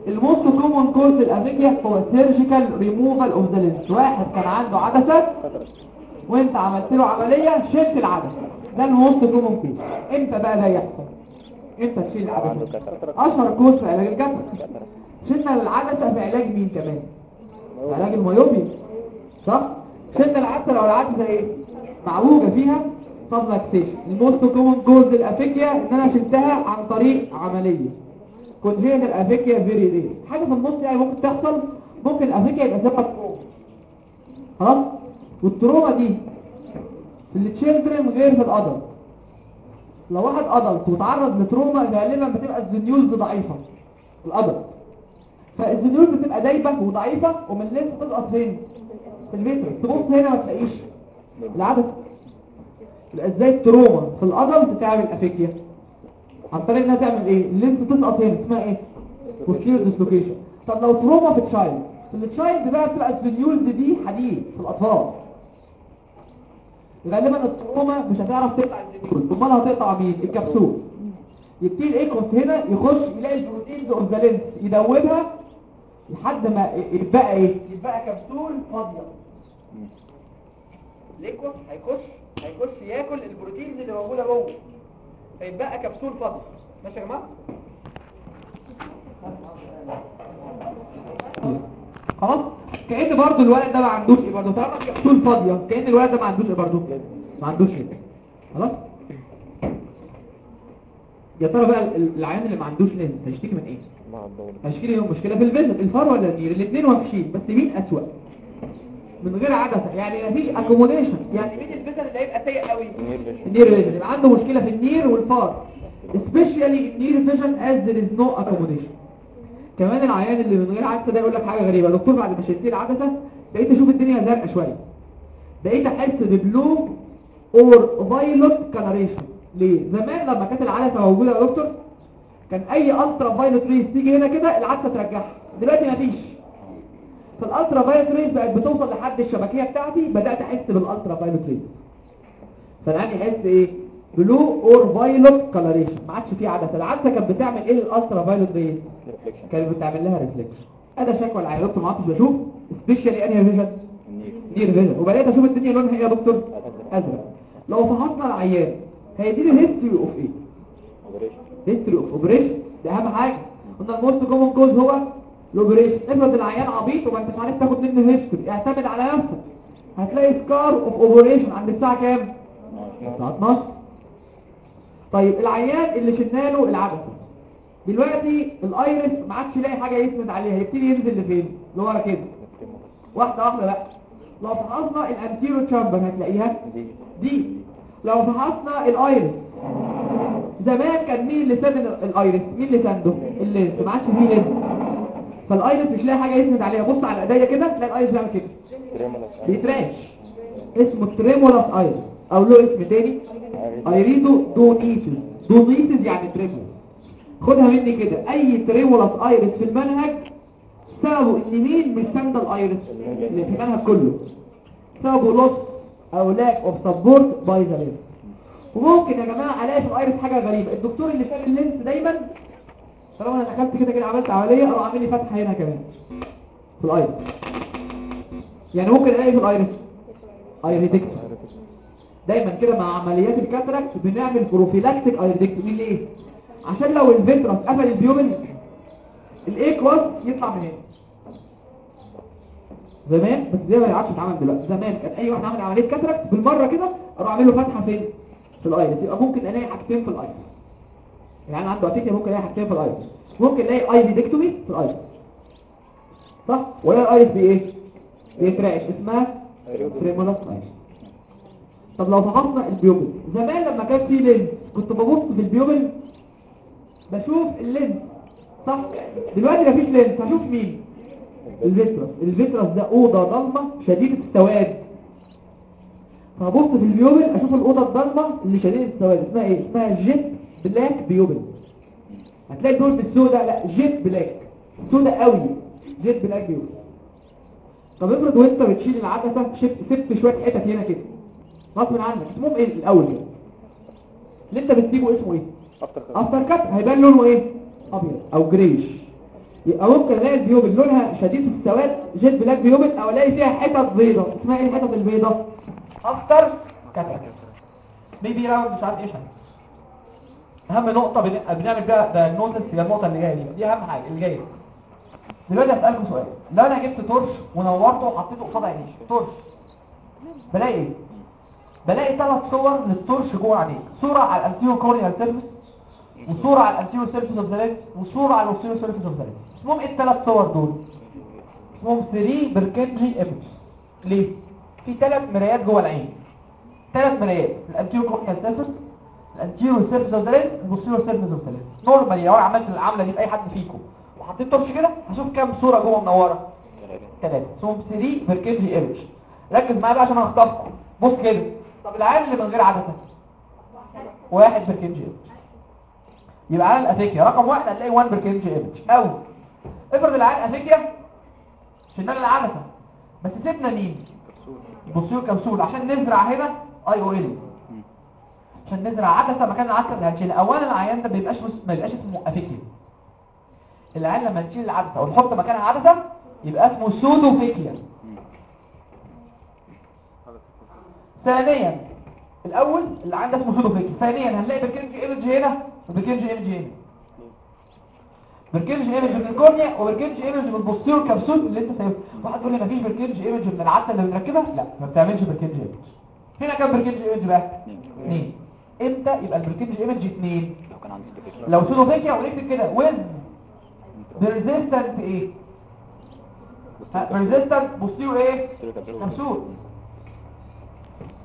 ال most common cause لل aphakia هو سيرجيكال ريموفال اوف ذا لينز واحد كان عنده عدسة وأنت عملت له عملية شلت العدسة. ده ال most common cause إمتى بقى ده يحصل؟ إمتى تشيل العدسة؟ أشهر cause في علاج الجسد. شلنا العدسة في علاج مين كمان؟ في علاج ال myopia. صح؟ شلنا العدسة لو العدسة إيه؟ معوجة فيها. subluxation ال most common cause لل aphakia إن أنا شلتها عن طريق عملية. كنت هي ال aphakia very rare حاجة في النص يعني ممكن تحصل. ممكن ال aphakia يبقى سبب خلاص؟ وال trauma دي في ال children غير في ال adult لو واحد adult وتعرض ل trauma غالبا بتبقى ال zonules ضعيفة. ال adult فال zonule بتبقى دايبة وضعيفة ومن ال lens تسقط فين في ال vitreous تبص هنا ما تلاقيش. العدسة. يبقى إزاي ال trauma في ال adult بتعمل aphakia عن طريق انها تعمل إيه؟ ال lens تسقط هنا اسمها إيه؟ Posterior dislocation طب لو trauma في ال child ال child بقى بتبقى ال zonules دي حديد في الأطفال. غالبا ال trauma مش هتعرف تقطع ال zonule أمال هتقطع مين؟ الكبسول. يبتدي ال aqueous هنا يخش يلاقي ال proteins of the lens يدوبها لحد ما يتبقى إيه؟ يتبقى كبسول فاضية. ال aqueous هيخش. هيخش ياكل ال proteins اللي موجوده جوه فيتبقى كبسول فاضيه ماشي يا جماعة؟ خلاص؟ كأن برضو الولد ده ما عندوش إيه برضو؟ طالما كبسول فاضية؟ كأن الولد ده ما عندوش إيه برضو؟ ما عندوش إيه. خلاص؟ يا ترى بقى ال- العيان اللي ما عندوش lens هيشتكي من إيه؟ هيشتكي لهم مشكلة في ال vision ال far ولا ال near الاثنين وحشين بس مين أسوأ؟ من غير عدسه يعني مفيش accommodation يعني مين ال vision اللي هيبقى سيء قوي؟ ال near vision. يبقى عنده مشكلة في ال near وال far. Especially ال near vision as there is no accommodation. كمان العيان اللي من غير عدسه ده يقول لك حاجة غريبة. دكتور بعد ما شلت لي العدسة بقيت أشوف الدنيا زرقاء شوية. بقيت أحس ب blue or violet coloration ليه؟ زمان لما كانت العدسة موجودة يا دكتور كان أي ultraviolet rays تيجي هنا كده العدسة ترجعها. دلوقتي مفيش فال ultraviolet rays بقت بتوصل لحد الشبكية بتاعتي بدأت أحس بال ultraviolet rays فأنا عندي أحس إيه؟ blue or violet coloration ما عادش في عدسة. العدسة كانت بتعمل إيه لل ultraviolet rays كانت بتعمل لها reflection أنا شكوى العيان دكتور ما عدتش بشوف especially انهي فيجن near vision وبدات أشوف الدنيا لونها إيه يا دكتور؟ أزرق. لو فحصنا العيان هيديني history of إيه؟ history of operation ده أهم حاجة. قلنا ال most common cause هو ال operation افرض العيان عبيط وما انتش عارف تاخد منه history. اعتمد على نفسك. هتلاقي scar of operation عند الساعة كام؟ الساعة 12 طيب العيان اللي شلنا له العدسه دلوقتي ال iris ما عادش يلاقي حاجة يسند عليها. يبتدي ينزل لفين؟ لورا كده. واحدة واحدة بقى. لو فحصنا ال anterior chamber هتلاقيها؟ deep. لو فحصنا ال iris زمان كان مين اللي سند ال iris مين اللي سنده؟ ال lens. ما عادش فيه lens. فال iris مش لاقي حاجة يسند عليها. بص على ايديا كده تلاقي ال iris بيعمل كده. بيترعش اسمه tremulous iris أو له اسم تاني. iridodonesis donesis يعني tremo خدها مني كده. أي tremulous iris في المنهج سببه إن مين؟ مش سند ال iris اللي في المنهج كله. سببه loss أو lack of support by the وممكن يا جماعة ألاقي في ال iris حاجة غريبة. الدكتور اللي شال ال lens دايما طالما أنا دخلت كده كده عملت عملية أو عامل لي فتحة هنا كمان. في ال iris يعني ممكن ألاقي في ال iris iridectomy دايما كده مع عمليات ال cataract بنعمل prophylactic iridectomy ليه عشان لو ال vitreous قفل ال pupil ال aqueous يطلع من هنا. زمان بس ده ما يعرفش يتعمل دلوقتي. زمان كان أي واحد عامل عملية cataract بالمرة كده أروح أعمل له فتحة فين؟ في ال iris يبقى ممكن ألاقي حاجتين في ال iris يعني عنده aphakia ممكن ألاقي حاجتين في ال iris ممكن ألاقي iridectomy في ال iris صح؟ ولا ال iris بايه بيترعش اسمها؟ tremulous iris طب لو فحصنا ال pupil زمان لما كان في lens كنت ببص في ال pupil بشوف ال lens. صح؟ دلوقتي مفيش lens. هشوف مين؟ ال vitreous ال vitreous ده أوضة ضلمة شديدة السواد. فهبص في ال pupil أشوف الأوضة الضلمة اللي شديدة السواد. اسمها إيه؟ اسمها jet black pupil هتلاقي دول بالسودا لا jet black سودا قوي. jet black pupil طب افرض وانت بتشيل العدسه شفت سبت شوية حتت هنا كده. غصب عنك. اسمهم إيه الأول؟ كده اللي انت بتسيبه اسمه إيه؟ after cat هيبان لونه إيه؟ أبيض أو greyish يبقى ممكن ألاقي ال pupil لونها شديد السواد jet black pupil أو ألاقي فيها حتت بيضة. اسمها إيه الحتت البيضة؟ after cat baby round مش عارف إيش أهم نقطة بن- بنعمل فيها ده ال notes هي النقطة اللي جاية دي. دي أهم حاجة اللي جاية دلوقتي اسالكم سؤال. لو أنا جبت torch ونورته وحطيته قصاد عيني torch بلاقي إيه؟ بلاقي ثلاث صور لل torch جوه عينيك صورة على ال anterior corneal surface وصورة على ال anterior surface of the وصورة على ال posterior surface of the اسمهم إيه الثلاث صور دول؟ اسمهم 3 Purkinje image ليه؟ في ثلاث مرايات جوه العين. ثلاث مرايات. ال anterior corneal surface lens وال posterior surface of the lens normally لو أنا عملت العملة دي في أي حد فيكم. وحطيت torch كده هشوف كام صورة جوه منورة. ثلاثة اسمهم 3 Purkinje image ركز معايا بقى عشان هخطفكم بص كده. طب العين اللي من غير عدسة واحد Purkinje image يبقى على ال aphakia رقم واحد هتلاقي 1 Purkinje image أو افرض العين aphakia شلنا العدسة بس سيبنا مين؟ posterior capsule عشان نزرع هنا IOL عشان نزرع عدسة مكان العدسة اللي هنشيلها اولا العيان ده بيبقاش ما بيبقاش اسمه aphakia. العين لما نشيل العدسة ونحط مكانها عدسة يبقى اسمه pseudophakia. ثانيا الأول اللي عنده اسمه pseudophakia. ثانيا هنلاقي Purkinje image هنا و Purkinje image هنا. Purkinje image من ال cornea و Purkinje image من ال posterior capsule اللي أنت سايبه واحد يقول لي مفيش Purkinje image من العدسة اللي بنركبها لا ما بتعملش Purkinje image. هنا كام Purkinje image بقى؟ اثنين إمتى؟ يبقى ال Purkinje image اثنين لو pseudophakia ونكتب كده with persistent إيه؟ persistent posterior إيه؟ كبسول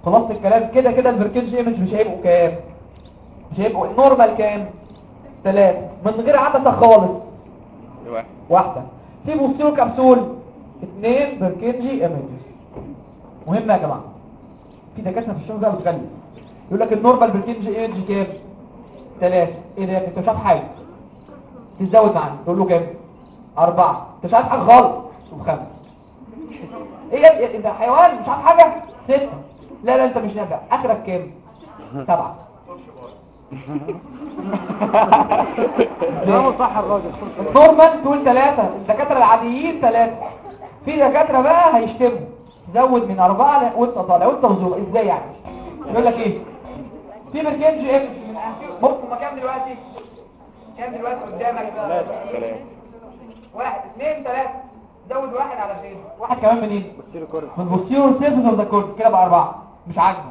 خلاص الكلام كده كده ال Purkinje image مش هيبقوا كام؟ مش هيبقوا normal كام؟ ثلاثة من غير عدسة خالص. واحد. واحدة. في posterior capsule. اثنين Purkinje images مهم يا جماعة. في دكاترة في الشغل ده بتغلي يقول لك ال normal Purkinje image كام؟ ثلاثة إيه ده؟ أنت مش عارف حاجة. تزود معانا. تقول له كام؟ أربعة. أنت مش عارف حاجة خالص. شوف خمسة. إيه أنت حيوان. مش عارف حاجة. ستة. لا لا أنت مش نافع. آخرك كام؟ سبعة. كلامه صح الراجل. نورمال تقول ثلاثة الدكاترة العاديين ثلاثة في دكاترة بقى هيشتموا. زود من أربعة وأنت طالع. وأنت وزوق إزاي يعني؟ يقول لك إيه؟ في من أنتيو- بص هما كام دلوقتي؟ كام دلوقتي قدامك؟ واحد اثنين ثلاثة زود واحد على فين واحد كمان منين؟ من posterior surface of the cornea كده بقى أربعة. مش عاجبه.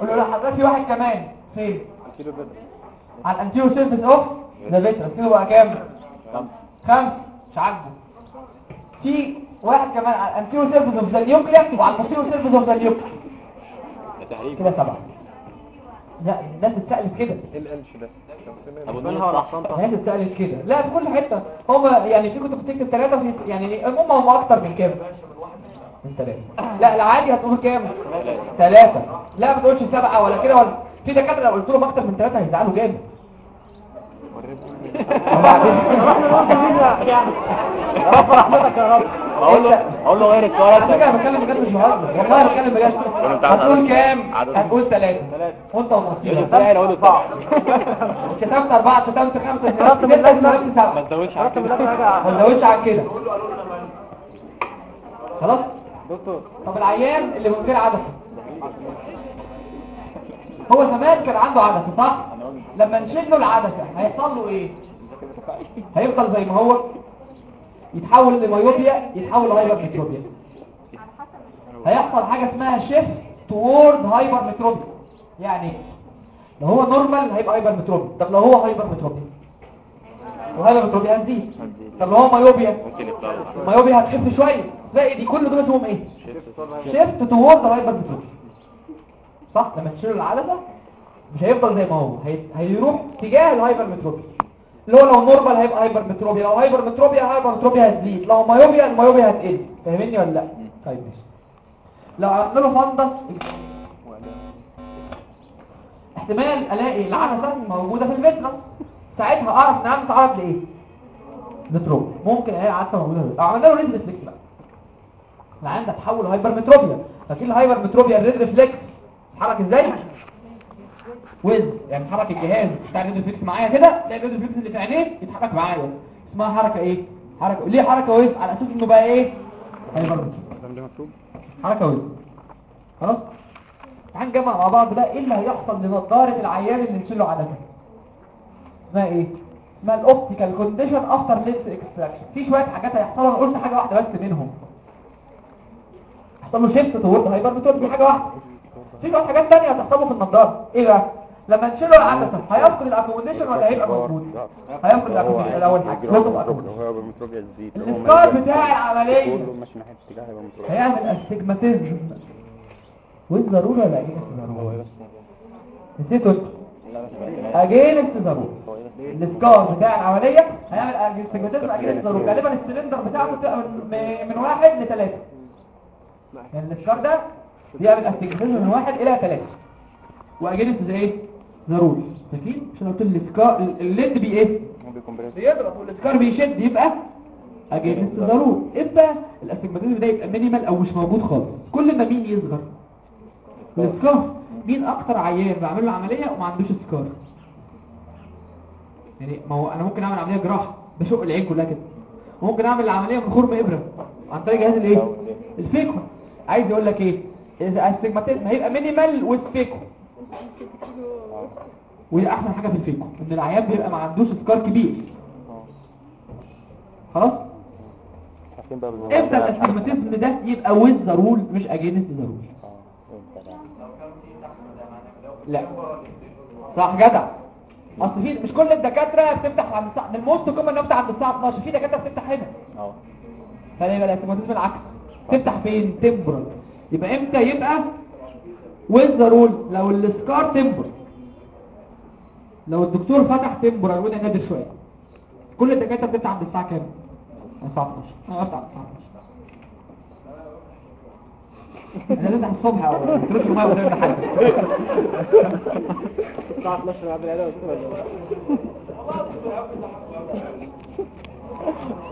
قول له حضرتك في واحد كمان. فين؟ على ال anterior surface of the vitreous كده بقى كام؟ خمس مش عاجبه. في واحد كمان على ال anterior surface of the nucleus وعلى ال posterior surface of the nucleus تهريب كده سبعة. لا الناس اتسألت كده. إيه القلش ده؟ أبو الناس اتسألت كده. لا في كل حتة. هم يعني في كتب بتكتب ثلاثة في يعني المهم هم أكتر من كام من ثلاثة لا العادي هتقول كام؟ ثلاثة لا ما تقولش سبعة ولا كده. ولا في دكاترة لو قلت لهم أكتر من ثلاثة هيزعلوا جامد. رب يا رب أقول له أقول غير على الكوارث أنا بتكلم بجد مش بهزر والله بتكلم بجد هتقول كام هتقول ثلاثة وانت ومصيرك لا أقول له صعب كتبت أربعة كتبت خمسة كتبت ستة كتبت ما سبعة تزودش على كده ما تزودش عن كده خلاص دكتور طب العيان اللي من غير عدسة هو زمان كان عنده عدسة صح؟ لما نشيل له العدسة هيحصل له إيه؟ هيفضل زي ما هو يتحول لميوبيا يتحول لهايبرمتروبيا هيحصل حاجة اسمها shift toward hypermetropia يعني لو هو normal هيبقى hypermetropia طب لو هو hypermetropia و hypermetropia هتزيد طب لو هو myopia؟ ال myopia هتخف شوية. تلاقي دي كل دول اسمهم إيه؟ shift toward hypermetropia صح؟ لما تشيل العدسة مش هيفضل زي ما هو. هي... هيروح تجاه ال hypermetropia اللي هو لو normal هيبقى hypermetropia. لو hypermetropia hypermetropia هتزيد. لو myopia ال myopia هتقل. فاهميني ولا لا؟ طيب ماشي. لو عملنا له fundus احتمال ألاقي العدسة موجودة في ال vitreous ساعتها أعرف ان عدسة تعرض لايه نتروب ممكن ألاقي ال vitreous. لو عملنا له red reflex بقى. العين ده تحول hypermetropia فاكر ال hypermetropia ال red reflex اتحرك إزاي؟ ويز يعني تحرك الجهاز بتاع ال red reflex معايا كده تلاقي ال red reflex اللي في عينيه يتحرك معايا. اسمها حركة إيه؟ حركة ليه حركة ويز على أساس إنه بقى إيه؟ ده مكتوب؟ حركة ويز خلاص؟ هنجمع مع بعض بقى إيه اللي هيحصل لنضارة العيان اللي نشيله عدسة اسمها إيه؟ اسمها ال optical condition after lens extraction في شوية حاجات هيحصلوا أنا قلت حاجة واحدة بس منهم. يحصل له shift toward hypermetropia دي حاجة واحدة. في شوية حاجات تانية هتحصل له في النضارة إيه بقى؟ لما نشيله العدسة هيفقد الاكوموديشن ولا هيبقى موجود؟ هيفقد الاكوموديشن الأول تزيد الاسكار بتاع متروبيا هيعمل استجماتيزم والضرورة ولا اجينست ضرورة نسيتوا اجينست ضرورة السكار بتاع العملية هيعمل استجماتيزم اجينست ضرورة غالبا السلندر بتبقى من- واحد لثلاثة. يعني ال scar ده بيعمل astigmatism من واحد إلى ثلاثة. و against زي إيه؟ the rule. فاكرين عشان قلت ال scar ال lid بي إيه؟ بيضرب وال scar بيشد يبقى against the rule. إمتى ال astigmatism ده يبقى minimal أو مش موجود خالص. كل ما مين يصغر؟ ال scar مين أكتر عيان بعمل له عملية وما عندوش scar يعني ما هو أنا ممكن أعمل عملية جراحة بشق العين كلها كده. وممكن أعمل العملية من خرم إبرة. عن طريق جهاز الإيه؟ ال phaco عايز يقول لك إيه؟ ال astigmatism هيبقى minimal وال phaco ودي أحسن حاجة في ال phaco إن العيان بيبقى ما عندوش scar كبير. خلاص؟ بقى. إمتى ال astigmatism ده؟ يبقى with the rule مش against the rule لا. صح جدع. أصل في مش كل الدكاترة بتفتح عند الساعة ال most common بتفتح عند الساعة 12 في دكاترة بتفتح هنا. آه. فيبقى ال astigmatism العكس. تفتح فين؟ temporal يبقى إمتى يبقى with the rule لو ال scar temporal لو الدكتور فتح temporal وده نادر شوية. كل الدكاترة بتفتح عند الساعة كام؟ الساعة 12 أنا بفتح عند الساعة 12 أنا بفتح الصبح أو ترد المية ولا حاجة. الساعة 12 قبل العيادة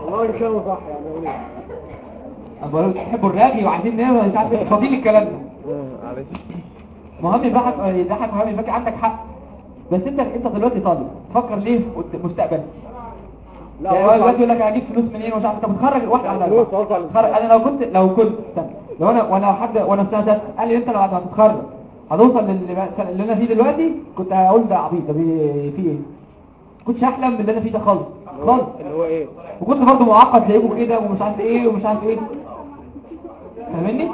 والله. كلامه صح يعني. بقول تحبوا الرغي وعايزين نعمل مش عارف إيه فاضيين الكلام ده. معلش مهم يضحك يضحك مهم يبقى عندك حق. بس أنت أنت دلوقتي طالب. تفكر ليه في مستقبل؟ لا، يعني هو دلوقتي. يقول لك هجيب فلوس منين ومش عارف انت بتخرج واحد على. تخرج أنا لو كنت لو كنت. لو أنا وأنا حد وأنا في سنة قال لي أنت لو بعد ما تتخرج هتوصل للي أنا فيه دلوقتي؟ كنت هقول ده عبيط. ده بي- في إيه؟ كنتش أحلم باللي أنا فيه ده خالص. خالص. اللي هو إيه؟ وكنت برضه معقد زيكم كده ومش عارف إيه ومش عارف إيه. فاهمني؟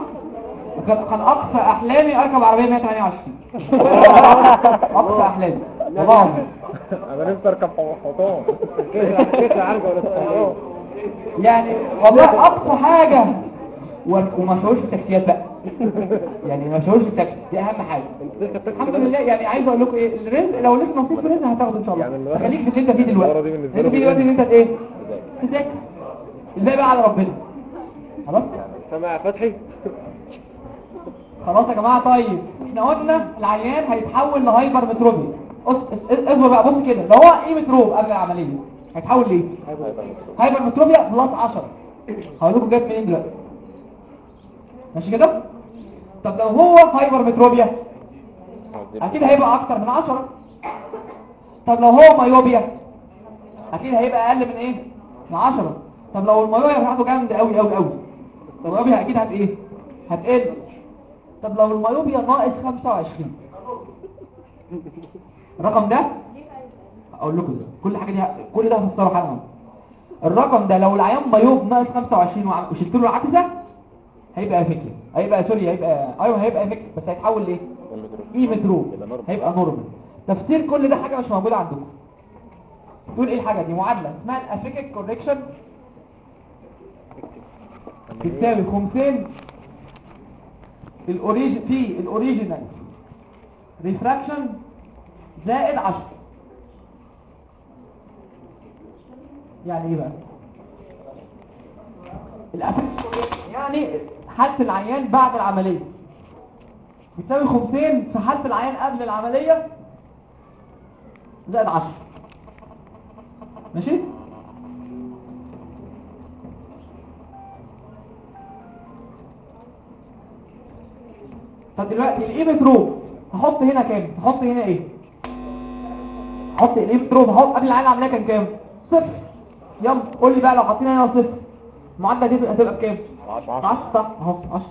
كان أقصى أحلامي أركب عربية 128 أقصى أحلامي. والله أنا نفسي أركب كده ولا حصان يعني والله أقصى حاجة. وما شعورش التاكسيات بقى. يعني ما شعورش التاكسي دي أهم حاجة. الحمد لله. يعني عايز أقول لكم إيه الرزق لو ليك نصيب في الرزق هتاخده إن شاء الله. يعني خليك في اللي انت فيه دلوقتي. انت فيه دلوقتي إن أنت إيه؟ تذاكر. إزاي بقى على ربنا. خلاص؟ سامع فتحي؟ خلاص يا جماعة طيب. إحنا قلنا العيان هيتحول لهايبر متروبي اصبر بقى بص كده. ده هو emmetrope قبل العملية؟ هيتحول ليه؟ hypermetropia plus 10 هقول لكم جايب منين دلوقتي. ماشي كده؟ طب لو هو hypermetropia أكيد هيبقى أكتر من 10 طب لو هو myopia أكيد هيبقى أقل من إيه؟ من 10 طب لو ال myopia بتاعته جامده قوي قوي قوي ال myopia أكيد هت إيه؟ هتقل طب لو ال myopia ناقص 25 الرقم ده؟ أقول لكم. كل حاجة دي كل ده هفسره حالا الرقم ده لو العيان myope ناقص 25 وع- وشلت له العدسة هيبقى aphakic هيبقى sorry هيبقى أيوه هيبقى aphakic بس هيتحول لإيه؟ emmetrope هيبقى normal. تفسير كل ده حاجة مش موجودة عندكم. تقول إيه الحاجة دي؟ معادلة. اسمها ال aphakic correction بتساوي خمسين ال original في ال original. refraction زائد 10 يعني إيه بقى؟ يعني حالة العيان بعد العملية. بتساوي 50 في حالة العيان قبل العملية زائد 10 ماشي؟ طب دلوقتي ال emmetrope هحط هنا كام؟ هحط هنا إيه؟ هحط ال emmetrope هحط قبل العين العملية كان كام؟ صفر. يلا قول لي بقى لو حطينا هنا صفر. المعادلة دي هتبقى بكام؟ 10 10 صح؟ اهو 10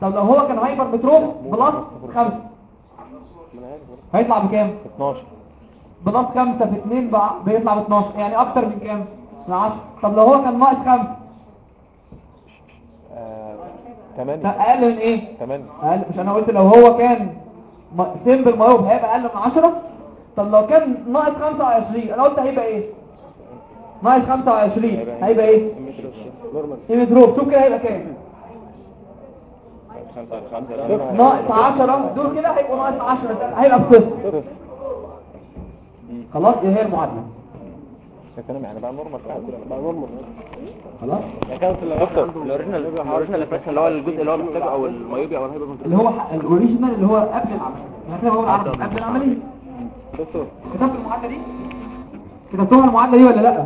طب لو هو كان hypermetrope plus 5 هيطلع بكام؟ 12 plus 5 في 2 بقى بيطلع ب 12 يعني أكتر من كام؟ من 10 طب لو هو كان ناقص 5 8 أقل من إيه؟ 8 أقل مش أنا قلت لو هو كان simple myope هيبقى أقل من 10 طب لو كان ناقص 25 أنا قلت هيبقى إيه؟ ناقص 25 هيبقى إيه؟ normal. emmetrope شوف كده هيبقى كام؟ 5 ناقص 10 دول كده هيبقوا ناقص 10 هيبقى بصفر خلاص إيه هي المعادلة؟ كلام يعني بقى normal بقى normal. خلاص. يعني كانت دكتور ال original ال original refraction اللي هو الجزء اللي هو محتاجه أو ال myopia أو ال hyper اللي هو ال original اللي هو قبل العملية. يعني كده هو قبل العملية. دكتور كتبت المعادلة دي؟ كتبتوها المعادلة دي ولا لأ؟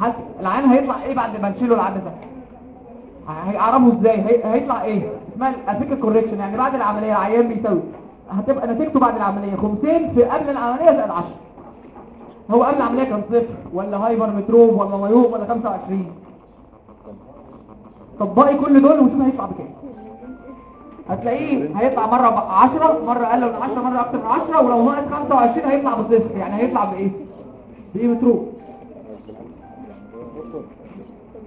حد العين هيطلع إيه بعد ما نشيله العدسه هيعرفه إزاي؟ هي... هيطلع إيه؟ اسمها ال aphakic correction يعني بعد العملية العيان بيساوي. هتبقى نتيجته بعد العملية. 50 في قبل العملية زائد 10 هو قبل العملية كان صفر ولا hypermetrope ولا myope ولا 25 طبقي كل دول وشوف هيطلع بكام. هتلاقيه هيطلع مرة ب 10 مرة أقل من 10 مرة أكتر من 10 ولو ناقص 25 هيطلع بصفر. يعني هيطلع بإيه؟ بايه متروب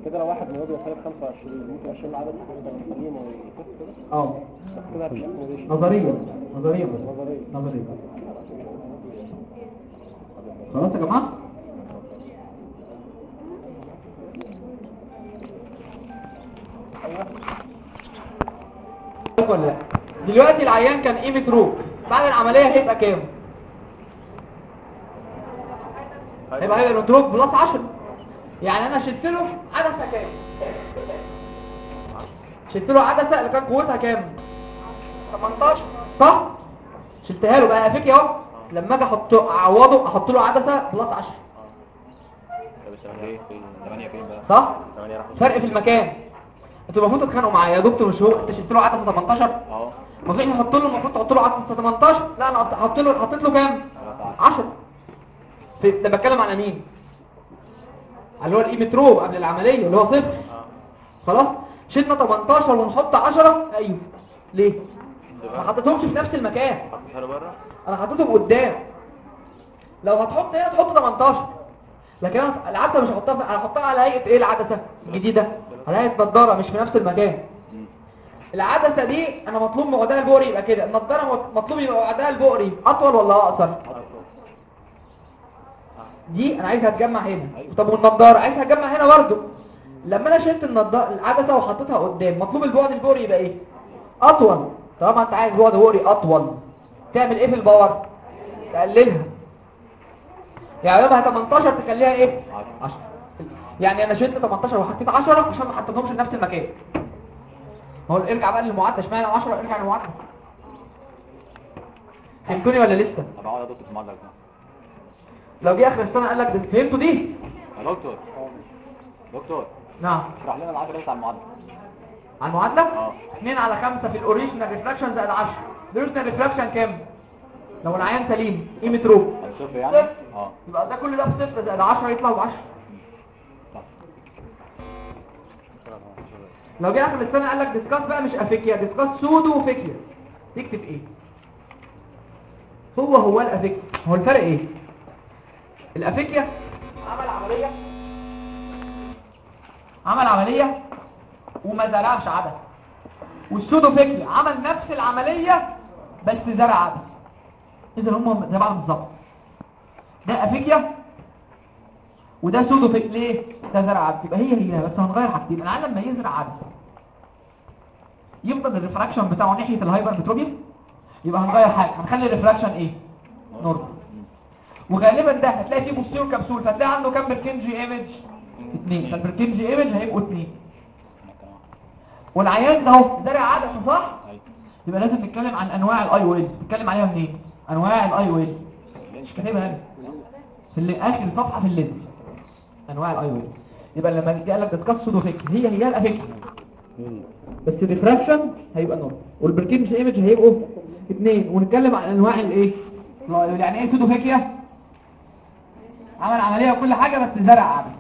كده لو واحد موجود يخلي 25 ممكن أشيل العدد كده آه. نظريا نظريا نظريا. خلاص يا جماعة. ولا لا دلوقتي العيان كان إيه متروب بعد العملية هيبقى كام؟ هيبقى hypermetrope plus 10 يعني أنا شلت له عدسة كام شلت له عدسة اللي كان قوتها كام؟ 18 صح؟ شلتها له بقى فكرة اهو لما أجي أحط اعوضه أحط له عدسة بلس 10 طب الثمانية فين الثمانية فين بقى؟ صح؟ فرق في المكان. أنتوا المفروض تتخانقوا معايا يا دكتور مش هو انت شلت له عدد 18 آه. المفروض نحط له المفروض تحط له عدد 18 لا أنا حطيت له حطيت له كام؟ 10 في ده بتكلم على مين؟ اللي هو الايمتروب قبل العملية اللي هو صفر. آه. خلاص؟ شلنا 18 ونحط 10 أيوه. ليه؟ ما حطيتهمش في نفس المكان. حطيتها بره؟ أنا حطيتهم قدام. لو هتحط هنا تحط 18 لكن العدسة مش هحطها أنا هحطها على هيئة إيه العدسة الجديدة؟ على هيئة نضارة مش في نفس المكان. العدسة دي أنا مطلوب معدها البؤري يبقى كده. النضارة مط- مطلوب يبقى معدها البؤري أطول ولا أقصر؟ دي أنا عايزها تجمع هنا. طب والنضارة؟ عايزها تجمع هنا برضه. لما أنا شلت النضاره العدسة وحطيتها قدام مطلوب البعد البؤري يبقى إيه؟ أطول. طالما أنت عايز بعد بؤري أطول. تعمل إيه في الباور؟ تقللها. يعني لما 18 تخليها إيه؟ 10 يعني أنا شلت 18 وحطيت 10 عشان ما حطيتهمش في نفس المكان. ما هو ارجع بقى للمعادله اشمعنى 10 ارجع للمعادله فهمتوني ولا لسه؟ طب أقعد ادق في المعادلة. لو جه آخر السنة قال لك ده فهمتوا دي؟ يا دكتور. دكتور. نعم. اشرح لنا بس على المعادلة. على المعادله آه. 2 على 5 في ال original refraction زائد 10 ال original refraction كام لو العيان سليم قيمة zero. الصفر يعني؟ صفر. آه. يبقى ده كل ده بصفر زائد 10 يطلع ب 10 صح لو جه آخر السنة قال لك discuss بقى مش aphakia discuss pseudophakia تكتب إيه؟ هو هو ال aphakia. هو الفرق إيه؟ ال aphakia عمل عملية. عمل عملية وما زرعش عدسة. وال pseudophakia عمل نفس العملية بس زرع عدسة اذا هم زي بعض بالظبط. ده aphakia وده pseudophakia ليه؟ ده زرع عدسة يبقى هي هي بس هنغير حاجتين. العيان لما يزرع عدسة يفضل ال refraction بتاعه ناحية ال hypermetropia يبقى هنغير حاجة. هنخلي ال refraction إيه؟ normal. وغالبا ده هتلاقي فيه posterior capsule فتلاقي عنده كام Purkinje image اثنين فال Purkinje image هيبقوا اثنين والعيان ده أهو زرع عدسه صح؟ يبقى لازم نتكلم عن أنواع ال IOL نتكلم عليها منين؟ أنواع ال IOL مش كاتبها هنا في اللي آخر صفحة في ال list. أنواع ال IOL يبقى لما جه قال لك discuss pseudophakia هي هي ال aphakia بس ال refraction هيبقى normal وال Purkinje image هيبقوا اثنين ونتكلم عن أنواع الايه. يعني إيه pseudophakia عمل عملية وكل حاجة بس زرع. عمل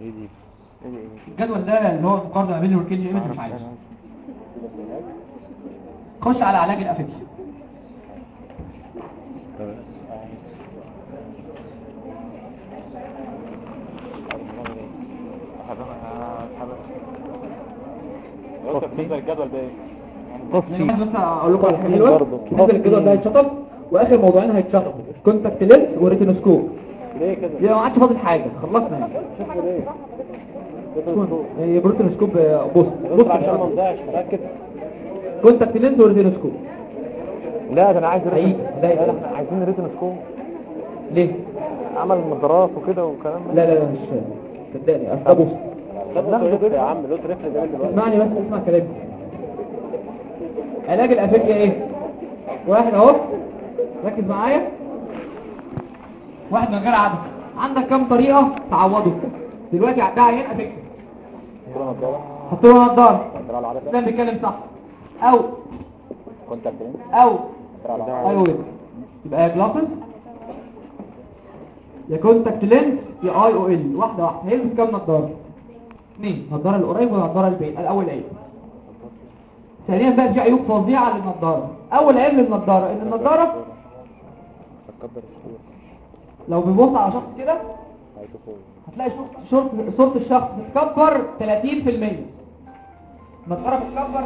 إيه دي؟ الجدول ده اللي هو المقارنه ما بين ال Purkinje image مش عايز. خش على علاج ال aphakia دكتور بالنسبة للجدول ده أقول لكم على حاجة. بالنسبة للجدول ده هيتشطب وآخر موضوعين هيتشطبوا كونتاكت لينس وريتينوسكوب. ليه كده؟ يبقى ما عادش فاضل حاجة. خلصنا. يعني شوفوا ليه؟ بروتينوسكوب بص بص عشان ما نضيعش كونتاكت لينس وريتينوسكوب لا ده أنا عايز ريتن لا. إحنا عايزين ريتن سكوب ليه؟ عمل نظارات وكده وكلام لا لا لا مش صدقني أصل طب يا عم. جامد دلوقتي. اسمعني بس اسمع كلامي. علاج ال aphakia إيه؟ واحد أهو. ركز معايا. واحد من غير عدسة. عندك كام طريقة؟ تعوضه. دلوقتي ده عيان aphakia كده نضارة حط له نضاره ده بيتكلم صح. أو contact أو IO يبقى يا glasses يا contact lens يا IOL. واحدة واحدة. هيلبس كام نضاره اثنين نضاره القريب والنضاره البعيد الأول عيب. ثانيا بقى في عيوب فظيعة للنضارة. أول عيب للنضارة إن النضارة لو بيبص على شخص كده هتلاقي صورة الشخص بتكبر 30% النضاره بتكبر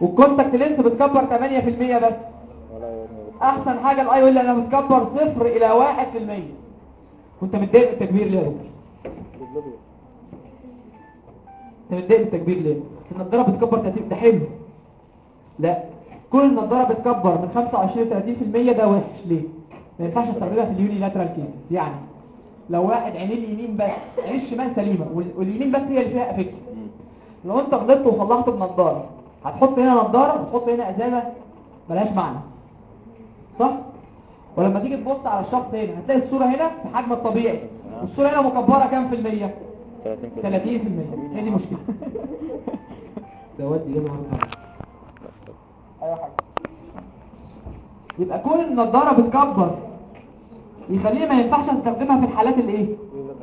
30% وال contact lens بتكبر 8% بس. أحسن حاجة ال IOL أنا بتكبر صفر إلى واحد في المية. وأنت متضايق من التكبير ليه يا أنت متضايق من التكبير ليه؟ النضارة بتكبر 30 ده حلو. لا كل النضارة بتكبر من 25 ل 30% ده وحش. ليه؟ ما ينفعش استخدمها في ال unilateral case. يعني لو واحد عينيه اليمين بس عين الشمال سليمة وال- واليمين بس هي اللي فيها aphakia. لو أنت غلطت وصلحت بنضارة هتحط هنا نضارة وتحط هنا إزازة ملهاش معنى. صح؟ ولما تيجي تبص على الشخص هنا هتلاقي الصورة هنا في حجم الطبيعي. والصورة هنا مكبرة كام في المية؟ 30 30% هي دي مشكلة. سواد دي أيوه حاجة يبقى كل النضارة بتكبر. يخليه ما ينفعش استخدمها في الحالات الايه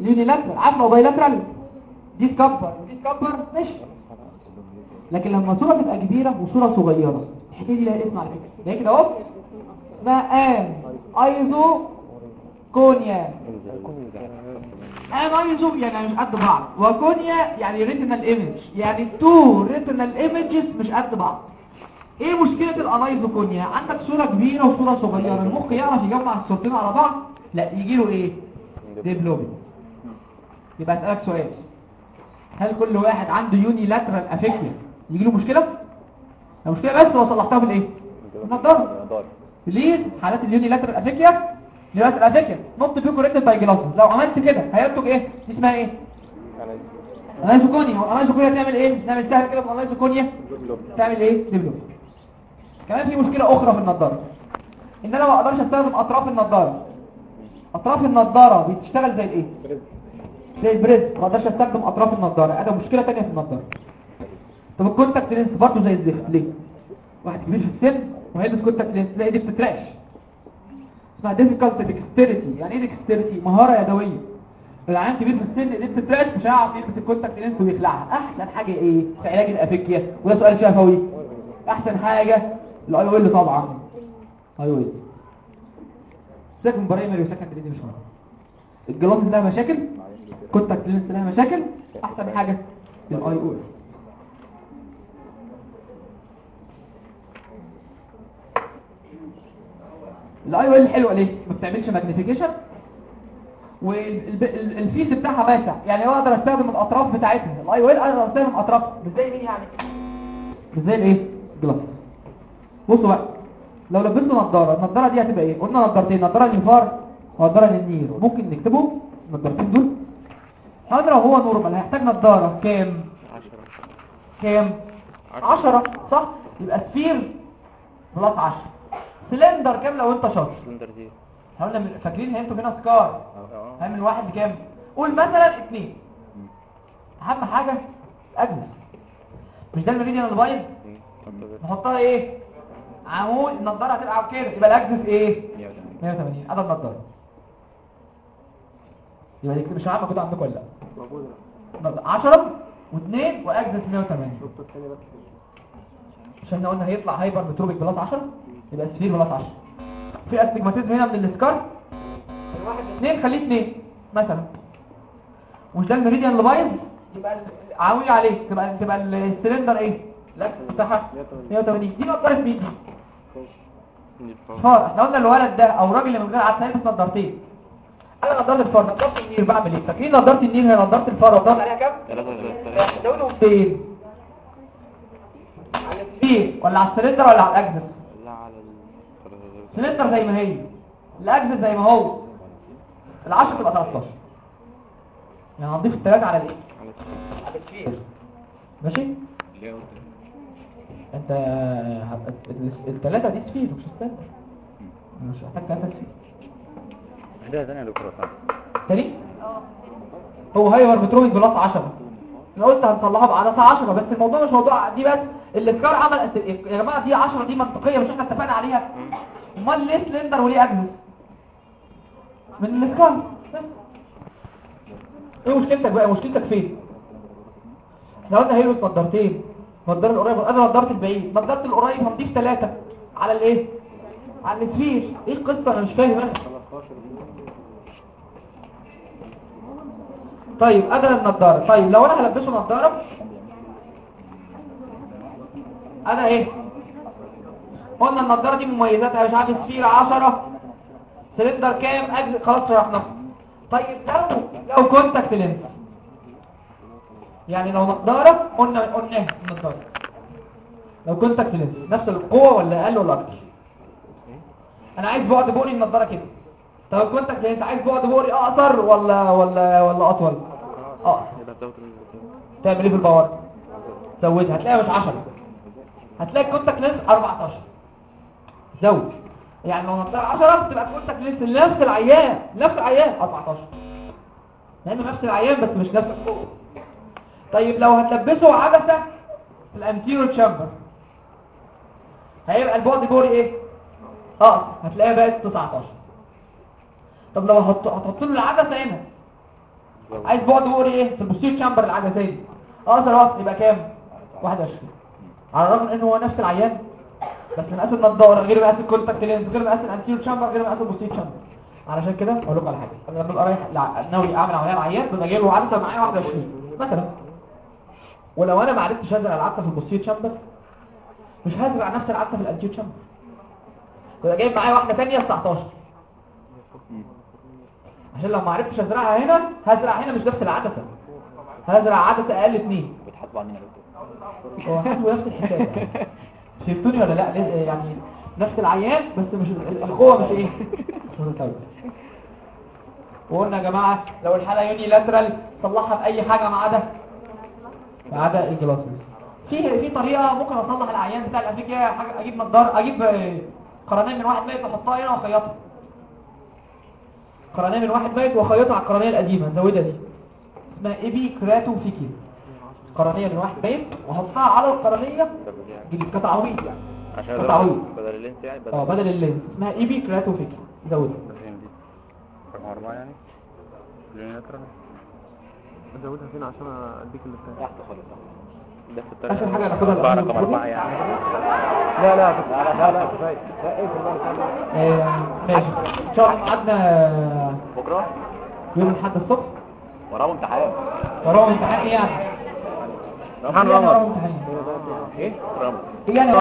اليونيلاترال. عارف لو بايلاترال دي تكبر. ودي تكبر. ماشي. لكن لما صورة تبقى كبيرة وصورة صغيرة. الحكاية دي لها اسم على فكرة. هي كده اهو. aniseikonia aniso يعني مش قد بعض. و konia يعني retinal image يعني two retinal images مش قد بعض. إيه مشكلة ال aniseikonia عندك صورة كبيرة وصورة صغيرة. المخ يعرف يجمع الصورتين على بعض؟ لا يجي له إيه؟ diplopia يبقى أسألك سؤال. هل كل واحد عنده unilateral aphakia يجي له مشكلة؟ لو مشكلة بس لو صلحتها بالإيه؟ النضارة ليه حالات ال unilateral aphakia lateral aphakia not be corrected by glasses لو عملت كده هينتج إيه؟ اسمها إيه؟ aniseikonia هو aniseikonia تعمل إيه؟ نعمل سهل كده في aniseikonia تعمل إيه؟ diplopia كمان في مشكلة أخرى في النظارة إن أنا ما أقدرش أستخدم أطراف النظارة أطراف النظارة بتشتغل زي الإيه؟ زي ال prism ما أقدرش أستخدم أطراف النظارة هذا مشكلة تانية في النظارة طب ال contact lens برضه زي الزفت. ليه؟ واحد كبير في السن وهيلبس contact lens تلاقي إيده بتترعش. اسمها difficult dexterity. يعني إيه dexterity؟ مهارة يدوية. العيان كبير في السن إيده بتترعش مش هيعرف يلبس ال contact lens ويخلعها. أحسن حاجة إيه؟ في علاج ال aphakia وده سؤال شفوي. أحسن حاجة ال IOL طبعا. IOL سكن primary و secondary دي مش مهم. ال glasses لها مشاكل contact lens لها مشاكل أحسن حاجة ال IOL ال IOL حلوة ليه ما بتعملش magnification وال field بتاعها واسع يعني أقدر أستخدم الأطراف بتاعتها. ال IOL أقدر أستخدم اطرافها مش زي مين يعني؟ مش زي الإيه؟ glasses بصوا بقى لو لبست نظارة النظارة دي هتبقى إيه؟ قلنا نظارتين نظارة لل far ونظارة لل near ممكن نكتبه النظارتين دول. حاضر هو normal هيحتاج نظارة كام؟ كام؟ عشرة صح؟ يبقى sphere plus عشرة. سلندر كام لو انت شاطر؟ cylinder zero إحنا فاكرين هينتوا هنا scar؟ هعمل واحد لكام قول مثلا اتنين. أهم حاجة أجمل. مش ده ال meridian البايظ نحطها إيه؟ عمود النضاره هتبقى كده يبقى ال axis إيه؟ 180 عدد نضاره يبقى دي مش عارفه كده عندكم ولا لأ. موجودة. 10 و2 و axis 180 دكتور تاني بس. عشان قلنا هيطلع hypermetropic plus 10 يبقى sphere plus 10 في astigmatism هنا من ال scar. الواحد اثنين خليه اثنين مثلا. مش ده ال meridian اللي بايظ يبقى عاوي عليه تبقى تبقى السلندر إيه؟ لا بتاعها 180 دي نضاره مين دي far إحنا قلنا الولد ده أو الراجل اللي من غير عدسه هيلبس نضارتين. أنا نضاره ال far نضاره ال near بعمل إيه فاكرين نضارة ال near هي نضارة ال far. وضغط عليها كام دول فين على ال sphere ولا على السلندر ولا على ال axis لا على السلندر زي ما هي. ال axis زي ما هو. العشرة تبقى 13 يعني هنضيف الثلاثة على الإيه؟ على ال sphere ماشي؟ أنت هت- ال- الثلاثة دي sphere مش السلندر مش محتاج ثلاثة sphere ده ثانية يا دكتور صح تاني هو hypermetropic plus 10 أنا قلت هنطلعها بعدسة 10 بس الموضوع مش موضوع دي بس. الاسكار عمل يا جماعة دي 10 دي منطقية مش إحنا اتفقنا عليها. أمال ليه سلندر وليه اجهز من الاسكار بس. إيه مشكلتك بقى؟ مشكلتك فين؟ إحنا قلنا هيلبس نضارتين. نضاره القريب. أنا نضاره البعيد. نضاره القريب هنضيف ثلاثة على الإيه؟ على السفير إيه القصة؟ أنا مش فاهم أنا. 13 طيب ادى النضارة. طيب لو أنا هلبسه نضارة. أنا إيه؟ قلنا النضارة دي مميزاتها. مش عارف sphere 10 سلندر كام؟ أجل خلاص شرحنا طيب لو لو contact lens يعني لو نضاره قلنا قلنا النضاره لو contact lens نفس القوة ولا أقل ولا أكتر. أنا عايز بعد بؤري النضاره كده. طب contact lens عايز بعد بؤري أقصر ولا ولا ولا أطول؟ آه تعمل إيه في ال power؟ زودها هتلاقيها مش 10 هتلاقي ال contact lens 14 زود. يعني لو نفترض 10 تبقى contact lens لنفس العيان نفس العيان 14 لأنه نفس العيان بس مش نفس القوة. طيب لو هتلبسه عدسه في ال anterior chamber هيبقى البعد البؤري إيه؟ آه هتلاقيها بقت 19 طب لو هت- هتحط له العدسه هنا. عايز بعد بؤري إيه؟ في ال posterior chamber العدسيه أقدر وقت يبقى كام؟ 21 على الرغم إن هو نفس العيان بس مقاس النضاره غير مقاس ال contact lens غير مقاس ال anterior chamber غير مقاس ال posterior chamber. علشان كده أقول لكم على حاجة. أنا لما ببقى رايح ناوي أعمل عملية العيان ببقى جايب له عدسه معايا 21 مثلا. ولو أنا ما عرفتش ازرع العدسه في ال posterior chamber مش هزرع نفس العدسه في ال anterior chamber ببقى جايب معايا واحدة ثانية 19 عشان لو ما عرفتش أزرعها هنا هزرع هنا مش نفس العدسه هزرع عدسه أقل اثنين بتحاسبوا عننا لو هو نفس الحكاية فهمتوني ولا لأ؟ يعني نفس العيان بس مش ال- القوه مش إيه؟ وقلنا يا جماعة لو الحاله unilateral صلحها بأي حاجة ما عدا ما عدا ال glasses في في طريقة ممكن أصلح العيان بتاع ال aphakia حاجة أجيب نضاره أجيب آه، قرنيه من واحد ميت وأحطها هنا وأخيطها. قرنيه من واحد ميت وأخيطها على القرنية القديمة نزودها دي. اسمها epikeratophakia قرنية من واحد ميت وأحطها على القرنية. جديد كتعويض يعني. عشان كتعويض بدل ال lens يعني بدل آه بدل ال lens اسمها epikeratophakia زودها فين دي. يعني؟ أزودها فين عشان أديك اللي تحت خالص. ده في الطريق آخر حاجة ناخدها أربعة الأول رقم. أربعة يعني. لا لا لا لا لا كفايه ماشي. ان شاء الله قعدنا بكرة؟ يوم الأحد الصبح؟ وراه امتحان. وراهم امتحان إيه يعني؟ امتحان. رمض إيه رمض يعني؟